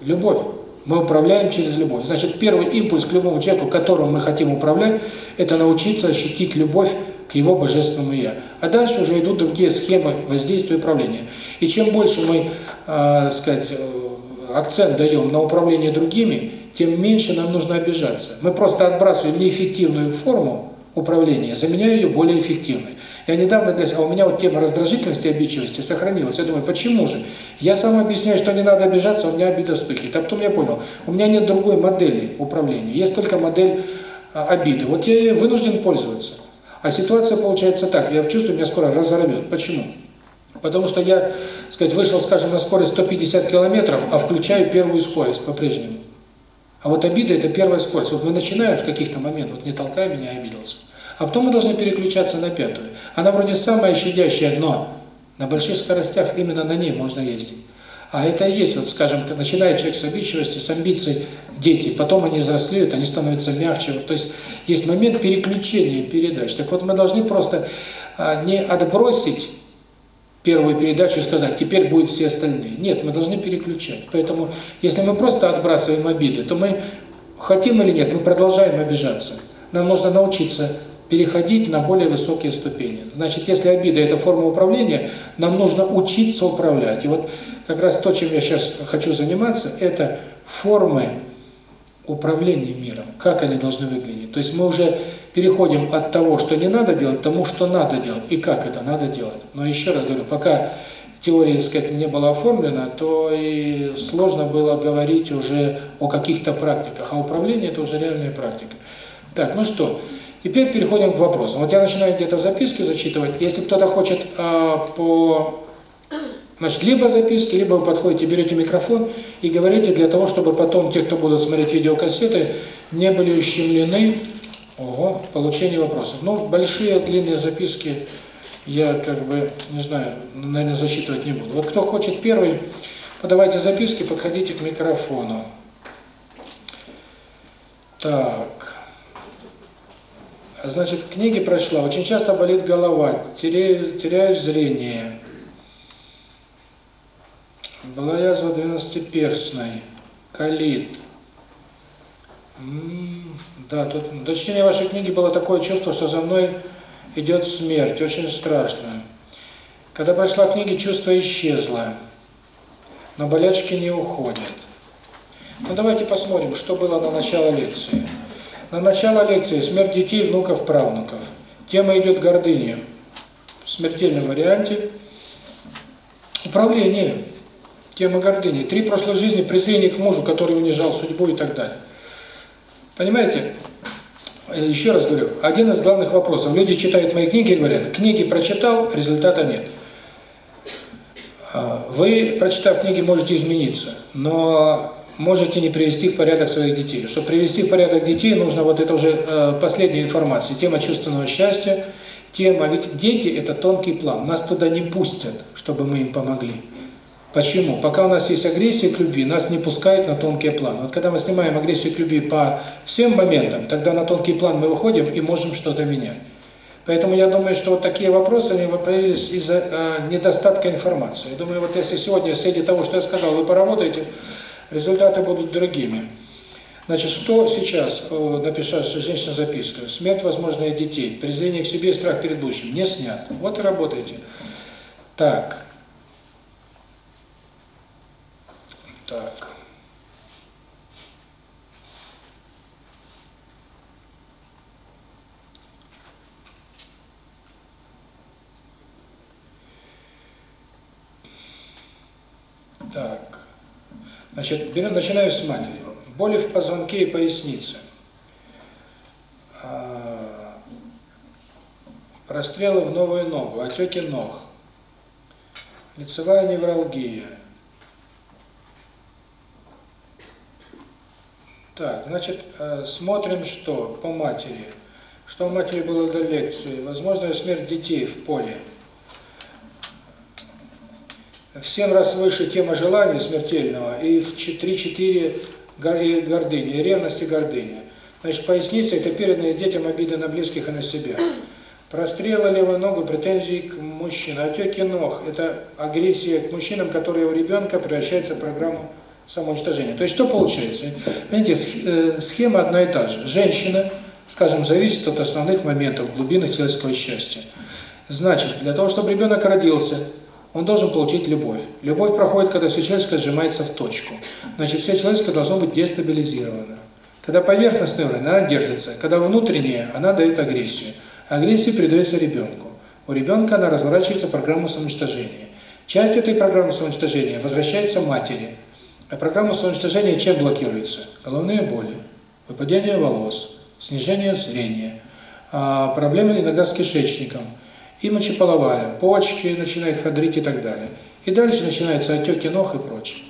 Любовь. Мы управляем через любовь. Значит, первый импульс к любому человеку, которым мы хотим управлять, это научиться ощутить любовь к его божественному я. А дальше уже идут другие схемы воздействия и управления. И чем больше мы, э, сказать, акцент даем на управление другими, тем меньше нам нужно обижаться. Мы просто отбрасываем неэффективную форму управления, заменяю ее более эффективной. Я недавно для а у меня вот тема раздражительности и обидчивости сохранилась. Я думаю, почему же? Я сам объясняю, что не надо обижаться, у меня обида вспыхивает. А потом я понял, у меня нет другой модели управления, есть только модель а, обиды. Вот я вынужден пользоваться. А ситуация получается так, я чувствую, меня скоро разорвет. Почему? Потому что я, сказать, вышел, скажем, на скорость 150 километров, а включаю первую скорость по-прежнему. А вот обида – это первая скорость. Вот мы начинаем с каких-то моментов, вот не толкай меня, я обиделся. А потом мы должны переключаться на пятую. Она вроде самая щадящая, но на больших скоростях именно на ней можно ездить. А это и есть, вот скажем, начинает человек с обидчивости, с амбицией дети, потом они взрослеют, они становятся мягче. Вот, то есть есть момент переключения передач. Так вот мы должны просто а, не отбросить первую передачу и сказать, теперь будут все остальные. Нет, мы должны переключать. Поэтому, если мы просто отбрасываем обиды, то мы, хотим или нет, мы продолжаем обижаться. Нам нужно научиться переходить на более высокие ступени. Значит, если обида – это форма управления, нам нужно учиться управлять. И вот как раз то, чем я сейчас хочу заниматься, это формы управления миром, как они должны выглядеть. То есть мы уже переходим от того, что не надо делать, к тому, что надо делать, и как это надо делать. Но еще раз говорю, пока теория, так сказать, не была оформлена, то и сложно было говорить уже о каких-то практиках, а управление – это уже реальная практика. Так, ну что, теперь переходим к вопросам. Вот я начинаю где-то записки зачитывать. Если кто-то хочет э, по... Значит, либо записки, либо вы подходите, берете микрофон и говорите для того, чтобы потом те, кто будут смотреть видеокассеты, не были ущемлены Ого, получение вопросов. Ну, большие длинные записки я как бы, не знаю, наверное, зачитывать не буду. Вот кто хочет первый, подавайте записки, подходите к микрофону. Так. Значит, книги прочла. Очень часто болит голова, теряю, теряю зрение. Была язва двенадцатиперстной, калит. Да, тут до чтения вашей книги было такое чувство, что за мной идет смерть, очень страшно. Когда прочла книги, чувство исчезло, но болячки не уходят. Ну давайте посмотрим, что было на начало лекции. На начало лекции смерть детей, внуков, правнуков. Тема идет гордыни в смертельном варианте. Управление. Тема гордыни. Три прошлой жизни, презрение к мужу, который унижал судьбу и так далее. Понимаете? Еще раз говорю, один из главных вопросов. Люди читают мои книги и говорят, книги прочитал, результата нет. А, вы, прочитав книги, можете измениться, но можете не привести в порядок своих детей. Чтобы привести в порядок детей, нужно вот это уже э, последняя информация, тема чувственного счастья, тема, ведь дети – это тонкий план, нас туда не пустят, чтобы мы им помогли. Почему? Пока у нас есть агрессия к любви, нас не пускают на тонкий план. Вот когда мы снимаем агрессию к любви по всем моментам, тогда на тонкий план мы выходим и можем что-то менять. Поэтому я думаю, что вот такие вопросы они появились из-за э, недостатка информации. Я думаю, вот если сегодня среди того, что я сказал, вы поработаете, результаты будут другими. Значит, что сейчас э, напишет женщина записка? Смерть, возможно, детей, презрение к себе и страх перед будущим. Не снят. Вот и работайте. Так. Так. Значит, берем, начинаем с матери. Боли в позвонке и пояснице. А, прострелы в новую ногу, отеки ног. Лицевая невралгия. Так, значит, э, смотрим, что по матери. Что у матери было до лекции? Возможная смерть детей в поле. В 7 раз выше тема желания смертельного и в 3-4 гордыни, и ревность. Значит, поясница – это переданные детям обиды на близких и на себя. Прострелы левую ногу, претензии к мужчинам. Отеки ног – это агрессия к мужчинам, которая у ребенка превращается в программу самоуничтожения. То есть что получается? Понимаете, схема одна и та же. Женщина, скажем, зависит от основных моментов глубины человеческого счастья. Значит, для того, чтобы ребенок родился, он должен получить любовь. Любовь проходит, когда все человеческое сжимается в точку. Значит, все человеческое должно быть дестабилизировано. Когда поверхностный уровень, она держится. Когда внутренняя, она дает агрессию. Агрессия передается ребенку. У ребенка она разворачивается в программу самоуничтожения. Часть этой программы самоуничтожения возвращается матери. А программа самоуничтожения чем блокируется? Головные боли, выпадение волос, снижение зрения, а, проблемы иногда с кишечником – и мочеполовая, почки начинают ходрить и так далее. И дальше начинаются отеки ног и прочее.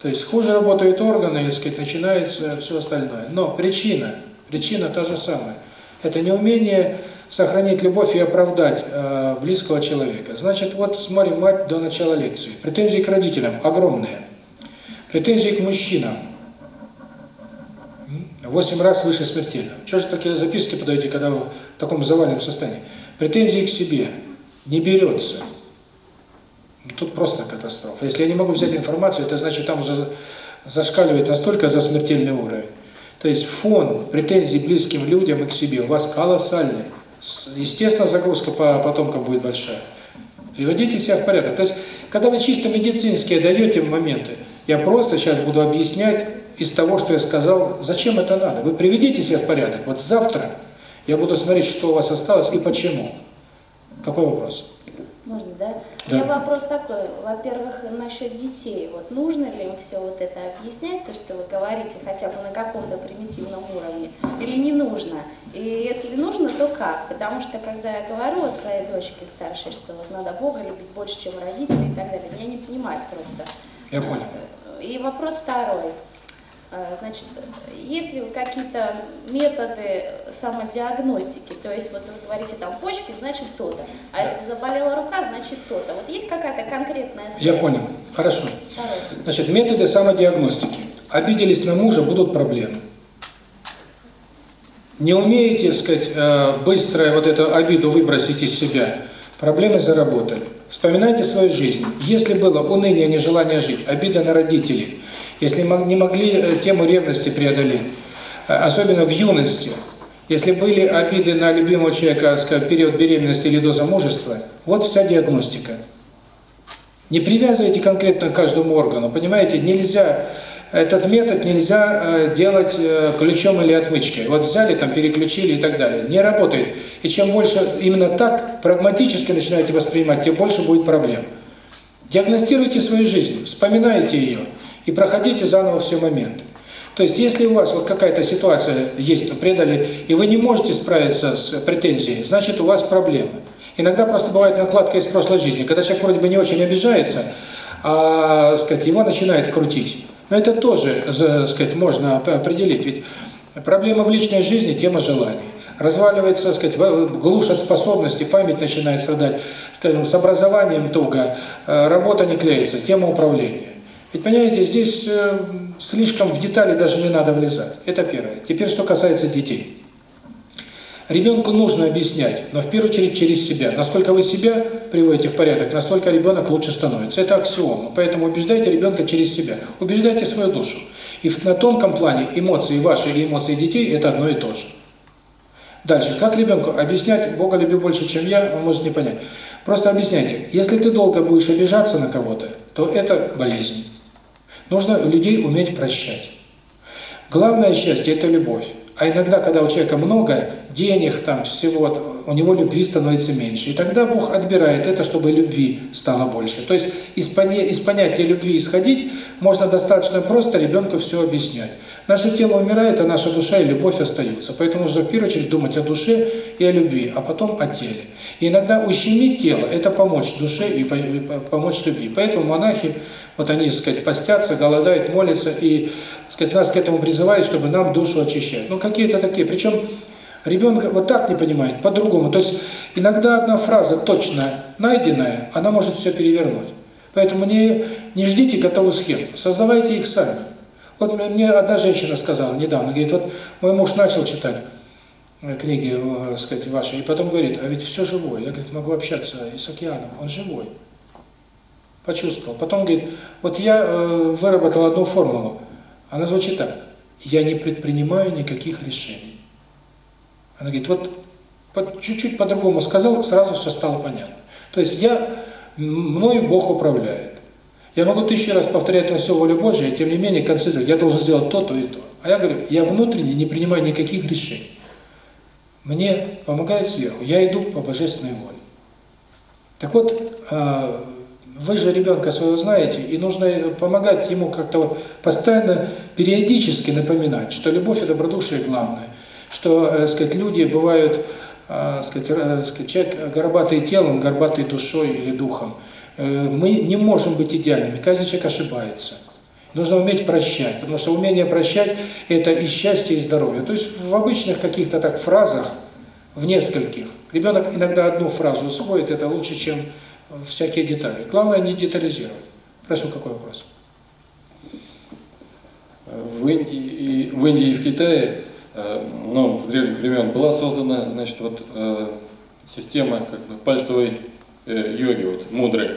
То есть хуже работают органы, так сказать, начинается все остальное. Но причина, причина та же самая. Это неумение сохранить любовь и оправдать э, близкого человека. Значит, вот смотрим мать до начала лекции. Претензии к родителям огромные. Претензии к мужчинам. Восемь раз выше смертельного. Что же такие записки подаете, когда вы в таком заваленном состоянии? Претензии к себе не берется. Тут просто катастрофа. Если я не могу взять информацию, это значит, там уже зашкаливает настолько за смертельный уровень. То есть фон претензий близким людям и к себе у вас колоссальный. Естественно, загрузка по потомкам будет большая. Приводите себя в порядок. То есть, когда вы чисто медицинские даете моменты, я просто сейчас буду объяснять из того, что я сказал, зачем это надо. Вы приведите себя в порядок. Вот завтра я буду смотреть, что у вас осталось и почему. Какой вопрос? Можно, да? Да. Меня вопрос такой. Во-первых, насчет детей. Вот нужно ли им все вот это объяснять, то, что вы говорите, хотя бы на каком-то примитивном уровне, или не нужно? И если нужно, то как? Потому что, когда я говорю вот своей дочке старшей, что вот надо Бога любить больше, чем родителей и так далее, я не понимаю просто. Я понял. И вопрос второй. А, значит, есть ли какие-то методы самодиагностики? То есть, вот вы говорите, там, почки, значит то-то. А если заболела рука, значит то-то. Вот есть какая-то конкретная связь? Я понял. Хорошо. Второй. Значит, методы самодиагностики. Обиделись на мужа, будут проблемы. Не умеете, так сказать, э, быстро вот эту обиду выбросить из себя, проблемы заработали. Вспоминайте свою жизнь. Если было уныние, нежелание жить, обида на родителей, если не могли э, тему ревности преодолеть, э, особенно в юности, если были обиды на любимого человека, скажем, период беременности или до замужества, вот вся диагностика. Не привязывайте конкретно к каждому органу, понимаете, нельзя этот метод нельзя э, делать э, ключом или отмычкой. Вот взяли, там переключили и так далее. Не работает. И чем больше именно так прагматически начинаете воспринимать, тем больше будет проблем. Диагностируйте свою жизнь, вспоминайте ее и проходите заново все моменты. То есть, если у вас вот какая-то ситуация есть, предали, и вы не можете справиться с претензией, значит, у вас проблемы. Иногда просто бывает накладка из прошлой жизни, когда человек вроде бы не очень обижается, а, сказать, его начинает крутить. Но это тоже, сказать, можно определить. Ведь проблема в личной жизни – тема желаний. Разваливается, сказать, глушат способности, память начинает страдать, скажем, с образованием туго, э, работа не клеится, тема управления. Ведь, понимаете, здесь э, слишком в детали даже не надо влезать. Это первое. Теперь, что касается детей. Ребенку нужно объяснять, но в первую очередь через себя. Насколько вы себя приводите в порядок, настолько ребенок лучше становится. Это аксиома. Поэтому убеждайте ребенка через себя. Убеждайте свою душу. И на тонком плане эмоции ваши и эмоции детей – это одно и то же. Дальше. Как ребенку объяснять, Бога люби больше, чем я, он может не понять. Просто объясняйте. Если ты долго будешь обижаться на кого-то, то это болезнь. Нужно людей уметь прощать. Главное счастье – это любовь. А иногда, когда у человека много денег, там всего, у него любви становится меньше. И тогда Бог отбирает это, чтобы любви стало больше. То есть из, поня из понятия любви исходить можно достаточно просто ребенку все объяснять. Наше тело умирает, а наша душа и любовь остаются. Поэтому нужно в первую очередь думать о душе и о любви, а потом о теле. И иногда ущемить тело – это помочь душе и помочь любви. Поэтому монахи, вот они, так сказать, постятся, голодают, молятся, и, так сказать, нас к этому призывают, чтобы нам душу очищать. Ну, какие-то такие. Причем ребенок вот так не понимает, по-другому. То есть иногда одна фраза точно найденная, она может все перевернуть. Поэтому не, не ждите готовых схем, создавайте их сами. Вот мне одна женщина сказала недавно, говорит, вот мой муж начал читать э, книги, э, сказать, ваши, и потом говорит, а ведь все живое. Я, говорит, могу общаться и с океаном, он живой. Почувствовал. Потом говорит, вот я э, выработал одну формулу, она звучит так, я не предпринимаю никаких решений. Она говорит, вот чуть-чуть по-другому сказал, сразу все стало понятно. То есть я, мною Бог управляет. Я могу тысячу раз повторять на все волю Божию, и тем не менее концентрировать. Я должен сделать то, то и то. А я говорю, я внутренне не принимаю никаких решений. Мне помогает сверху. Я иду по божественной воле. Так вот, а, вы же ребенка своего знаете, и нужно помогать ему как-то вот постоянно, периодически напоминать, что любовь и добродушие главное, что, так э, сказать, люди бывают, так сказать, э, человек горбатый телом, горбатый душой или духом, Э, мы не можем быть идеальными, каждый человек ошибается. Нужно уметь прощать, потому что умение прощать – это и счастье, и здоровье. То есть в обычных каких-то так фразах, в нескольких, ребенок иногда одну фразу усвоит, это лучше, чем всякие детали. Главное не детализировать. Прошу, какой вопрос? В Индии и в Индии и в Китае, э, ну, с древних времен была создана, значит, вот э, система как бы пальцевой Э, йоги, вот, мудрые,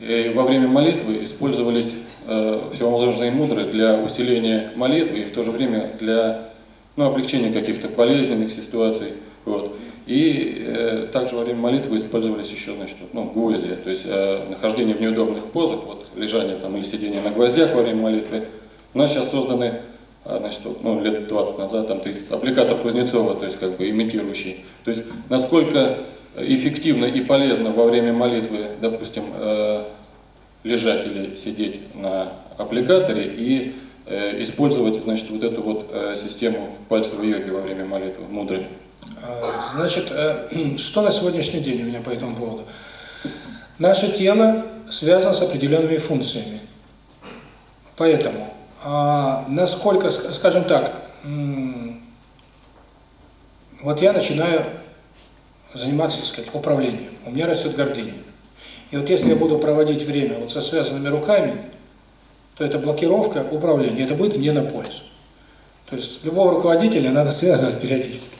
и во время молитвы использовались э, всевозможные мудрые для усиления молитвы и в то же время для ну, облегчения каких-то болезненных ситуаций. Вот. И э, также во время молитвы использовались еще, значит, ну, гвозди, то есть э, нахождение в неудобных позах, вот, лежание там или сидение на гвоздях во время молитвы. У нас сейчас созданы, э, значит, ну, лет 20 назад, там 30, аппликатор Кузнецова, то есть как бы имитирующий. То есть насколько эффективно и полезно во время молитвы, допустим, э, лежать или сидеть на аппликаторе и э, использовать, значит, вот эту вот э, систему пальцевой йоги во время молитвы, мудрой. А, значит, что на сегодняшний день у меня по этому поводу? Наше тело связано с определенными функциями. Поэтому, а насколько, скажем так, вот я начинаю заниматься, так сказать, управлением. У меня растет гордыня. И вот если я буду проводить время вот со связанными руками, то это блокировка управления, это будет мне на пользу. То есть любого руководителя надо связывать периодически.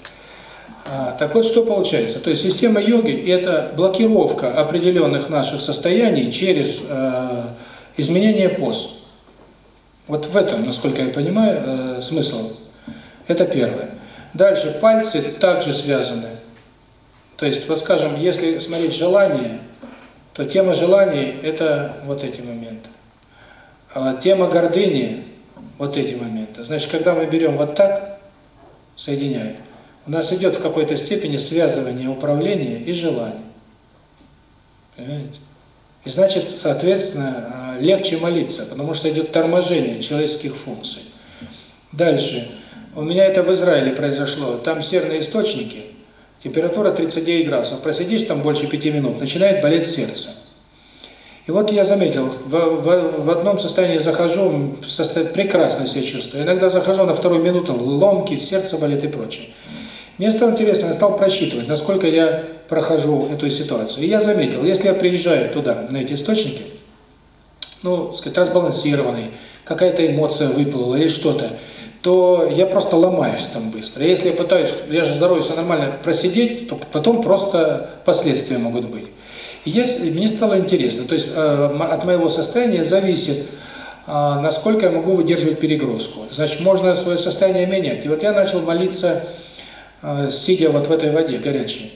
А, так вот, что получается? То есть система йоги – это блокировка определенных наших состояний через э, изменение поз. Вот в этом, насколько я понимаю, э, смысл. Это первое. Дальше пальцы также связаны то есть, вот скажем, если смотреть желание, то тема желаний – это вот эти моменты. А тема гордыни вот эти моменты. Значит, когда мы берем вот так, соединяем, у нас идет в какой-то степени связывание управления и желания. Понимаете? И значит, соответственно, легче молиться, потому что идет торможение человеческих функций. Дальше. У меня это в Израиле произошло. Там серные источники, температура 39 градусов. Просидишь там больше пяти минут, начинает болеть сердце. И вот я заметил, в, в, в одном состоянии захожу, состо... прекрасно себя чувствую. Иногда захожу на вторую минуту, ломки, сердце болит и прочее. Мне стало интересно, я стал просчитывать, насколько я прохожу эту ситуацию. И я заметил, если я приезжаю туда, на эти источники, ну, сказать, разбалансированный, какая-то эмоция выплыла или что-то, то я просто ломаюсь там быстро. Если я пытаюсь, я же здоровье все нормально просидеть, то потом просто последствия могут быть. И я, мне стало интересно, то есть э, от моего состояния зависит, э, насколько я могу выдерживать перегрузку. Значит, можно свое состояние менять. И вот я начал молиться, сидя вот в этой воде горячей.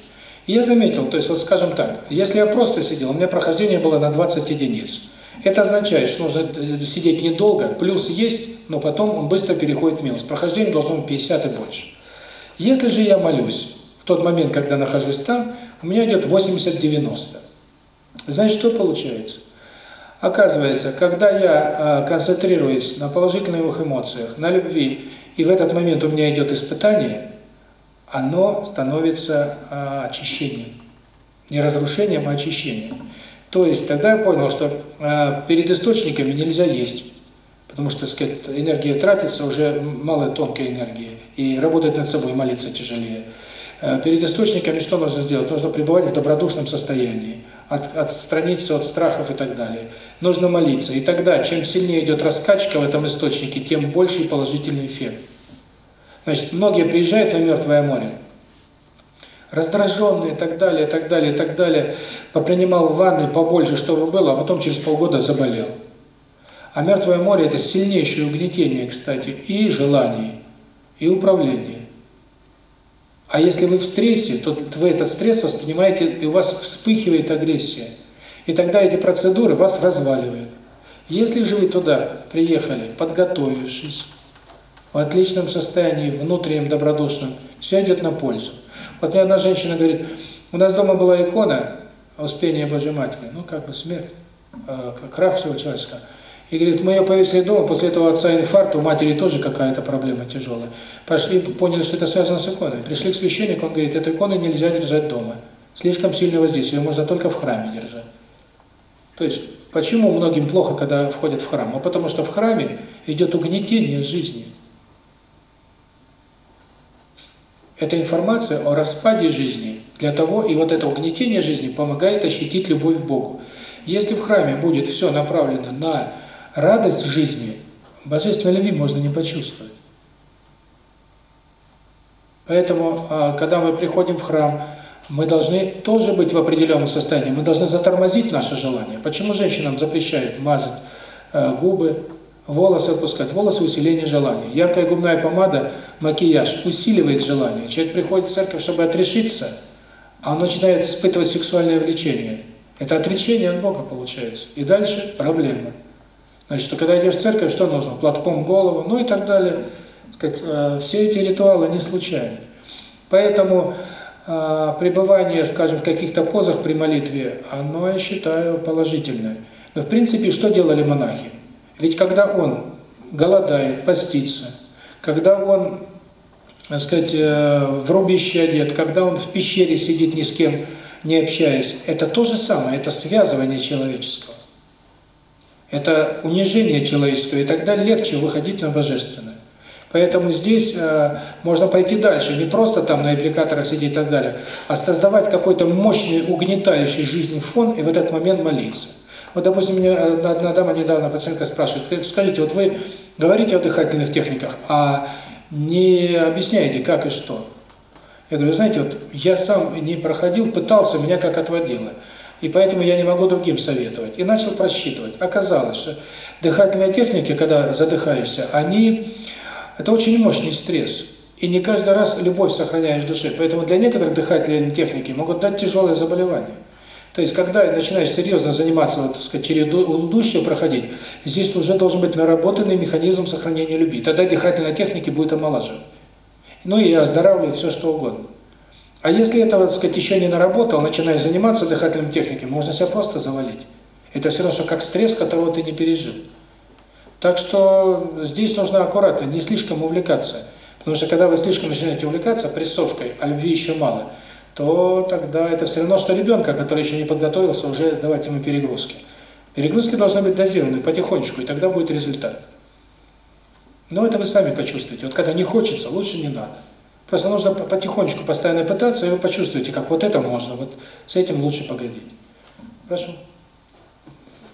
И я заметил, то есть вот скажем так, если я просто сидел, у меня прохождение было на 20 единиц. Это означает, что нужно сидеть недолго, плюс есть, но потом он быстро переходит в минус. Прохождение должно быть 50 и больше. Если же я молюсь, в тот момент, когда нахожусь там, у меня идет 80-90. Значит, что получается? Оказывается, когда я э, концентрируюсь на положительных эмоциях, на любви, и в этот момент у меня идет испытание, оно становится э, очищением. Не разрушением, а очищением. То есть тогда я понял, что э, перед источниками нельзя есть, потому что, так сказать, энергия тратится, уже мало тонкой энергии, и работать над собой, молиться тяжелее. Э, перед источниками что нужно сделать? Нужно пребывать в добродушном состоянии, от, отстраниться от страхов и так далее. Нужно молиться. И тогда, чем сильнее идет раскачка в этом источнике, тем больше положительный эффект. Значит, многие приезжают на Мертвое море, раздраженные и так далее, и так далее, и так далее, попринимал ванны побольше, чтобы было, а потом через полгода заболел. А Мертвое море – это сильнейшее угнетение, кстати, и желаний, и управления. А если вы в стрессе, то вы этот стресс воспринимаете, и у вас вспыхивает агрессия. И тогда эти процедуры вас разваливают. Если же вы туда приехали, подготовившись, в отличном состоянии, внутреннем, добродушном, все идет на пользу. Вот мне одна женщина говорит, у нас дома была икона Успения Божьей Матери, ну как бы смерть, э, крах всего человеческого. И говорит, мы ее повесили дома, после этого отца инфаркт, у матери тоже какая-то проблема тяжелая. Пошли, поняли, что это связано с иконой. Пришли к священнику, он говорит, эту икону нельзя держать дома. Слишком сильное воздействие, ее можно только в храме держать. То есть, почему многим плохо, когда входят в храм? А потому что в храме идет угнетение жизни. Это информация о распаде жизни для того, и вот это угнетение жизни помогает ощутить любовь к Богу. Если в храме будет все направлено на радость жизни, божественной любви можно не почувствовать. Поэтому, а, когда мы приходим в храм, мы должны тоже быть в определенном состоянии, мы должны затормозить наше желание. Почему женщинам запрещают мазать а, губы, волосы отпускать? Волосы – усиление желания. Яркая губная помада, макияж усиливает желание. Человек приходит в церковь, чтобы отрешиться, а он начинает испытывать сексуальное влечение. Это отречение от Бога получается. И дальше проблема. Значит, что когда идешь в церковь, что нужно? Платком голову, ну и так далее. Сказать, э, все эти ритуалы не случайны. Поэтому э, пребывание, скажем, в каких-то позах при молитве, оно, я считаю, положительное. Но в принципе, что делали монахи? Ведь когда он голодает, постится, когда он, так сказать, э, в рубище одет, когда он в пещере сидит ни с кем не общаясь, это то же самое, это связывание человеческого. Это унижение человеческого, и тогда легче выходить на божественное. Поэтому здесь э, можно пойти дальше, не просто там на аппликаторах сидеть и так далее, а создавать какой-то мощный, угнетающий жизнь фон и в этот момент молиться. Вот, допустим, меня одна дама недавно, пациентка спрашивает, скажите, вот вы говорите о дыхательных техниках, а не объясняете, как и что. Я говорю, знаете, вот я сам не проходил, пытался, меня как отводило. И поэтому я не могу другим советовать. И начал просчитывать. Оказалось, что дыхательные техники, когда задыхаешься, они... Это очень мощный стресс. И не каждый раз любовь сохраняешь в душе. Поэтому для некоторых дыхательные техники могут дать тяжелое заболевание. То есть, когда начинаешь серьезно заниматься, вот, так сказать, череду идущего проходить, здесь уже должен быть наработанный механизм сохранения любви. Тогда дыхательная техника будет омолаживать. Ну и оздоравливать все, что угодно. А если этого, так сказать, еще не наработал, начинаешь заниматься дыхательной техникой, можно себя просто завалить. Это все равно, что как стресс, которого ты не пережил. Так что здесь нужно аккуратно, не слишком увлекаться. Потому что когда вы слишком начинаете увлекаться прессовкой, а любви еще мало, то тогда это все равно, что ребенка, который еще не подготовился, уже давать ему перегрузки. Перегрузки должны быть дозированы потихонечку, и тогда будет результат. Но это вы сами почувствуете. Вот когда не хочется, лучше не надо. Просто нужно потихонечку, постоянно пытаться, и вы почувствуете, как вот это можно, вот с этим лучше погодить. Прошу.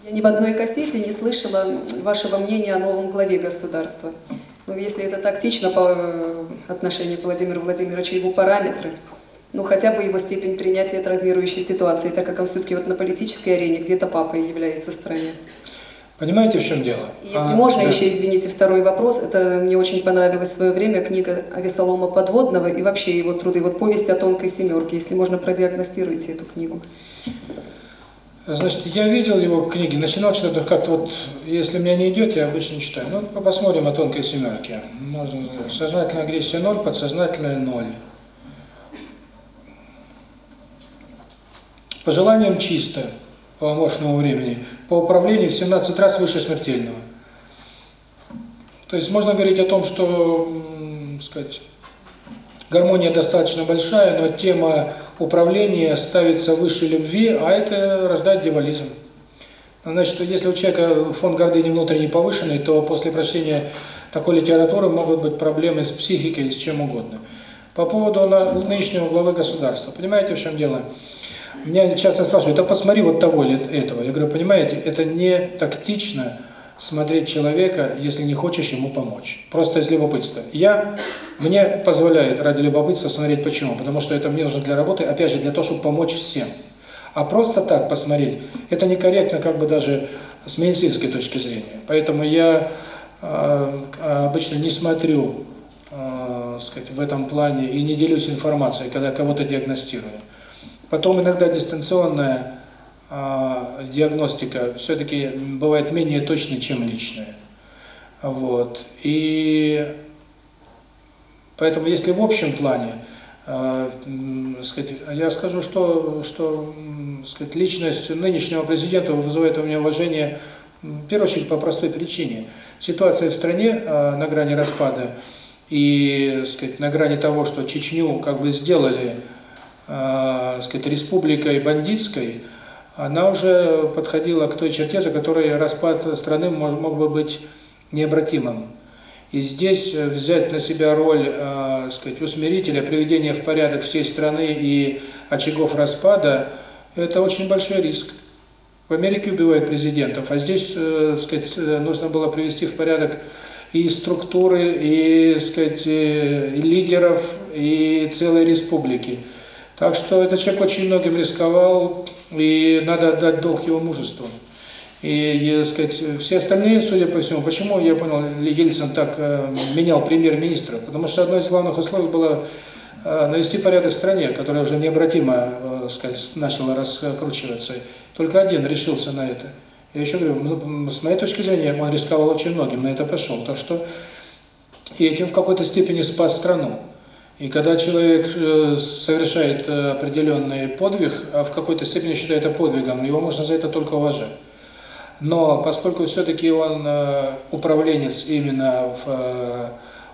Я ни в одной кассете не слышала вашего мнения о новом главе государства. Ну, если это тактично по э, отношению к Владимиру Владимировичу, его параметры, ну, хотя бы его степень принятия травмирующей ситуации, так как он все-таки вот на политической арене где-то папой является в стране. Понимаете, в чем дело? Если а, можно, да. еще, извините, второй вопрос. Это мне очень понравилась в свое время книга Авесолома Подводного и вообще его труды. Вот повесть о тонкой семерке. Если можно, продиагностируйте эту книгу. Значит, я видел его книги, начинал читать, как-то вот, если меня не идет, я обычно читаю. Ну, посмотрим о тонкой семерке. Сознательная агрессия ноль, подсознательная ноль. По желаниям чисто, по аморфному времени, по управлению в 17 раз выше смертельного. То есть можно говорить о том, что, сказать, гармония достаточно большая, но тема управления ставится выше любви, а это рождает дьяволизм. Значит, если у человека фон гордыни внутренний повышенный, то после прочтения такой литературы могут быть проблемы с психикой, с чем угодно. По поводу нынешнего главы государства. Понимаете, в чем дело? Меня часто спрашивают, а посмотри вот того или этого. Я говорю, понимаете, это не тактично смотреть человека, если не хочешь ему помочь. Просто из любопытства. Я, мне позволяет ради любопытства смотреть почему. Потому что это мне нужно для работы, опять же, для того, чтобы помочь всем. А просто так посмотреть, это некорректно как бы даже с медицинской точки зрения. Поэтому я э, обычно не смотрю э, сказать, в этом плане и не делюсь информацией, когда кого-то диагностирую. Потом иногда дистанционная э, диагностика все-таки бывает менее точной, чем личная. Вот. И поэтому если в общем плане, э, сказать, я скажу, что, что сказать, личность нынешнего президента вызывает у меня уважение, в первую очередь, по простой причине. Ситуация в стране э, на грани распада и сказать, на грани того, что Чечню как бы сделали э, сказать, республикой бандитской, она уже подходила к той черте, за которой распад страны мог, мог бы быть необратимым. И здесь взять на себя роль, э, сказать, усмирителя, приведения в порядок всей страны и очагов распада, это очень большой риск. В Америке убивают президентов, а здесь, э, сказать, нужно было привести в порядок и структуры, и, сказать, э, и лидеров, и целой республики. Так что этот человек очень многим рисковал, и надо отдать долг его мужеству. И, и сказать, все остальные, судя по всему, почему, я понял, Ельцин так э, менял премьер-министра, потому что одно из главных условий было э, навести порядок в стране, которая уже необратимо, э, сказать, начала раскручиваться. Только один решился на это. Я еще говорю, ну, с моей точки зрения, он рисковал очень многим, на это пошел. Так что и этим в какой-то степени спас страну. И когда человек э, совершает э, определенный подвиг, а в какой-то степени считает это подвигом, его можно за это только уважать. Но поскольку все-таки он э, управленец именно в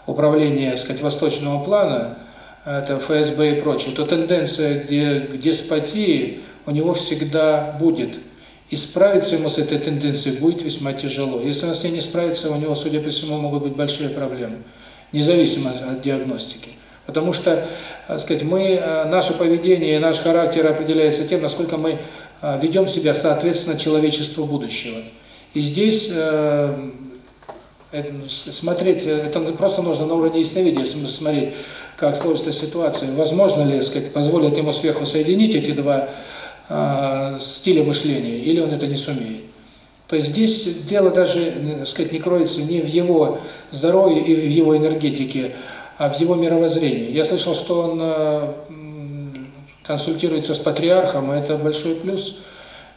управлении, сказать, восточного плана, это ФСБ и прочее, то тенденция к деспотии у него всегда будет. И справиться ему с этой тенденцией будет весьма тяжело. Если он с ней не справится, у него, судя по всему, могут быть большие проблемы, независимо от диагностики. Потому что, так сказать, мы, э, наше поведение и наш характер определяется тем, насколько мы э, ведем себя соответственно человечеству будущего. И здесь э, это, смотреть, это просто нужно на уровне ясновидения смотреть, как сложится ситуация. Возможно ли, сказать, позволит ему сверху соединить эти два э, стиля мышления, или он это не сумеет. То есть здесь дело даже, сказать, не кроется не в его здоровье и в его энергетике, в его мировоззрении. Я слышал, что он, э, консультируется с патриархом, это большой плюс.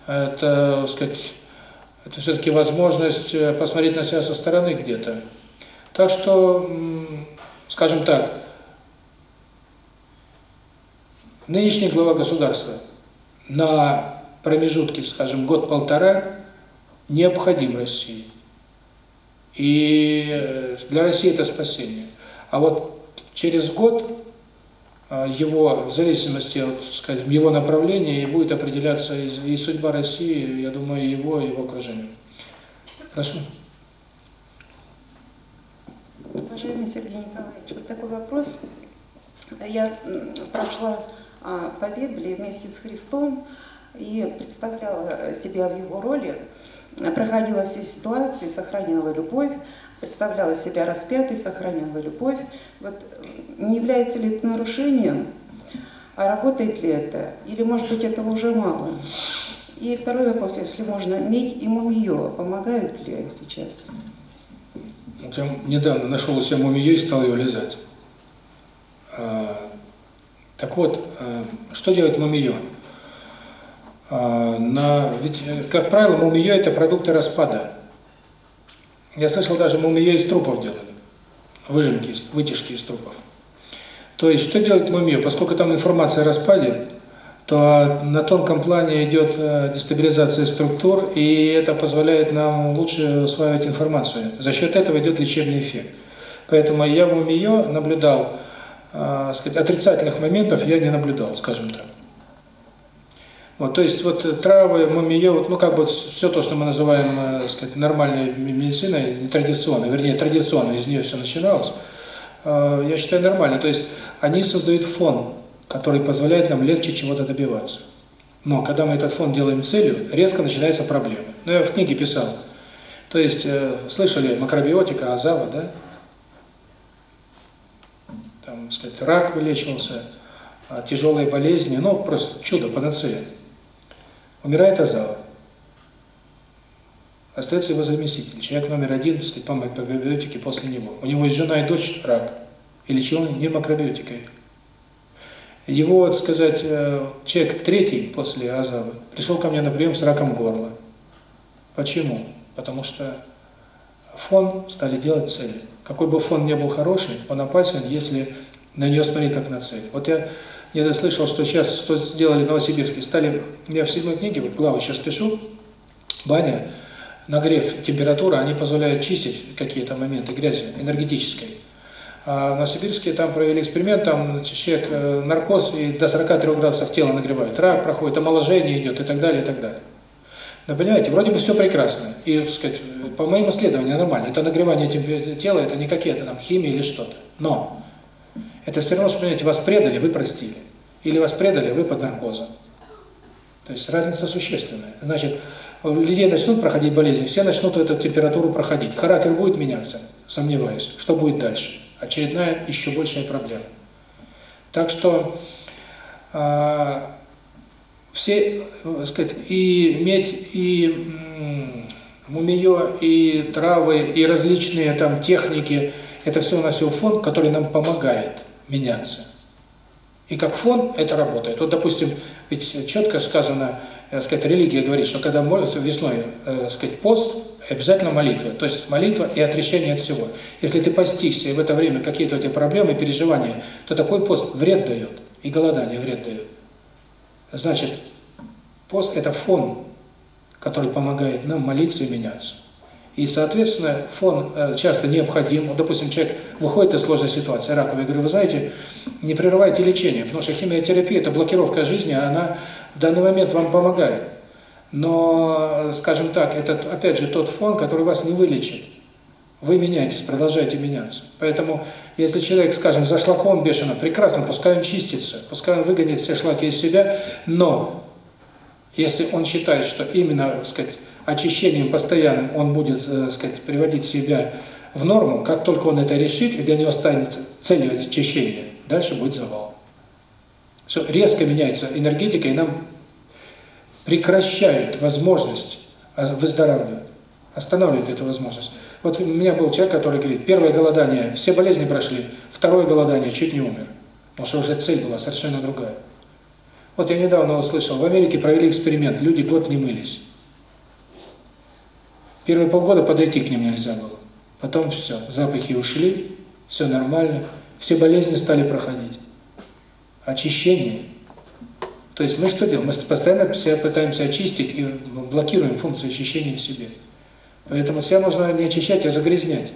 Это, так сказать, это все-таки возможность э, посмотреть на себя со стороны где-то. Так что, скажем так, нынешний глава государства на промежутке, скажем, год-полтора необходим России. И э, для России это спасение. А вот через год а, его, в зависимости от, его направления, и будет определяться и, и судьба России, я думаю, и его, и его окружения. Прошу. Уважаемый Сергей Николаевич, вот такой вопрос. Я прошла а, по Библии вместе с Христом и представляла себя в его роли, проходила все ситуации, сохраняла любовь, представляла себя распятой, сохраняла любовь. Вот не является ли это нарушением, а работает ли это, или, может быть, этого уже мало? И второй вопрос, если можно, медь и мумиё помогают ли сейчас? Я недавно нашел у себя мумиё и стал ее лизать. А, так вот, а, что делает мумиё? А, на, ведь, как правило, мумиё – это продукты распада. Я слышал, даже мумиё из трупов делали, выжимки, вытяжки из трупов. То есть, что делает мумия? Поскольку там информация о распаде, то на тонком плане идет э, дестабилизация структур, и это позволяет нам лучше усваивать информацию. За счет этого идет лечебный эффект. Поэтому я в мумиё наблюдал, э, сказать, отрицательных моментов я не наблюдал, скажем так. Вот, то есть вот травы, мумиё, вот, ну как бы все то, что мы называем, э, сказать, нормальной медициной, нетрадиционной, вернее, традиционно из нее все начиналось, э, я считаю нормально. То есть они создают фон, который позволяет нам легче чего-то добиваться. Но когда мы этот фон делаем целью, резко начинается проблема. Ну, я в книге писал. То есть, э, слышали макробиотика, азава, да? Там, сказать, рак вылечивался, а тяжелые болезни, ну, просто чудо, панацея. Умирает Азава. Остается его заместитель, человек номер один, так сказать, по макробиотике после него. У него есть жена и дочь рак. И лечил он не макробиотикой. Его, так сказать, э, человек третий после Азавы пришел ко мне на прием с раком горла. Почему? Потому что фон стали делать цели. Какой бы фон ни был хороший, он опасен, если на нее смотреть как на цель. Вот я я слышал, что сейчас, что сделали в Новосибирске, стали, я в седьмой книге, вот главу сейчас пишу, баня, нагрев, температура, они позволяют чистить какие-то моменты грязи энергетической. А в Новосибирске там провели эксперимент, там человек э, наркоз и до 43 градусов тело нагревают, рак проходит, омоложение идет и так далее, и так далее. Но понимаете, вроде бы все прекрасно. И, так сказать, по моим исследованиям нормально. Это нагревание тела, это не какие-то там химии или что-то. Но это все равно, что, понимаете, вас предали, вы простили. Или вас предали, вы под наркозом. То есть разница существенная. Значит, людей начнут проходить болезни, все начнут эту температуру проходить. Характер будет меняться, сомневаюсь. Что будет дальше? Очередная, еще большая проблема. Так что э, все, так сказать, и медь, и мумиё, и травы, и различные там техники, это все у нас его фонд, который нам помогает меняться. И как фон это работает. Вот, допустим, ведь четко сказано, э, сказать, религия говорит, что когда весной, э, сказать, пост, обязательно молитва. То есть молитва и отречение от всего. Если ты постишься, и в это время какие-то у тебя проблемы, переживания, то такой пост вред дает, и голодание вред дает. Значит, пост – это фон, который помогает нам молиться и меняться. И, соответственно, фон э, часто необходим. Допустим, человек выходит из сложной ситуации, раковой, я говорю, вы знаете, не прерывайте лечение, потому что химиотерапия – это блокировка жизни, она в данный момент вам помогает. Но, скажем так, это, опять же, тот фон, который вас не вылечит. Вы меняетесь, продолжаете меняться. Поэтому, если человек, скажем, за шлаком бешено, прекрасно, пускай он чистится, пускай он выгонит все шлаки из себя, но если он считает, что именно, так сказать, очищением постоянным он будет, так э, сказать, приводить себя в норму, как только он это решит, и для него станет целью очищения, дальше будет завал. Все, резко меняется энергетика, и нам прекращают возможность выздоравливать, останавливают эту возможность. Вот у меня был человек, который говорит, первое голодание, все болезни прошли, второе голодание, чуть не умер. Потому что уже цель была совершенно другая. Вот я недавно услышал, в Америке провели эксперимент, люди год не мылись. Первые полгода подойти к ним нельзя было. Потом все, запахи ушли, все нормально, все болезни стали проходить. Очищение. То есть мы что делаем? Мы постоянно себя пытаемся очистить и блокируем функцию очищения в себе. Поэтому себя можно не очищать, а загрязнять.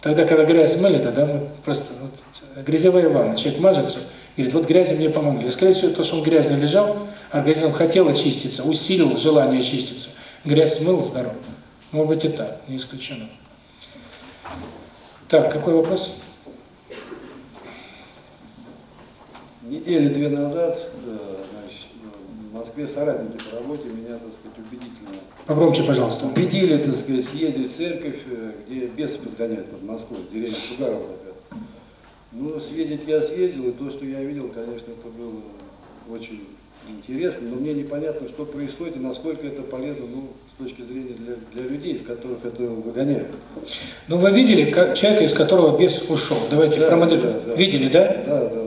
Тогда, когда грязь смыли, тогда мы просто... Вот, грязевая ванна. Человек мажется, говорит, вот грязи мне помогли. И, скорее всего, то, что он грязно лежал, организм хотел очиститься, усилил желание очиститься. Грязь смыл, здоров. Может быть и так, не исключено. Так, какой вопрос? Недели две назад значит, в Москве соратники по работе меня, так сказать, убедительно Погромче, пожалуйста. убедили, так сказать, съездить в церковь, э, где бесов изгоняют под Москвой, деревня Шугарова такая. Ну, съездить я съездил, и то, что я видел, конечно, это было очень интересно, но мне непонятно, что происходит и насколько это полезно, ну, с точки зрения для, для людей, из которых это выгоняют. Ну, вы видели как, человека, из которого бес ушел? Давайте Да, промоделируем. да, да. Видели, да? Да, да, да.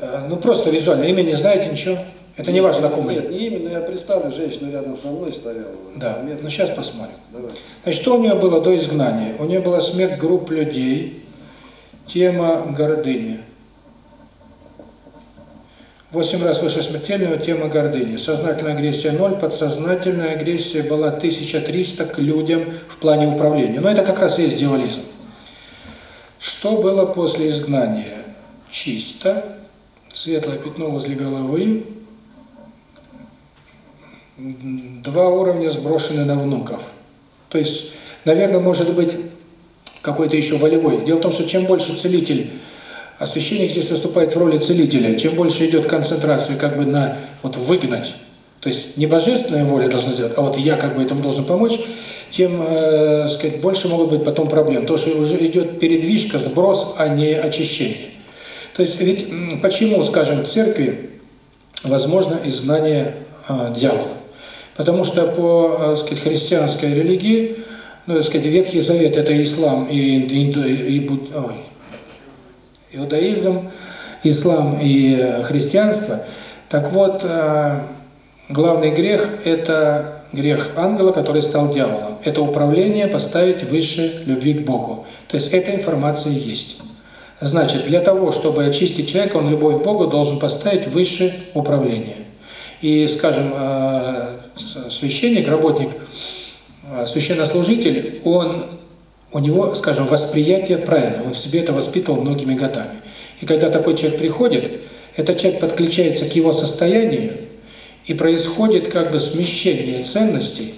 да. Э, Ну, просто визуально. Имя не знаете, ничего? Это не ваш знакомый? Нет, не именно, я представлю, женщина рядом со мной стояла. Да, Нет, ну сейчас посмотрим. Давай. Значит, что у нее было до изгнания? У нее была смерть групп людей, тема гордыни. Восемь раз выше смертельного, тема гордыни. Сознательная агрессия 0, подсознательная агрессия была 1300 к людям в плане управления. Но это как раз и есть дьяволизм. Что было после изгнания? Чисто, светлое пятно возле головы, два уровня сброшены на внуков. То есть, наверное, может быть какой-то еще волевой. Дело в том, что чем больше целитель, а священник здесь выступает в роли целителя, чем больше идет концентрация как бы на вот выгнать, то есть не божественная воля должна сделать, а вот я как бы этому должен помочь, тем, э, сказать, больше могут быть потом проблем. Потому что уже идет передвижка, сброс, а не очищение. То есть ведь почему, скажем, в церкви возможно изгнание э, дьявола? Потому что по, э, сказать, христианской религии, ну, так сказать, Ветхий Завет – это ислам и, инду, и, буд- ой, иудаизм, ислам и э, христианство. Так вот, э, главный грех – это грех ангела, который стал дьяволом. Это управление поставить выше любви к Богу. То есть эта информация есть. Значит, для того, чтобы очистить человека, он любовь к Богу должен поставить выше управления. И, скажем, э, священник, работник, священнослужитель, он, у него, скажем, восприятие правильно, он в себе это воспитывал многими годами. И когда такой человек приходит, этот человек подключается к его состоянию, и происходит как бы смещение ценностей,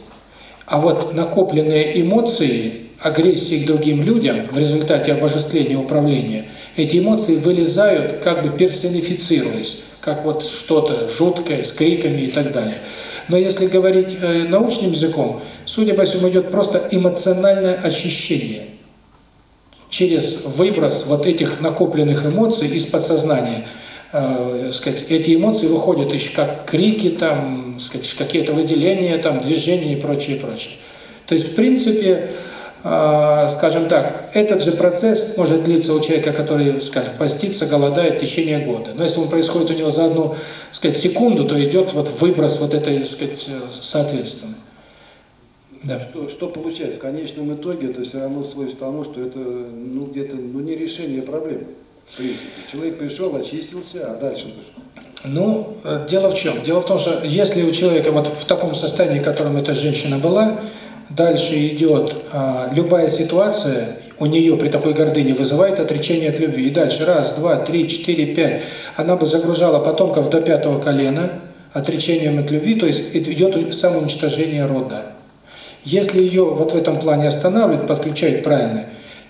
а вот накопленные эмоции, агрессии к другим людям в результате обожествления управления, эти эмоции вылезают, как бы персонифицируясь, как вот что-то жуткое, с криками и так далее. Но если говорить э, научным языком, судя по всему, идет просто эмоциональное очищение через выброс вот этих накопленных эмоций из подсознания. Э, сказать, эти эмоции выходят еще как крики, там, сказать, какие-то выделения, там, движения и прочее, прочее. То есть, в принципе, скажем так, этот же процесс может длиться у человека, который, скажем, постится, голодает в течение года. Но если он происходит у него за одну, сказать, секунду, то идет вот выброс вот этой, сказать, э, соответственно. Да. Что, что получается? В конечном итоге это все равно сводится к тому, что это ну, где-то ну, не решение проблемы. В принципе. Человек пришел, очистился, а дальше-то что? Ну, э, дело в чем? Дело в том, что если у человека вот в таком состоянии, в котором эта женщина была, дальше идет а, любая ситуация, у нее при такой гордыне вызывает отречение от любви. И дальше раз, два, три, четыре, пять. Она бы загружала потомков до пятого колена отречением от любви, то есть идет самоуничтожение рода. Если ее вот в этом плане останавливать, подключать правильно,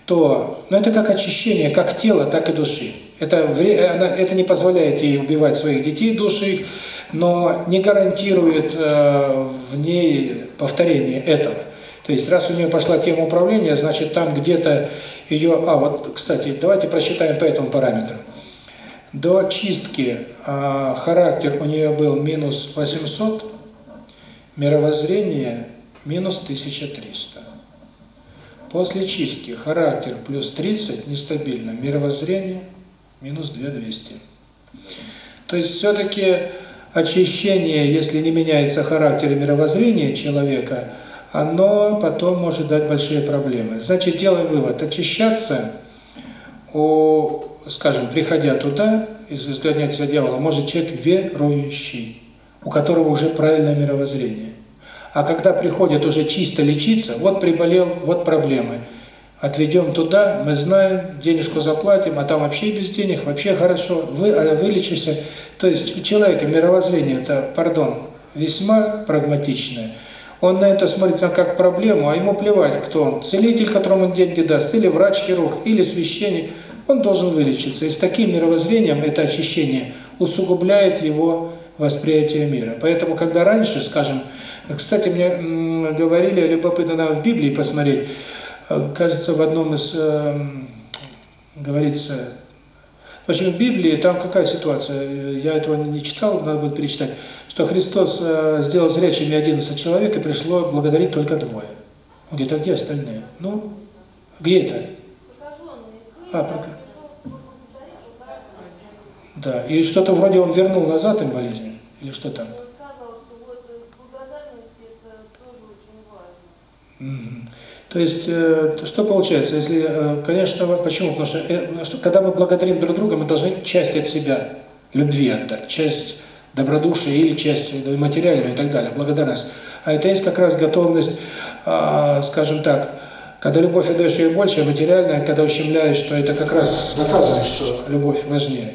то ну, это как очищение как тела, так и души. Это, она- это не позволяет ей убивать своих детей, души их, но не гарантирует э, в ней повторение этого. То есть, раз у нее пошла тема управления, значит, там где-то ее... А, вот, кстати, давайте просчитаем по этому параметру. До чистки э, характер у нее был минус 800, мировоззрение минус 1300. После чистки характер плюс 30 нестабильно, мировоззрение минус 2200. То есть все-таки очищение, если не меняется характер и мировоззрение человека, оно потом может дать большие проблемы. Значит, делаем вывод, очищаться, у, скажем, приходя туда, из изгонятеля дьявола, может человек верующий, у которого уже правильное мировоззрение. А когда приходит уже чисто лечиться, вот приболел, вот проблемы. Отведем туда, мы знаем, денежку заплатим, а там вообще без денег, вообще хорошо, вы, а вылечишься. То есть у человека мировоззрение, это, пардон, весьма прагматичное. Он на это смотрит как, как проблему, а ему плевать, кто он, целитель, которому он деньги даст, или врач-хирург, или священник, он должен вылечиться. И с таким мировоззрением это очищение усугубляет его восприятие мира. Поэтому, когда раньше, скажем, кстати, мне говорили, любопытно нам в Библии посмотреть, э, кажется, в одном из, э, говорится, в общем, в Библии там какая ситуация, я этого не читал, надо будет перечитать, что Христос э, сделал зрячими 11 человек, и пришло благодарить только двое. Он говорит, а где остальные? Ну, где это? А, прокаженные. Да, и что-то вроде он вернул назад им болезнь, или что там? Он сказал, что вот благодарность это тоже очень важно. То есть, э, что получается, если, э, конечно, почему? Потому что, э, что когда мы благодарим друг друга, мы должны часть от себя, любви отдать, часть добродушия или часть материальную и так далее, благодарность. А это есть как раз готовность, а, скажем так, когда любовь отдаешь ее больше, а материальная, когда ущемляешь, что это как раз доказывает, что любовь важнее.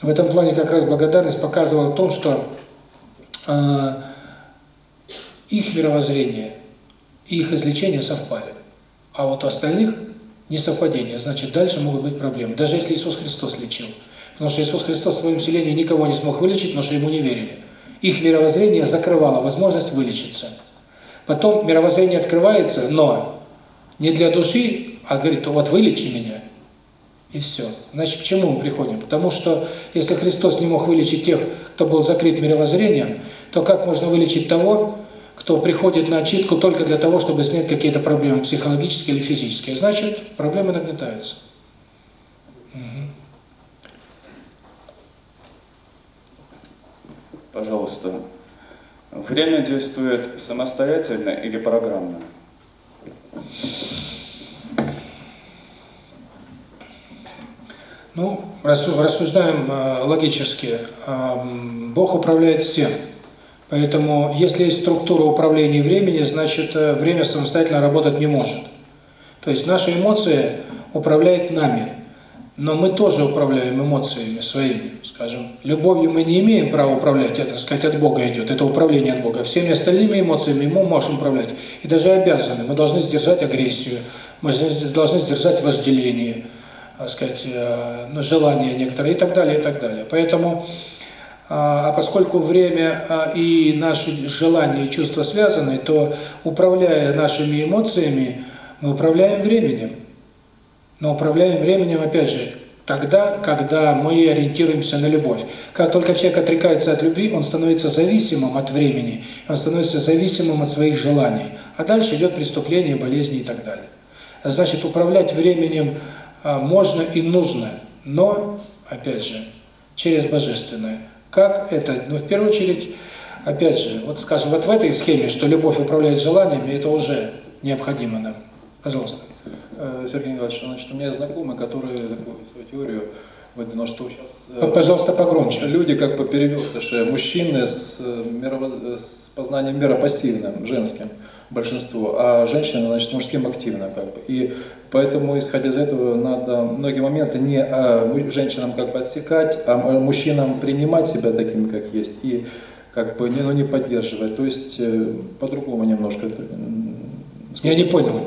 В этом плане как раз благодарность показывала в том, что э, их мировоззрение и их излечение совпали. А вот у остальных несовпадение, значит, дальше могут быть проблемы. Даже если Иисус Христос лечил. Потому что Иисус Христос в своем селении никого не смог вылечить, потому что ему не верили. Их мировоззрение закрывало возможность вылечиться. Потом мировоззрение открывается, но не для души, а говорит, вот вылечи меня, и все. Значит, к чему мы приходим? Потому что если Христос не мог вылечить тех, кто был закрыт мировоззрением, то как можно вылечить того, кто приходит на отчитку только для того, чтобы снять какие-то проблемы психологические или физические? Значит, проблемы нагнетаются. Пожалуйста, время действует самостоятельно или программно? Ну, рассу- рассуждаем э, логически. Эм, Бог управляет всем. Поэтому, если есть структура управления времени, значит, э, время самостоятельно работать не может. То есть наши эмоции управляют нами. Но мы тоже управляем эмоциями своими, скажем. Любовью мы не имеем права управлять, это, так сказать, от Бога идет, это управление от Бога. Всеми остальными эмоциями мы можем управлять. И даже обязаны. Мы должны сдержать агрессию, мы должны сдержать вожделение, так сказать, э, ну, желания некоторые и так далее, и так далее. Поэтому, а а поскольку время а, и наши желания и чувства связаны, то управляя нашими эмоциями, мы управляем временем. Но управляем временем, опять же, тогда, когда мы ориентируемся на любовь. Как только человек отрекается от любви, он становится зависимым от времени, он становится зависимым от своих желаний. А дальше идет преступление, болезни и так далее. Значит, управлять временем а, можно и нужно, но, опять же, через Божественное. Как это? Ну, в первую очередь, опять же, вот скажем, вот в этой схеме, что любовь управляет желаниями, это уже необходимо нам. Пожалуйста. Э, Сергей Николаевич, значит, у меня знакомый, который такую свою теорию выдвинул, что сейчас П- Пожалуйста, погромче. люди как бы перевертыши, мужчины с, э, мирово- с познанием мира пассивным, женским, большинство, а женщины, значит, мужским активным, как бы. И поэтому, исходя из этого, надо многие моменты не а, женщинам как бы отсекать, а мужчинам принимать себя такими, как есть, и как бы не, ну, не поддерживать. То есть э, по-другому немножко. м, Я не понял.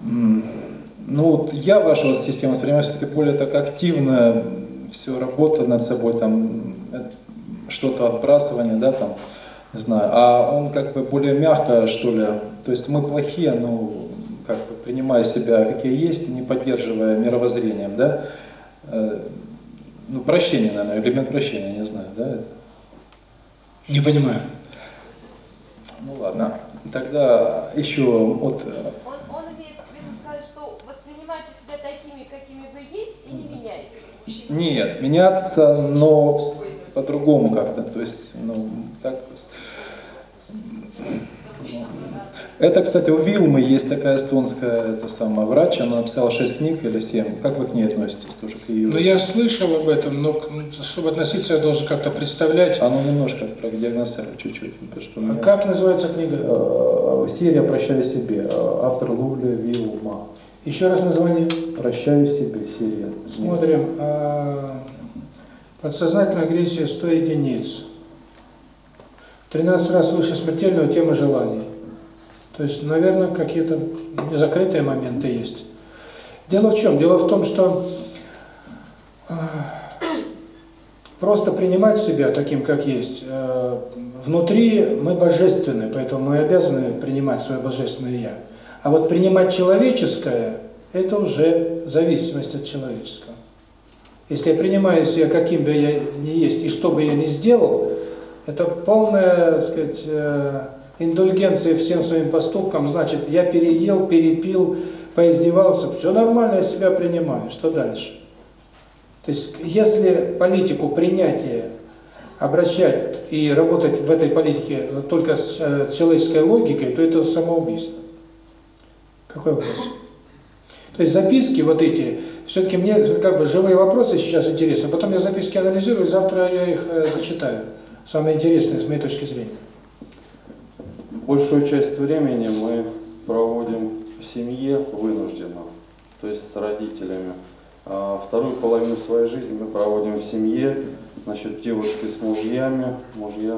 Ну, вот я вашу систему воспринимаю все-таки более так активно, все работа над собой, там, э, что-то отбрасывание, да, там, не знаю, а он как бы более мягко, что ли, то есть мы плохие, ну, как бы принимая себя, какие есть, не поддерживая мировоззрением, да, Э, ну, прощение, наверное, элемент прощения, не знаю, да, это? Не понимаю. ну ладно, тогда еще вот э, Он, он имеет в виду сказать, что воспринимайте себя такими, какими вы есть, и не меняйте. Нет, меняться, но по-другому как-то, то есть, ну, так... ну, Это, кстати, у Вилмы есть такая эстонская это самая, врач, она написала 6 книг или 7. Как вы к ней относитесь тоже, к ее? Ну, я слышал об этом, но чтобы относиться, я должен как-то представлять. Оно немножко продиагностировали чуть-чуть. потому что А меня- как называется книга? Э, Серия «Прощаю себе». Э, Автор Лули Вилма. Еще раз название. «Прощаю себе» серия. Смотрим. а, Подсознательная агрессия 100 единиц. 13 раз выше смертельного тема желаний. То есть, наверное, какие-то незакрытые моменты есть. Дело в чем? Дело в том, что а, просто принимать себя таким, как есть. э, Внутри мы божественны, поэтому мы обязаны принимать свое божественное «я». А вот принимать человеческое – это уже зависимость от человеческого. Если я принимаю себя каким бы я ни есть, и что бы я ни сделал, это полная, так сказать, э, индульгенция всем своим поступкам, значит, я переел, перепил, поиздевался, все нормально, я себя принимаю, что дальше? То есть, если политику принятия обращать и работать в этой политике только с э, человеческой логикой, то это самоубийство. Какой вопрос? То есть записки вот эти, все-таки мне как бы живые вопросы сейчас интересны, потом я записки анализирую, завтра я их э, зачитаю. Самые интересные с моей точки зрения. Большую часть времени мы проводим в семье вынужденно, то есть с родителями. А вторую половину своей жизни мы проводим в семье, значит, девушки с мужьями, мужья.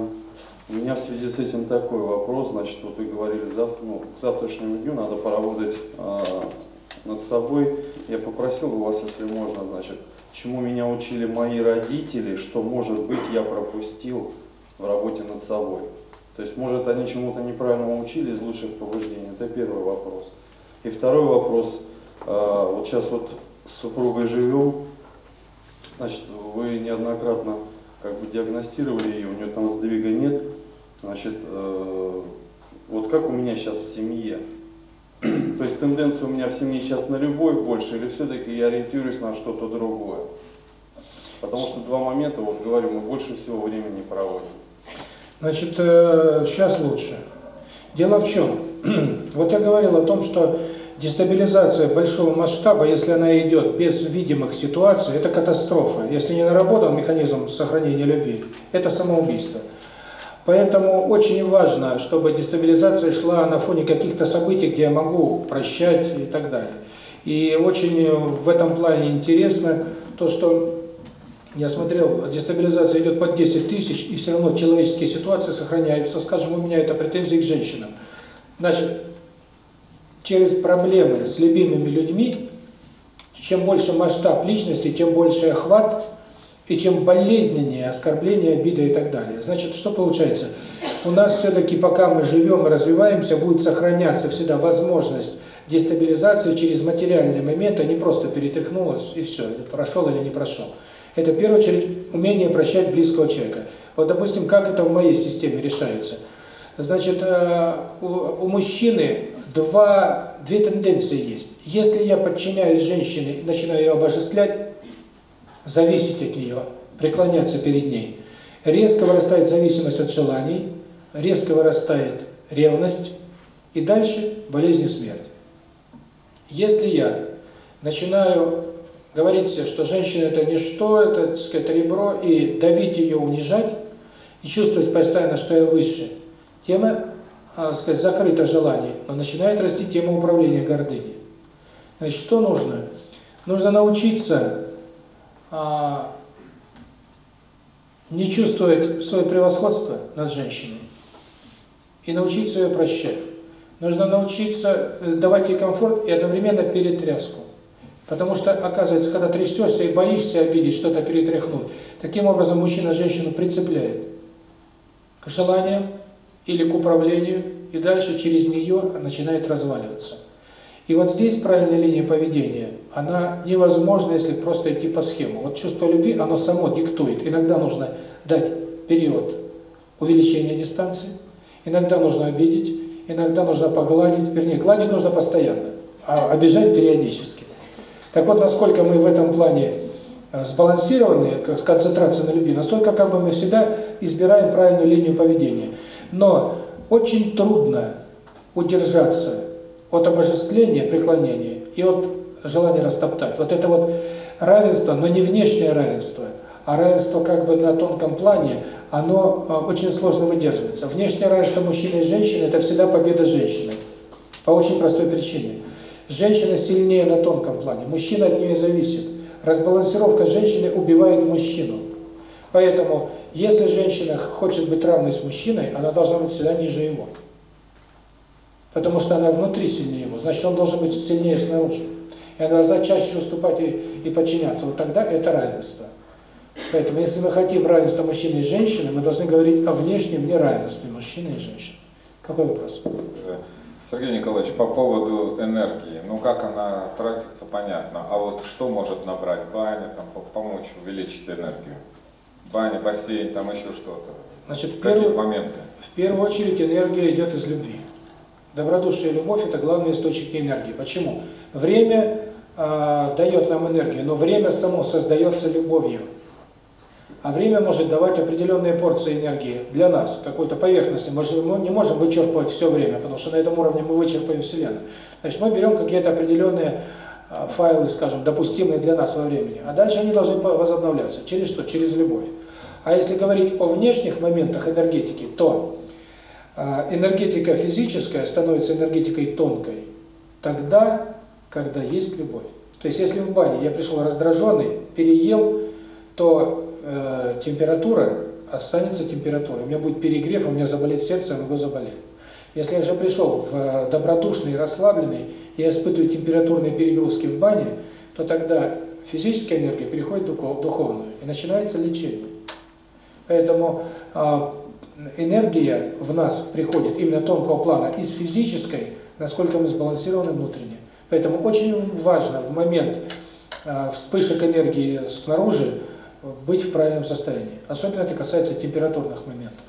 У меня в связи с этим такой вопрос, значит, вот вы говорили, зав, ну, к завтрашнему дню надо поработать а, над собой. Я попросил бы вас, если можно, значит, чему меня учили мои родители, что, может быть, я пропустил в работе над собой. То есть, может, они чему-то неправильному учили из лучших побуждений. Это первый вопрос. И второй вопрос. А, Вот сейчас вот с супругой живем. Значит, вы неоднократно как бы диагностировали ее, у нее там сдвига нет. Значит, э, вот как у меня сейчас в семье? То есть тенденция у меня в семье сейчас на любовь больше, или все-таки я ориентируюсь на что-то другое? Потому что два момента, вот говорю, мы больше всего времени проводим. Значит, э, сейчас лучше. Дело в чем? Вот я говорил о том, что дестабилизация большого масштаба, если она идет без видимых ситуаций, это катастрофа. Если не наработан механизм сохранения любви, это самоубийство. Поэтому очень важно, чтобы дестабилизация шла на фоне каких-то событий, где я могу прощать и так далее. И очень в этом плане интересно то, что я смотрел, дестабилизация идет под 10 тысяч, и все равно человеческие ситуации сохраняются. Скажем, у меня это претензии к женщинам. Значит, через проблемы с любимыми людьми, чем больше масштаб личности, тем больше охват, и чем болезненнее оскорбление, обида и так далее. Значит, что получается? У нас все-таки, пока мы живем и развиваемся, будет сохраняться всегда возможность дестабилизации через материальный момент, а не просто перетряхнулось и все, прошел или не прошел. Это, в первую очередь, умение прощать близкого человека. Вот, допустим, как это в моей системе решается. Значит, э, у, мужчины два, две тенденции есть. Если я подчиняюсь женщине начинаю ее обожествлять, зависеть от нее, преклоняться перед ней, резко вырастает зависимость от желаний, резко вырастает ревность, и дальше болезнь и смерть. Если я начинаю говорить себе, что женщина это ничто, это, так сказать, ребро, и давить ее, унижать, и чувствовать постоянно, что я выше, тема, так сказать, закрыта желаний, но начинает расти тема управления гордыней. Значит, что нужно? Нужно научиться а, не чувствовать свое превосходство над женщиной и научиться ее прощать. Нужно научиться давать ей комфорт и одновременно перетряску. Потому что, оказывается, когда трясешься и боишься обидеть, что-то перетряхнуть, таким образом мужчина женщину прицепляет к желаниям или к управлению, и дальше через нее начинает разваливаться. И вот здесь правильная линия поведения, она невозможна, если просто идти по схему. Вот чувство любви, оно само диктует. Иногда нужно дать период увеличения дистанции, иногда нужно обидеть, иногда нужно погладить, вернее, гладить нужно постоянно, а обижать периодически. Так вот, насколько мы в этом плане э, сбалансированы, с концентрацией на любви, настолько как бы мы всегда избираем правильную линию поведения. Но очень трудно удержаться от обожествления, преклонения и от желания растоптать. Вот это вот равенство, но не внешнее равенство, а равенство как бы на тонком плане, оно э, очень сложно выдерживается. Внешнее равенство мужчины и женщины – это всегда победа женщины. По очень простой причине. Женщина сильнее на тонком плане, мужчина от нее зависит. Разбалансировка женщины убивает мужчину. Поэтому, если женщина хочет быть равной с мужчиной, она должна быть всегда ниже его. Потому что она внутри сильнее его, значит, он должен быть сильнее снаружи. И она должна чаще уступать и, и подчиняться. Вот тогда это равенство. Поэтому, если мы хотим равенства мужчины и женщины, мы должны говорить о внешнем неравенстве мужчины и женщины. Какой вопрос? Сергей Николаевич, по поводу энергии, ну как она тратится, понятно, а вот что может набрать баня, там, помочь увеличить энергию? Баня, бассейн, там еще что-то. Значит, Какие-то первый, моменты. в первую очередь энергия идет из любви. Добродушие и любовь – это главные источники энергии. Почему? Время э, дает нам энергию, но время само создается любовью. А время может давать определенные порции энергии для нас, какой-то поверхности. Мы не можем вычерпывать все время, потому что на этом уровне мы вычерпаем Вселенную. Значит, мы берем какие-то определенные э, файлы, скажем, допустимые для нас во времени, а дальше они должны возобновляться. Через что? Через любовь. А если говорить о внешних моментах энергетики, то энергетика физическая становится энергетикой тонкой тогда, когда есть любовь. То есть, если в бане я пришел раздраженный, переел, то э, температура останется температурой. У меня будет перегрев, у меня заболит сердце, я могу заболеть. Если я же пришел в добродушный, расслабленный, я испытываю температурные перегрузки в бане, то тогда физическая энергия переходит в духовную, и начинается лечение. Поэтому энергия в нас приходит именно тонкого плана из физической, насколько мы сбалансированы внутренне. Поэтому очень важно в момент вспышек энергии снаружи быть в правильном состоянии. Особенно это касается температурных моментов.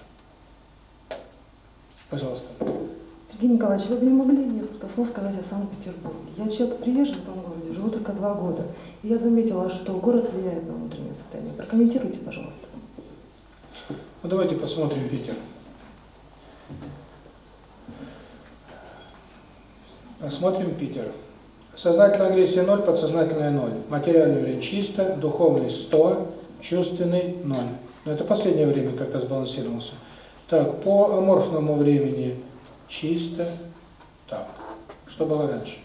Пожалуйста. Сергей Николаевич, вы бы не могли несколько слов сказать о Санкт-Петербурге? Я человек приезжий в этом городе, живу только два года. И я заметила, что город влияет на внутреннее состояние. Прокомментируйте, пожалуйста. Ну давайте посмотрим Питер. Смотрим Питер. Сознательная агрессия 0, подсознательная 0. Материальный уровень чисто, духовный 100, чувственный 0. Но это последнее время как-то сбалансировался. Так, по аморфному времени чисто. Так, что было раньше?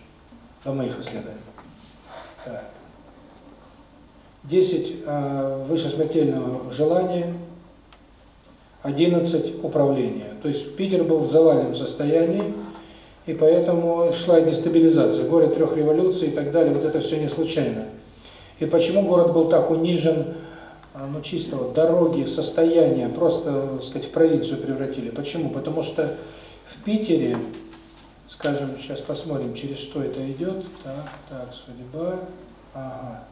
До моих исследований. Так. 10 э, выше смертельного желания, 11 управления. То есть Питер был в заваленном состоянии, и поэтому шла дестабилизация. Город трех революций и так далее, вот это все не случайно. И почему город был так унижен, ну чисто вот дороги, состояние, просто, так сказать, в провинцию превратили. Почему? Потому что в Питере, скажем, сейчас посмотрим, через что это идет. Так, так, судьба. Ага.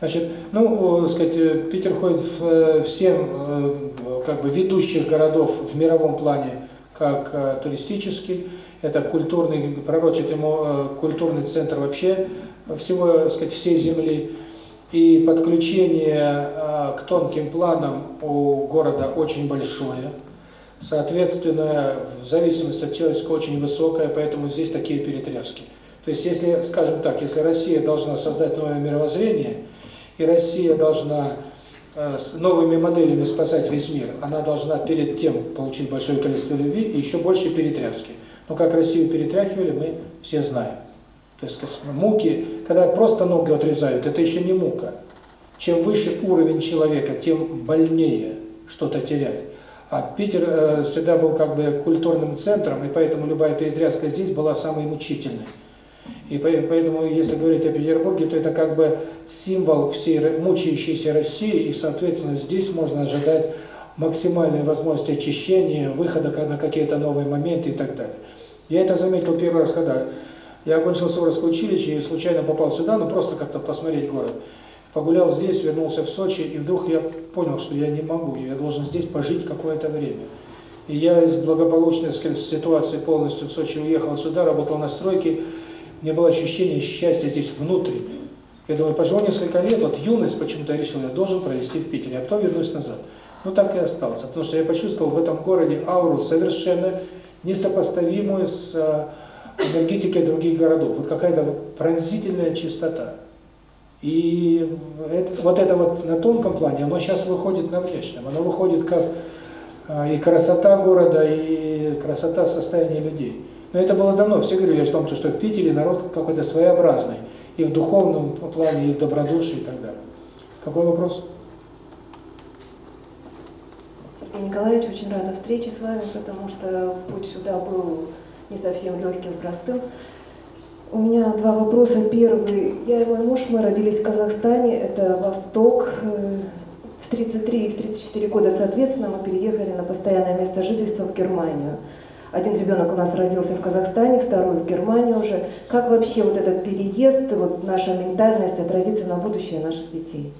Значит, ну, сказать, Питер входит в всем как бы ведущих городов в мировом плане как туристический. Это культурный, пророчит ему культурный центр вообще всего, сказать, всей земли. И подключение к тонким планам у города очень большое. Соответственно, в зависимости от человека очень высокая, поэтому здесь такие перетряски. То есть, если, скажем так, если Россия должна создать новое мировоззрение, и Россия должна с новыми моделями спасать весь мир, она должна перед тем получить большое количество любви и еще больше перетряски. Но как Россию перетряхивали, мы все знаем. То есть муки, когда просто ноги отрезают, это еще не мука. Чем выше уровень человека, тем больнее что-то терять. А Питер э, всегда был как бы культурным центром, и поэтому любая перетряска здесь была самой мучительной. И поэтому, если говорить о Петербурге, то это как бы символ всей мучающейся России, и, соответственно, здесь можно ожидать максимальной возможности очищения, выхода на какие-то новые моменты и так далее. Я это заметил первый раз, когда я окончил Суворовское училище и случайно попал сюда, ну просто как-то посмотреть город. Погулял здесь, вернулся в Сочи, и вдруг я понял, что я не могу, я должен здесь пожить какое-то время. И я из благополучной ситуации полностью в Сочи уехал сюда, работал на стройке, мне было ощущение счастья здесь внутреннее. Я думаю, поживу несколько лет, вот юность почему-то я решил, я должен провести в Питере, а потом вернусь назад. Ну так и остался, потому что я почувствовал в этом городе ауру совершенно несопоставимую с э, энергетикой других городов. Вот какая-то пронзительная чистота. И это, вот это вот на тонком плане, оно сейчас выходит на внешнем. Оно выходит как э, и красота города, и красота состояния людей. Но это было давно. Все говорили о том, что в Питере народ какой-то своеобразный. И в духовном плане, и в добродушии, и так далее. Какой вопрос? Сергей Николаевич, очень рада встрече с вами, потому что путь сюда был не совсем легким, простым. У меня два вопроса. Первый. Я и мой муж, мы родились в Казахстане, это Восток. Э, В 33 и в 34 года, соответственно, мы переехали на постоянное место жительства в Германию. Один ребенок у нас родился в Казахстане, второй в Германии уже. Как вообще вот этот переезд, вот наша ментальность отразится на будущее наших детей?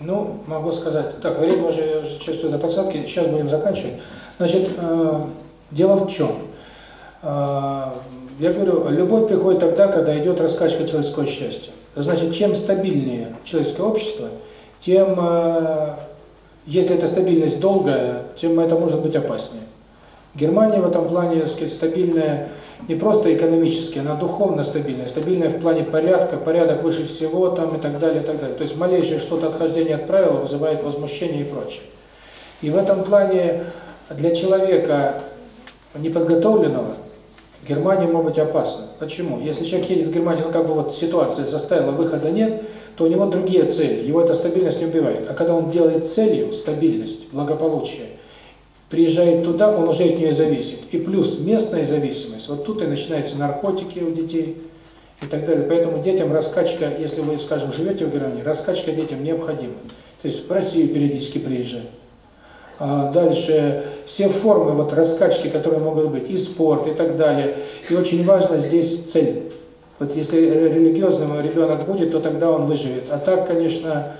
Ну, могу сказать. Так, время уже, чувствую до подсадки, сейчас будем заканчивать. Значит, э, дело в чем? Э, я говорю, любовь приходит тогда, когда идет раскачка человеческого счастья. Значит, чем стабильнее человеческое общество, тем, э, если эта стабильность долгая, тем это может быть опаснее. Германия в этом плане, так сказать, стабильная не просто экономически, она духовно стабильная, стабильная в плане порядка, порядок выше всего там и так далее, и так далее. То есть малейшее что-то отхождение от правил вызывает возмущение и прочее. И в этом плане для человека неподготовленного Германия может быть опасна. Почему? Если человек едет в Германию, ну как бы вот ситуация заставила, выхода нет, то у него другие цели, его эта стабильность не убивает. А когда он делает целью стабильность, благополучие, приезжает туда, он уже от нее зависит. И плюс местная зависимость, вот тут и начинаются наркотики у детей и так далее. Поэтому детям раскачка, если вы, скажем, живете в Германии, раскачка детям необходима. То есть в Россию периодически приезжать. А дальше все формы вот раскачки, которые могут быть, и спорт, и так далее. И очень важно здесь цель. Вот если религиозным ребенок будет, то тогда он выживет. А так, конечно,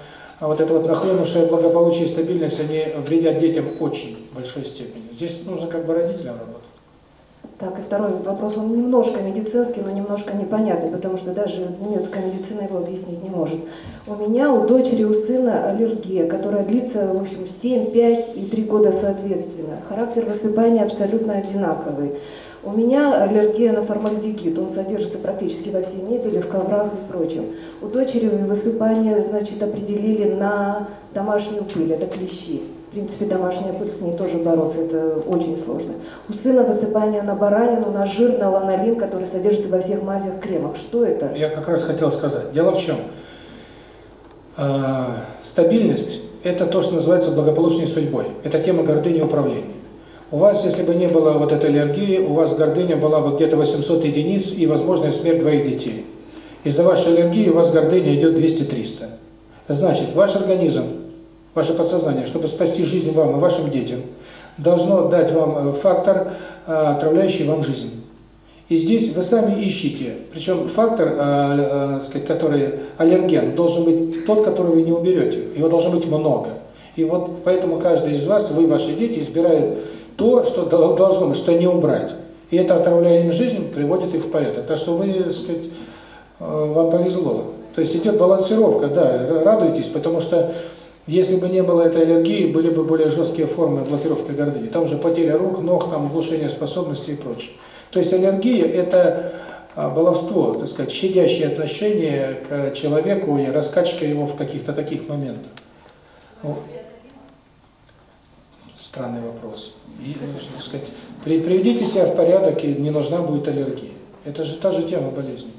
вот это вот нахлынувшее благополучие и стабильность, они вредят детям очень большой степени. Здесь нужно как бы родителям работать. Так, и второй вопрос, он немножко медицинский, но немножко непонятный, потому что даже немецкая медицина его объяснить не может. У меня, у дочери, у сына аллергия, которая длится, в общем, 7, 5 и 3 года соответственно. Характер высыпания абсолютно одинаковый. У меня аллергия на формальдегид, он содержится практически во всей мебели, в коврах и прочем. У дочери высыпание, значит, определили на домашнюю пыль, это клещи. В принципе, домашняя пыль, с ней тоже бороться, это очень сложно. У сына высыпание на баранину, на жир, на ланолин, который содержится во всех мазях, кремах. Что это? Я как раз хотел сказать. Дело в чем? Э, стабильность – это то, что называется благополучной судьбой. Это тема гордыни управления. У вас, если бы не было вот этой аллергии, у вас гордыня была бы где-то 800 единиц и возможная смерть двоих детей. Из-за вашей аллергии у вас гордыня идет 200-300. Значит, ваш организм, ваше подсознание, чтобы спасти жизнь вам и вашим детям, должно дать вам фактор, отравляющий вам жизнь. И здесь вы сами ищете, причем фактор, э, э, сказать, который аллерген, должен быть тот, который вы не уберете. Его должно быть много. И вот поэтому каждый из вас, вы, ваши дети, избирают то, что должно быть, что не убрать. И это, отравляя им жизнь, приводит их в порядок. Так что вы, так сказать, вам повезло. То есть идет балансировка, да, радуйтесь, потому что если бы не было этой аллергии, были бы более жесткие формы блокировки гордыни. Там же потеря рук, ног, там глушение способностей и прочее. То есть аллергия – это баловство, так сказать, щадящее отношение к человеку и раскачка его в каких-то таких моментах. Странный вопрос. И, так сказать, приведите себя в порядок, и не нужна будет аллергия. Это же та же тема болезни.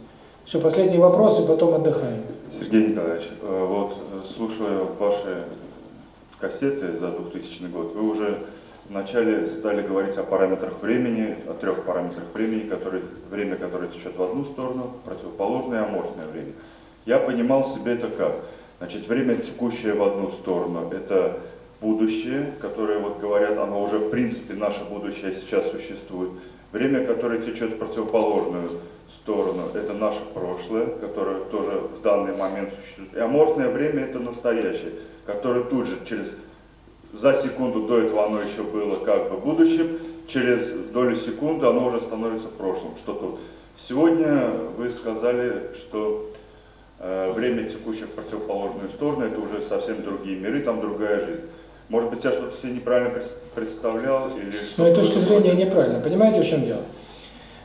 Все, последний вопрос, и потом отдыхаем. Сергей Николаевич, вот слушая ваши кассеты за 2000 год, вы уже вначале стали говорить о параметрах времени, о трех параметрах времени, которые, время, которое течет в одну сторону, противоположное аморфное время. Я понимал себе это как? Значит, время, текущее в одну сторону, это будущее, которое, вот говорят, оно уже в принципе, наше будущее сейчас существует. Время, которое течет в противоположную сторону, это наше прошлое, которое тоже в данный момент существует. И аморфное время это настоящее, которое тут же через за секунду до этого оно еще было как бы будущим, через долю секунды оно уже становится прошлым. Что тут? Сегодня вы сказали, что э, время текущее в противоположную сторону, это уже совсем другие миры, там другая жизнь. Может быть, я что-то себе неправильно представлял или С моей точки зрения неправильно. Понимаете, в чем дело?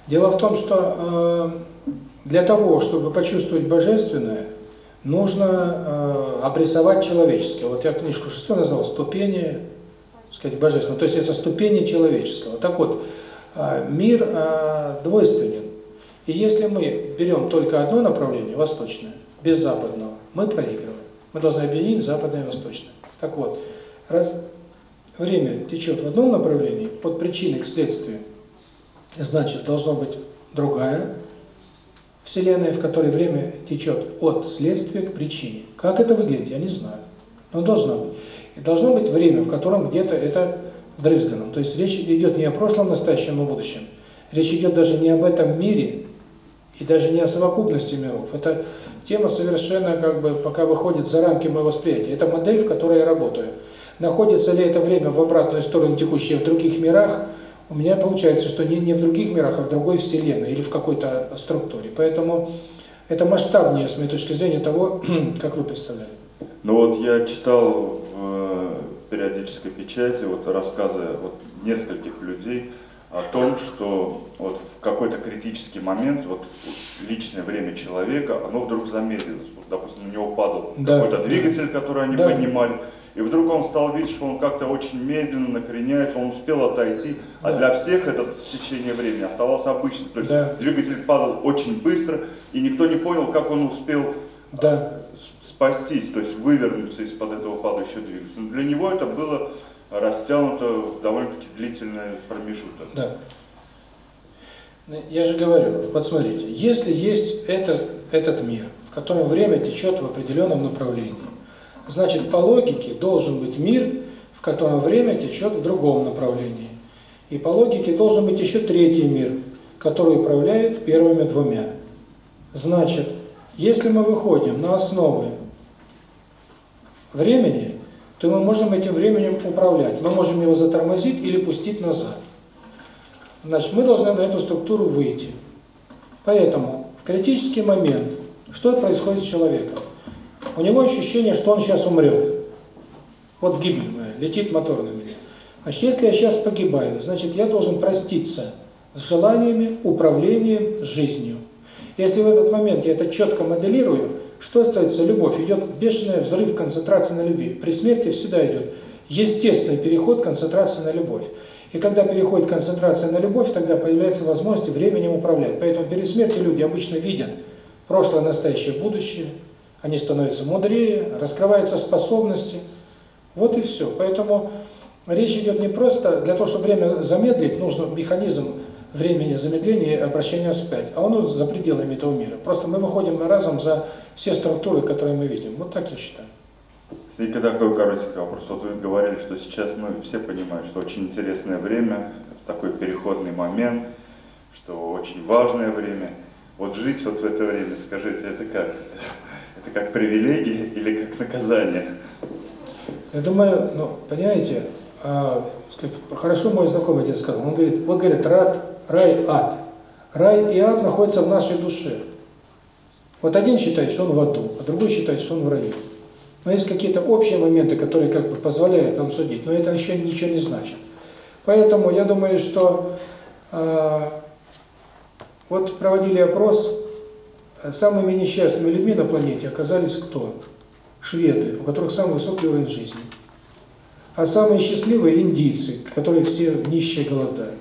Дело в том, что э, для того, чтобы почувствовать божественное, нужно э, обрисовать человеческое. Вот я книжку шестую назвал «Ступени сказать, божественного». То есть это ступени человеческого. Так вот, э, мир э, двойственен. И если мы берем только одно направление, восточное, без западного, мы проигрываем. Мы должны объединить западное и восточное. Так вот, раз время течет в одном направлении, под причиной к следствию, значит, должно быть другая Вселенная, в которой время течет от следствия к причине. Как это выглядит, я не знаю. Но должно быть. И должно быть время, в котором где-то это вдрызгано. То есть речь идет не о прошлом, настоящем и будущем. Речь идет даже не об этом мире, и даже не о совокупности миров. Это тема совершенно как бы пока выходит за рамки моего восприятия. Это модель, в которой я работаю. Находится ли это время в обратную сторону текущее в других мирах, у меня получается, что не, не в других мирах, а в другой вселенной или в какой-то структуре. Поэтому это масштабнее, с моей точки зрения, того, как вы представляли. Ну вот я читал в э, периодической печати вот рассказы вот нескольких людей о том, что вот в какой-то критический момент вот личное время человека, оно вдруг замедлилось. Вот, допустим, на него падал Да. какой-то двигатель, который они Да. поднимали, и вдруг он стал видеть, что он как-то очень медленно накреняется, он успел отойти, а Да. для всех это течение времени оставалось обычным. То есть Да. двигатель падал очень быстро, и никто не понял, как он успел Да. с- спастись, то есть вывернуться из-под этого падающего двигателя. Но Для него это было растянуто в довольно-таки длительный промежуток. Да. Я же говорю, вот смотрите, если есть этот, этот мир, в котором время течет в определенном направлении, значит, по логике должен быть мир, в котором время течет в другом направлении. И по логике должен быть еще третий мир, который управляет первыми двумя. Значит, если мы выходим на основы времени, то мы можем этим временем управлять. Мы можем его затормозить или пустить назад. Значит, мы должны на эту структуру выйти. Поэтому в критический момент, что происходит с человеком? У него ощущение, что он сейчас умрет. Вот гибель моя, летит мотор на меня. Значит, если я сейчас погибаю, значит, я должен проститься с желаниями, управлением, жизнью. Если в этот момент я это четко моделирую, что остается? Любовь. Идет бешеный взрыв концентрации на любви. При смерти всегда идет естественный переход концентрации на любовь. И когда переходит концентрация на любовь, тогда появляется возможность временем управлять. Поэтому перед смертью люди обычно видят прошлое, настоящее, будущее. Они становятся мудрее, раскрываются способности. Вот и все. Поэтому речь идет не просто для того, чтобы время замедлить, нужен механизм времени замедления и обращения вспять, а он за пределами этого мира. Просто мы выходим разом за все структуры, которые мы видим. Вот так я считаю. Сергей, такой коротенький вопрос. Вот вы говорили, что сейчас мы все понимают, что очень интересное время, такой переходный момент, что очень важное время. Вот жить вот в это время, скажите, это как? Это как привилегия или как наказание? Я думаю, ну, понимаете, а, сказать, хорошо мой знакомый один сказал, он говорит, вот говорит, рад, рай, ад. Рай и ад находятся в нашей душе. Вот один считает, что он в аду, а другой считает, что он в раю. Но есть какие-то общие моменты, которые как бы позволяют нам судить, но это еще ничего не значит. Поэтому я думаю, что э, вот проводили опрос, самыми несчастными людьми на планете оказались кто? Шведы, у которых самый высокий уровень жизни. А самые счастливые – индийцы, которые все нищие голодают.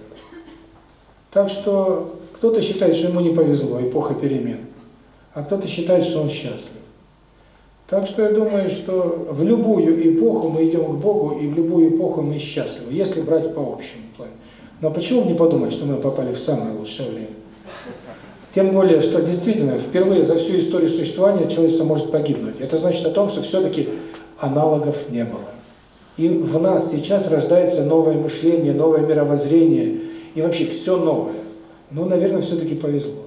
Так что кто-то считает, что ему не повезло, эпоха перемен, а кто-то считает, что он счастлив. Так что я думаю, что в любую эпоху мы идем к Богу, и в любую эпоху мы счастливы, если брать по общему плану. Но почему не подумать, что мы попали в самое лучшее время? Тем более, что действительно впервые за всю историю существования человечество может погибнуть. Это значит о том, что все-таки аналогов не было. И в нас сейчас рождается новое мышление, новое мировоззрение, и вообще все новое. Ну, наверное, все-таки повезло.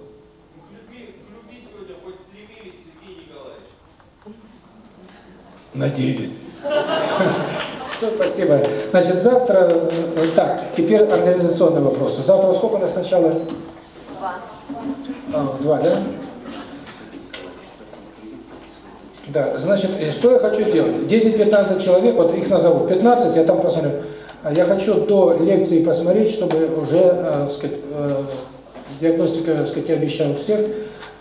Надеюсь. Все, спасибо. Значит, завтра... э, Так, теперь организационные вопросы. Завтра сколько у нас сначала? А, два, да? Да, значит, э, что я хочу сделать? 10-15 человек, вот их назову, 15, я там посмотрю. А Я хочу до лекции посмотреть, чтобы уже, э, сказать, э, диагностика, так сказать, я обещал всех,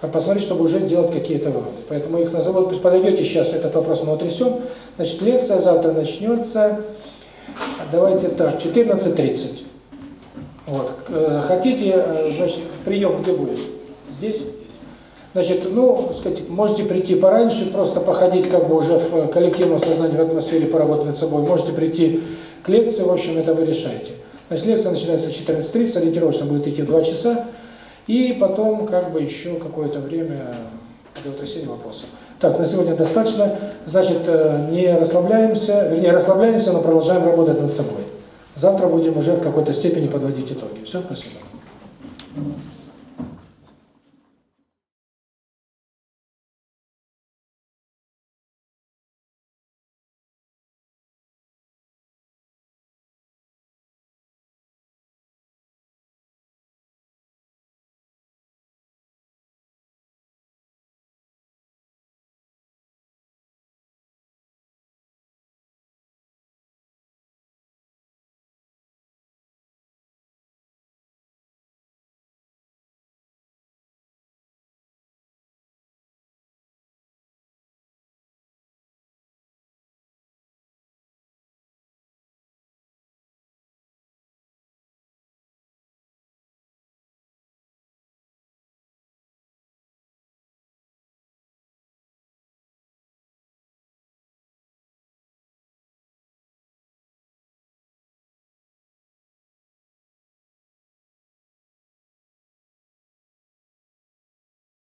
а посмотреть, чтобы уже делать какие-то выводы. Поэтому их назову, пусть подойдете сейчас, этот вопрос мы утрясем. Значит, лекция завтра начнется, давайте так, 14.30. Вот. Э, Хотите, э, значит, прием где будет? Здесь? Значит, ну, сказать, можете прийти пораньше, просто походить как бы уже в коллективном сознании, в атмосфере, поработать над собой. Можете прийти к лекции, в общем, это вы решаете. Значит, лекция начинается в 14.30, ориентировочно будет идти 2 часа, и потом как бы еще какое-то время для утрясения вопросов. Так, на сегодня достаточно. Значит, э, не расслабляемся, вернее, расслабляемся, но продолжаем работать над собой. Завтра будем уже в какой-то степени подводить итоги. Все, спасибо.